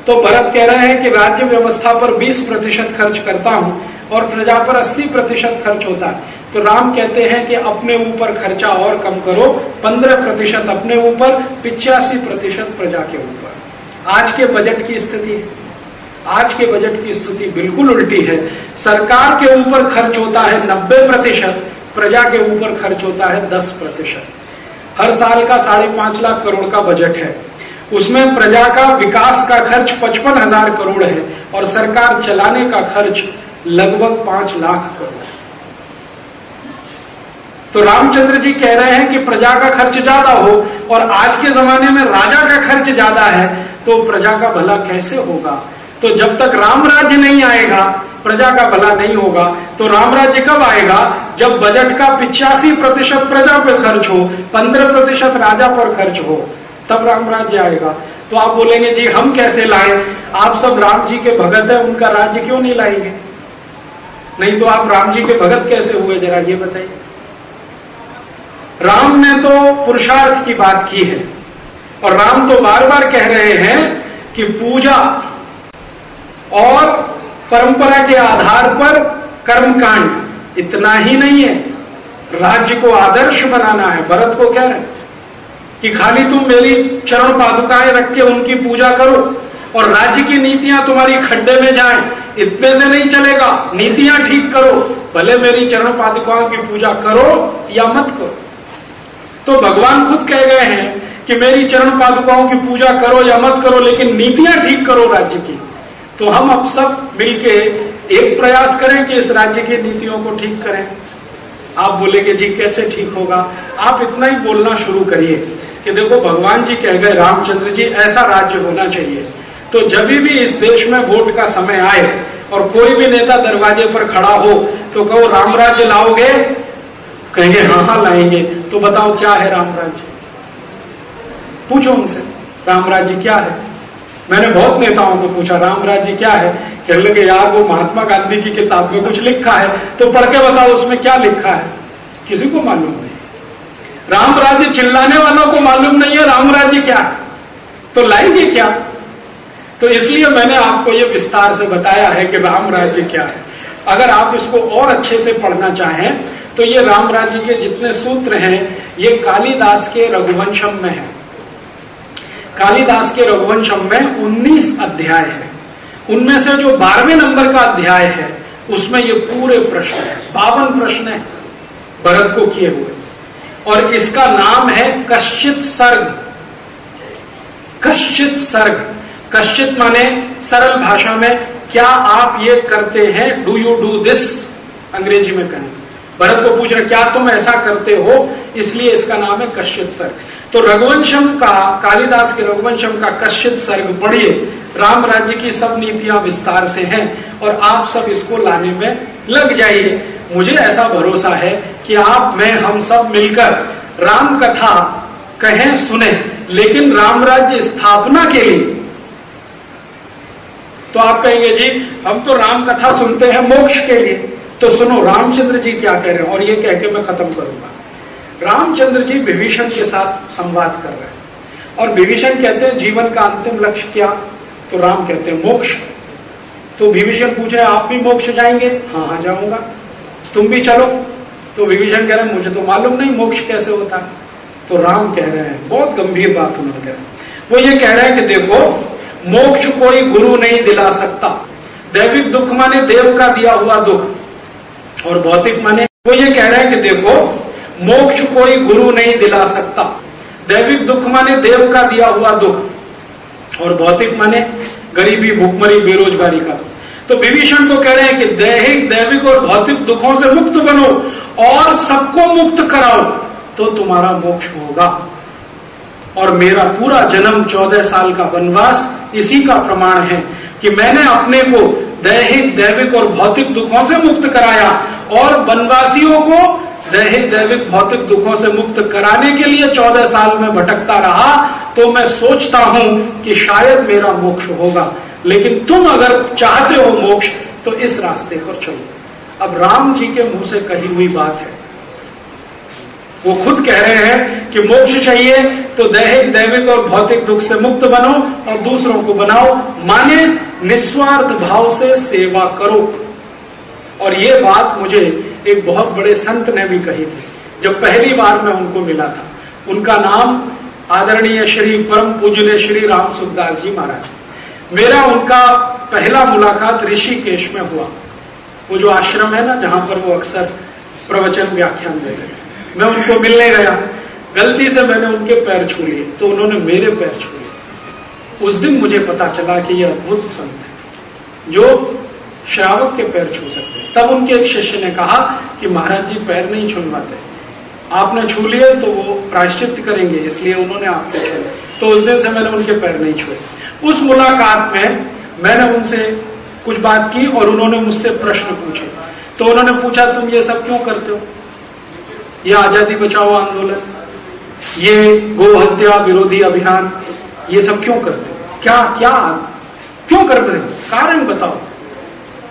तो भरत कह रहे हैं कि राज्य व्यवस्था पर 20 प्रतिशत खर्च करता हूँ और प्रजा पर 80 प्रतिशत खर्च होता है। तो राम कहते हैं कि अपने ऊपर खर्चा और कम करो 15 प्रतिशत अपने ऊपर, पिचासी प्रतिशत प्रजा के ऊपर। आज के बजट की स्थिति आज के बजट की स्थिति बिल्कुल उल्टी है। सरकार के ऊपर खर्च होता है 90 प्रतिशत प्रजा के ऊपर खर्च होता है 10 प्रतिशत। हर साल का साढ़े पाँच लाख करोड़ का बजट है। उसमें प्रजा का विकास का खर्च पचपन हज़ार करोड़ है और सरकार चलाने का खर्च लगभग पाँच लाख करोड़ है। तो रामचंद्र जी कह रहे हैं कि प्रजा का खर्च ज़्यादा हो और आज के जमाने में राजा का खर्च ज़्यादा है तो प्रजा का भला कैसे होगा? तो जब तक राम राज्य नहीं आएगा, प्रजा का भला नहीं होगा तो राम राज्य कब आएगा? जब बजट का पिचासी प्रतिशत प्रजा पर खर्च हो, पंद्रह प्रतिशत राजा पर खर्च हो, तब राम राज्य आएगा। तो आप बोलेंगे, जी, हम कैसे लाए? आप सब राम जी के भगत है, उनका राज्य क्यों नहीं लाएँगे? नहीं तो आप राम जी के भगत कैसे हुए, जरा ये बताइए। राम ने तो पुरुषार्थ की बात की है, और राम तो बार बार कह रहे हैं कि पूजा और परंपरा के आधार पर कर्मकांड। इतना ही नहीं है। राज्य को आदर्श बनाना है। भरत को कह रहे कि खाली तुम मेरी चरण पादुकाएँ रख के उनकी पूजा करो और राज्य की नीतियाँ तुम्हारी खड्डे में जाएँ। इतने से नहीं चलेगा। नीतियाँ ठीक करो। भले मेरी चरण पादुकाओं की पूजा करो या मत करो। तो भगवान खुद कह गए हैं कि मेरी चरण पादुकाओं की पूजा करो या मत करो, लेकिन नीतियाँ ठीक करो राज्य की। तो हम अब सब मिलके एक प्रयास करें कि इस राज्य की नीतियों को ठीक करें। आप बोलेंगे, जी, कैसे ठीक होगा? आप इतना ही बोलना शुरू करिए कि देखो, भगवान जी कह गए, रामचंद्र जी, ऐसा राज्य होना चाहिए। तो जब भी इस देश में वोट का समय आए और कोई भी नेता दरवाजे पर खड़ा हो तो कहो, राम राज्य लाओगे? कहेंगे हाँ हाँ लाएँगे। तो बताओ, क्या है राम राज्य? पूछो उनसे, राम राज्य क्या है? मैंने बहुत नेताओं को पूछा, राम राज्य क्या है? कहने लगे, यार, वो महात्मा गांधी की किताब में कुछ लिखा है तो पढ़ के बताओ उसमें क्या लिखा है। किसी को मालूम नहीं। राम राज्य चिल्लाने वालों को मालूम नहीं है राम राज्य क्या है। तो लाएँगे क्या? तो इसलिए मैंने आपको ये विस्तार से बताया है कि राम राज्य क्या है। अगर आप इसको और अच्छे से पढ़ना चाहें तो ये राम राज्य के जितने सूत्र हैं, ये कालिदास के रघुवंशम में है। कालिदास के रघुवंशम में 19 अध्याय है। उनमें से जो बारहवें नंबर का अध्याय है, उसमें ये पूरे प्रश्न है। बावन प्रश्न है, भरत को किए हुए। और इसका नाम है कश्चित सर्ग। कश्चित सर्ग। कश्चित माने सरल भाषा में, क्या आप ये करते हैं? डू यू डू दिस अंग्रेज़ी में कहें। भरत को पूछ रहे, क्या तुम ऐसा करते हो? इसलिए इसका नाम है कश्चित सर्ग। तो रघुवंशम का, कालिदास के रघुवंशम का कश्चित सर्ग पढ़िए राम राज्य की सब नीतियाँ विस्तार से हैं और आप सब इसको लाने में लग जाइए। मुझे ऐसा भरोसा है कि आप, मैं, हम सब मिलकर राम कथा कहें, सुने, लेकिन राम राज्य स्थापना के लिए। तो आप कहेंगे, जी, हम तो राम कथा सुनते हैं मोक्ष के लिए। तो सुनो, रामचंद्र जी क्या कह रहे हैं? और ये कह के मैं खत्म करूँगा। रामचंद्र जी विभीषण के साथ संवाद कर रहे हैं। और विभीषण कहते हैं, जीवन का अंतिम लक्ष्य क्या? तो राम कहते हैं, मोक्ष। तो विभीषण पूछ रहे आप भी मोक्ष जाएँगे? हाँ हाँ जाऊँगा। तुम भी चलो। तो विभीषण कह रहे हैं, मुझे तो मालूम नहीं मोक्ष कैसे होता। तो राम कह रहे हैं, बहुत गंभीर बात उन्होंने कह रहे वो ये कह रहे हैं कि देखो, मोक्ष कोई गुरु नहीं दिला सकता। दैविक दुख माने देव का दिया हुआ दुख। और भौतिक माने वो ये कह रहे हैं कि देखो मोक्ष कोई गुरु नहीं दिला सकता। दैविक दुख माने देव का दिया हुआ दुख, और भौतिक माने गरीबी, भूखमरी, बेरोजगारी का दुख। तो विभीषण को कह रहे हैं कि दैहिक, दैविक और भौतिक दुखों से मुक्त बनो, और सबको मुक्त कराओ तो तुम्हारा मोक्ष होगा। और मेरा पूरा जन्म चौदह साल का वनवास इसी का प्रमाण है कि मैंने अपने को दैहिक, दैविक और भौतिक दुखों से मुक्त कराया, और वनवासियों को दैहिक दैविक भौतिक दुखों से मुक्त कराने के लिए चौदह साल में भटकता रहा तो मैं सोचता हूँ कि शायद मेरा मोक्ष होगा। लेकिन तुम अगर चाहते हो मोक्ष तो इस रास्ते पर चलो। अब राम जी के मुँह से कही हुई बात है। वो खुद कह रहे हैं कि मोक्ष चाहिए तो दैहिक दैविक और भौतिक दुख से मुक्त बनो और दूसरों को बनाओ। माने निस्वार्थ भाव से सेवा करो। और ये बात मुझे एक बहुत बड़े संत ने भी कही थी। जब पहली बार मैं उनको मिला था, उनका नाम आदरणीय श्री परम पूजनीय श्री राम सुखदास जी महाराज। मेरा उनका पहला मुलाकात ऋषिकेश में हुआ। वो जो आश्रम है ना, जहाँ पर वो अक्सर प्रवचन व्याख्यान दे हैं। मैं उनको मिलने गया। गलती से मैंने उनके पैर छू लिए तो उन्होंने मेरे पैर छू लिए। उस दिन मुझे पता चला कि यह अद्भुत संत है। जो श्रावक के पैर छू सकते हैं। तब उनके एक शिष्य ने कहा कि महाराज जी, पैर नहीं छुलवाते। आपने छू लिए तो वो प्रायश्चित करेंगे, इसलिए उन्होंने आपके छू तो उस दिन से मैंने उनके पैर नहीं छुए। उस मुलाकात में मैंने उनसे कुछ बात की और उन्होंने मुझसे प्रश्न पूछे। तो उन्होंने पूछा, तुम ये सब क्यों करते हो? ये आज़ादी बचाओ आंदोलन, ये गो हत्या विरोधी अभियान, ये सब क्यों करते हो? क्या क्या? क्यों करते हो? कारण बताओ।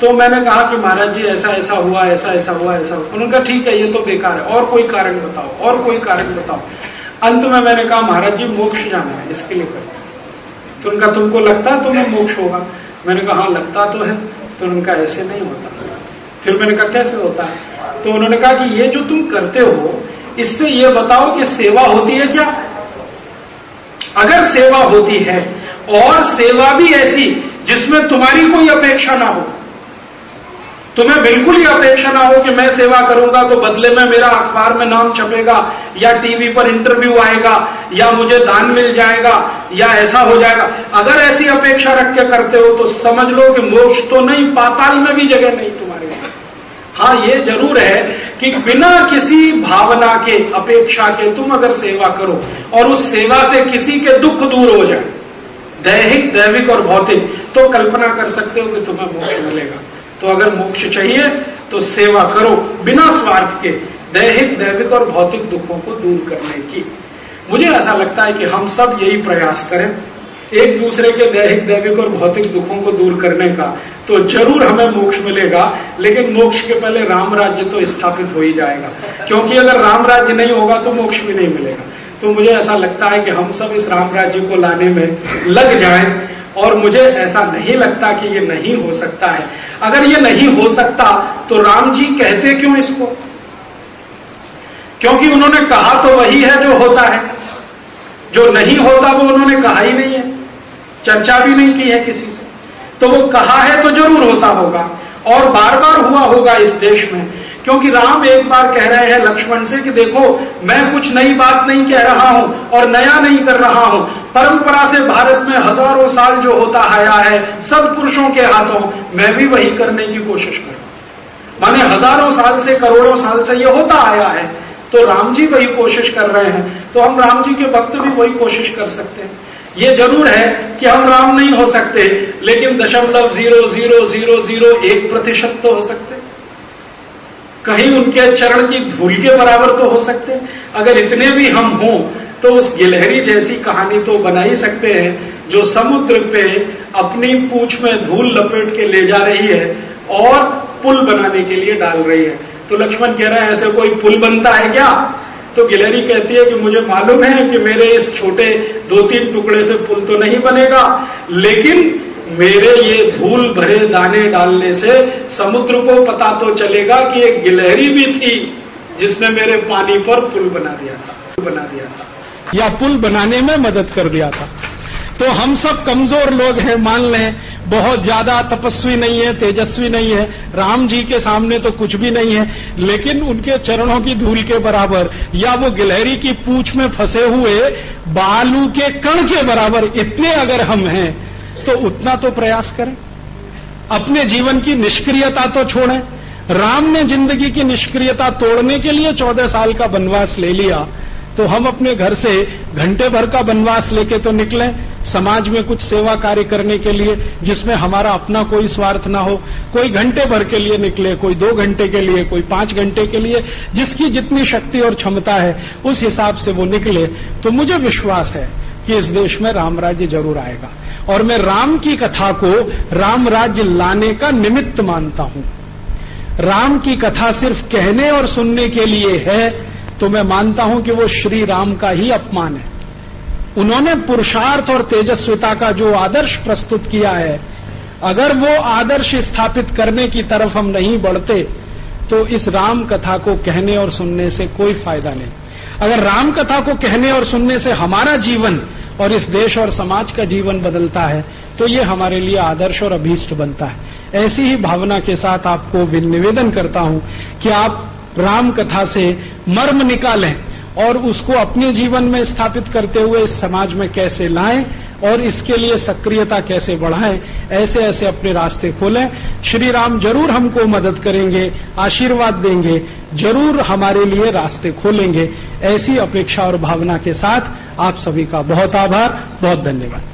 तो मैंने कहा कि महाराज जी, ऐसा ऐसा हुआ, ऐसा ऐसा हुआ ऐसा हुआ। उन्होंने कहा, ठीक है, ये तो बेकार है। और कोई कारण बताओ, और कोई कारण बताओ। अंत में मैंने कहा, महाराज जी, मोक्ष जाना है, इसके लिए करते तो उनका, तुमको लगता है तुम्हें मोक्ष होगा? मैंने कहा हाँ लगता तो है। तो उनका ऐसे नहीं होता। फिर मैंने कहा, कैसे होता? है तो उन्होंने कहा कि, ये जो तुम करते हो, इससे ये बताओ कि सेवा होती है क्या? अगर सेवा होती है, और सेवा भी ऐसी जिसमें तुम्हारी कोई अपेक्षा ना हो तुम्हें बिल्कुल ही अपेक्षा ना हो कि मैं सेवा करूँगा तो बदले में मेरा अखबार में नाम छपेगा, या टीवी पर इंटरव्यू आएगा, या मुझे दान मिल जाएगा, या ऐसा हो जाएगा। अगर ऐसी अपेक्षा रख के करते हो तो समझ लो कि मोक्ष तो नहीं, पाताल में भी जगह नहीं तुम्हारे हाँ ये ज़रूर है कि बिना किसी भावना के, अपेक्षा के तुम अगर सेवा करो, और उस सेवा से किसी के दुख दूर हो जाए, दैहिक, दैविक और भौतिक तो कल्पना कर सकते हो कि तुम्हें मोक्ष मिलेगा। तो अगर मोक्ष चाहिए तो सेवा करो बिना स्वार्थ के, दैहिक, दैविक और भौतिक दुखों को दूर करने की। मुझे ऐसा लगता है कि हम सब यही प्रयास करें, एक दूसरे के दैहिक, दैविक और भौतिक दुखों को दूर करने का। तो ज़रूर हमें मोक्ष मिलेगा, लेकिन मोक्ष के पहले राम राज्य तो स्थापित हो ही जाएगा। क्योंकि अगर राम राज्य नहीं होगा तो मोक्ष भी नहीं मिलेगा। तो मुझे ऐसा लगता है कि हम सब इस राम राज्य को लाने में लग जाएँ। और मुझे ऐसा नहीं लगता कि ये नहीं हो सकता है। अगर ये नहीं हो सकता तो राम जी कहते क्यों इसको? क्योंकि उन्होंने कहा तो वही है जो होता है। जो नहीं होता, वो उन्होंने कहा ही नहीं है। चर्चा भी नहीं की है किसी से। तो वो कहा है तो ज़रूर होता होगा। और बार बार हुआ होगा इस देश में। क्योंकि राम एक बार कह रहे हैं लक्ष्मण से कि देखो, मैं कुछ नई बात नहीं कह रहा हूँ और नया नहीं कर रहा हूँ। परंपरा से भारत में हज़ारों साल जो होता आया है, सब पुरुषों के हाथों, मैं भी वही करने की कोशिश कर माने हज़ारों साल से, करोड़ों साल से ये होता आया है तो राम जी वही कोशिश कर रहे हैं। तो हम राम जी के भक्त भी वही कोशिश कर सकते हैं। ये ज़रूर है कि हम राम नहीं हो सकते, लेकिन दशमलव ज़ीरो ज़ीरो ज़ीरो ज़ीरो एक प्रतिशत तो हो सकते। कहीं उनके चरण की धूल के बराबर तो हो सकते अगर इतने भी हम हों तो उस गिलहरी जैसी कहानी तो बना ही सकते हैं, जो समुद्र पे अपनी पूछ में धूल लपेट के ले जा रही है और पुल बनाने के लिए डाल रही है। तो लक्ष्मण कह रहे हैं, ऐसे कोई पुल बनता है क्या? तो गिलहरी कहती है कि, मुझे मालूम है कि मेरे इस छोटे दो तीन टुकड़े से पुल तो नहीं बनेगा, लेकिन मेरे ये धूल भरे दाने डालने से समुद्र को पता तो चलेगा कि एक गिलहरी भी थी जिसने मेरे पानी पर पुल बना दिया था बना दिया था। या पुल बनाने में मदद कर दिया था। तो हम सब कमज़ोर लोग हैं, मान लें, बहुत ज़्यादा तपस्वी नहीं है, तेजस्वी नहीं है, राम जी के सामने तो कुछ भी नहीं है, लेकिन उनके चरणों की धूल के बराबर या वो गिलहरी की पूछ में फंसे हुए बालू के कण के बराबर इतने अगर हम हैं तो उतना तो प्रयास करें। अपने जीवन की निष्क्रियता तो छोड़ें। राम ने ज़िंदगी की निष्क्रियता तोड़ने के लिए चौदह साल का वनवास ले लिया। तो हम अपने घर से घंटे भर का वनवास लेके तो निकले। समाज में कुछ सेवा कार्य करने के लिए, जिसमें हमारा अपना कोई स्वार्थ ना हो। कोई घंटे भर के लिए निकले, कोई दो घंटे के लिए, कोई पाँच घंटे के लिए, जिसकी जितनी शक्ति और क्षमता है, उस हिसाब से वो निकले। तो मुझे विश्वास है कि इस देश में राम राज्य ज़रूर आएगा। और मैं राम की कथा को राम राज्य लाने का निमित्त मानता हूँ। राम की कथा सिर्फ़ कहने और सुनने के लिए है तो मैं मानता हूँ कि वो श्री राम का ही अपमान है। उन्होंने पुरुषार्थ और तेजस्विता का जो आदर्श प्रस्तुत किया है, अगर वो आदर्श स्थापित करने की तरफ़ हम नहीं बढ़ते तो इस राम कथा को कहने और सुनने से कोई फ़ायदा नहीं। अगर राम कथा को कहने और सुनने से हमारा जीवन और इस देश और समाज का जीवन बदलता है तो ये हमारे लिए आदर्श और अभीष्ट बनता है। ऐसी ही भावना के साथ आपको निवेदन करता हूँ कि आप राम कथा से मर्म निकालें और उसको अपने जीवन में स्थापित करते हुए इस समाज में कैसे लाएँ और इसके लिए सक्रियता कैसे बढ़ाएँ? ऐसे ऐसे अपने रास्ते खोलें। श्री राम ज़रूर हमको मदद करेंगे, आशीर्वाद देंगे, ज़रूर हमारे लिए रास्ते खोलेंगे। ऐसी अपेक्षा और भावना के साथ आप सभी का बहुत आभार, बहुत धन्यवाद।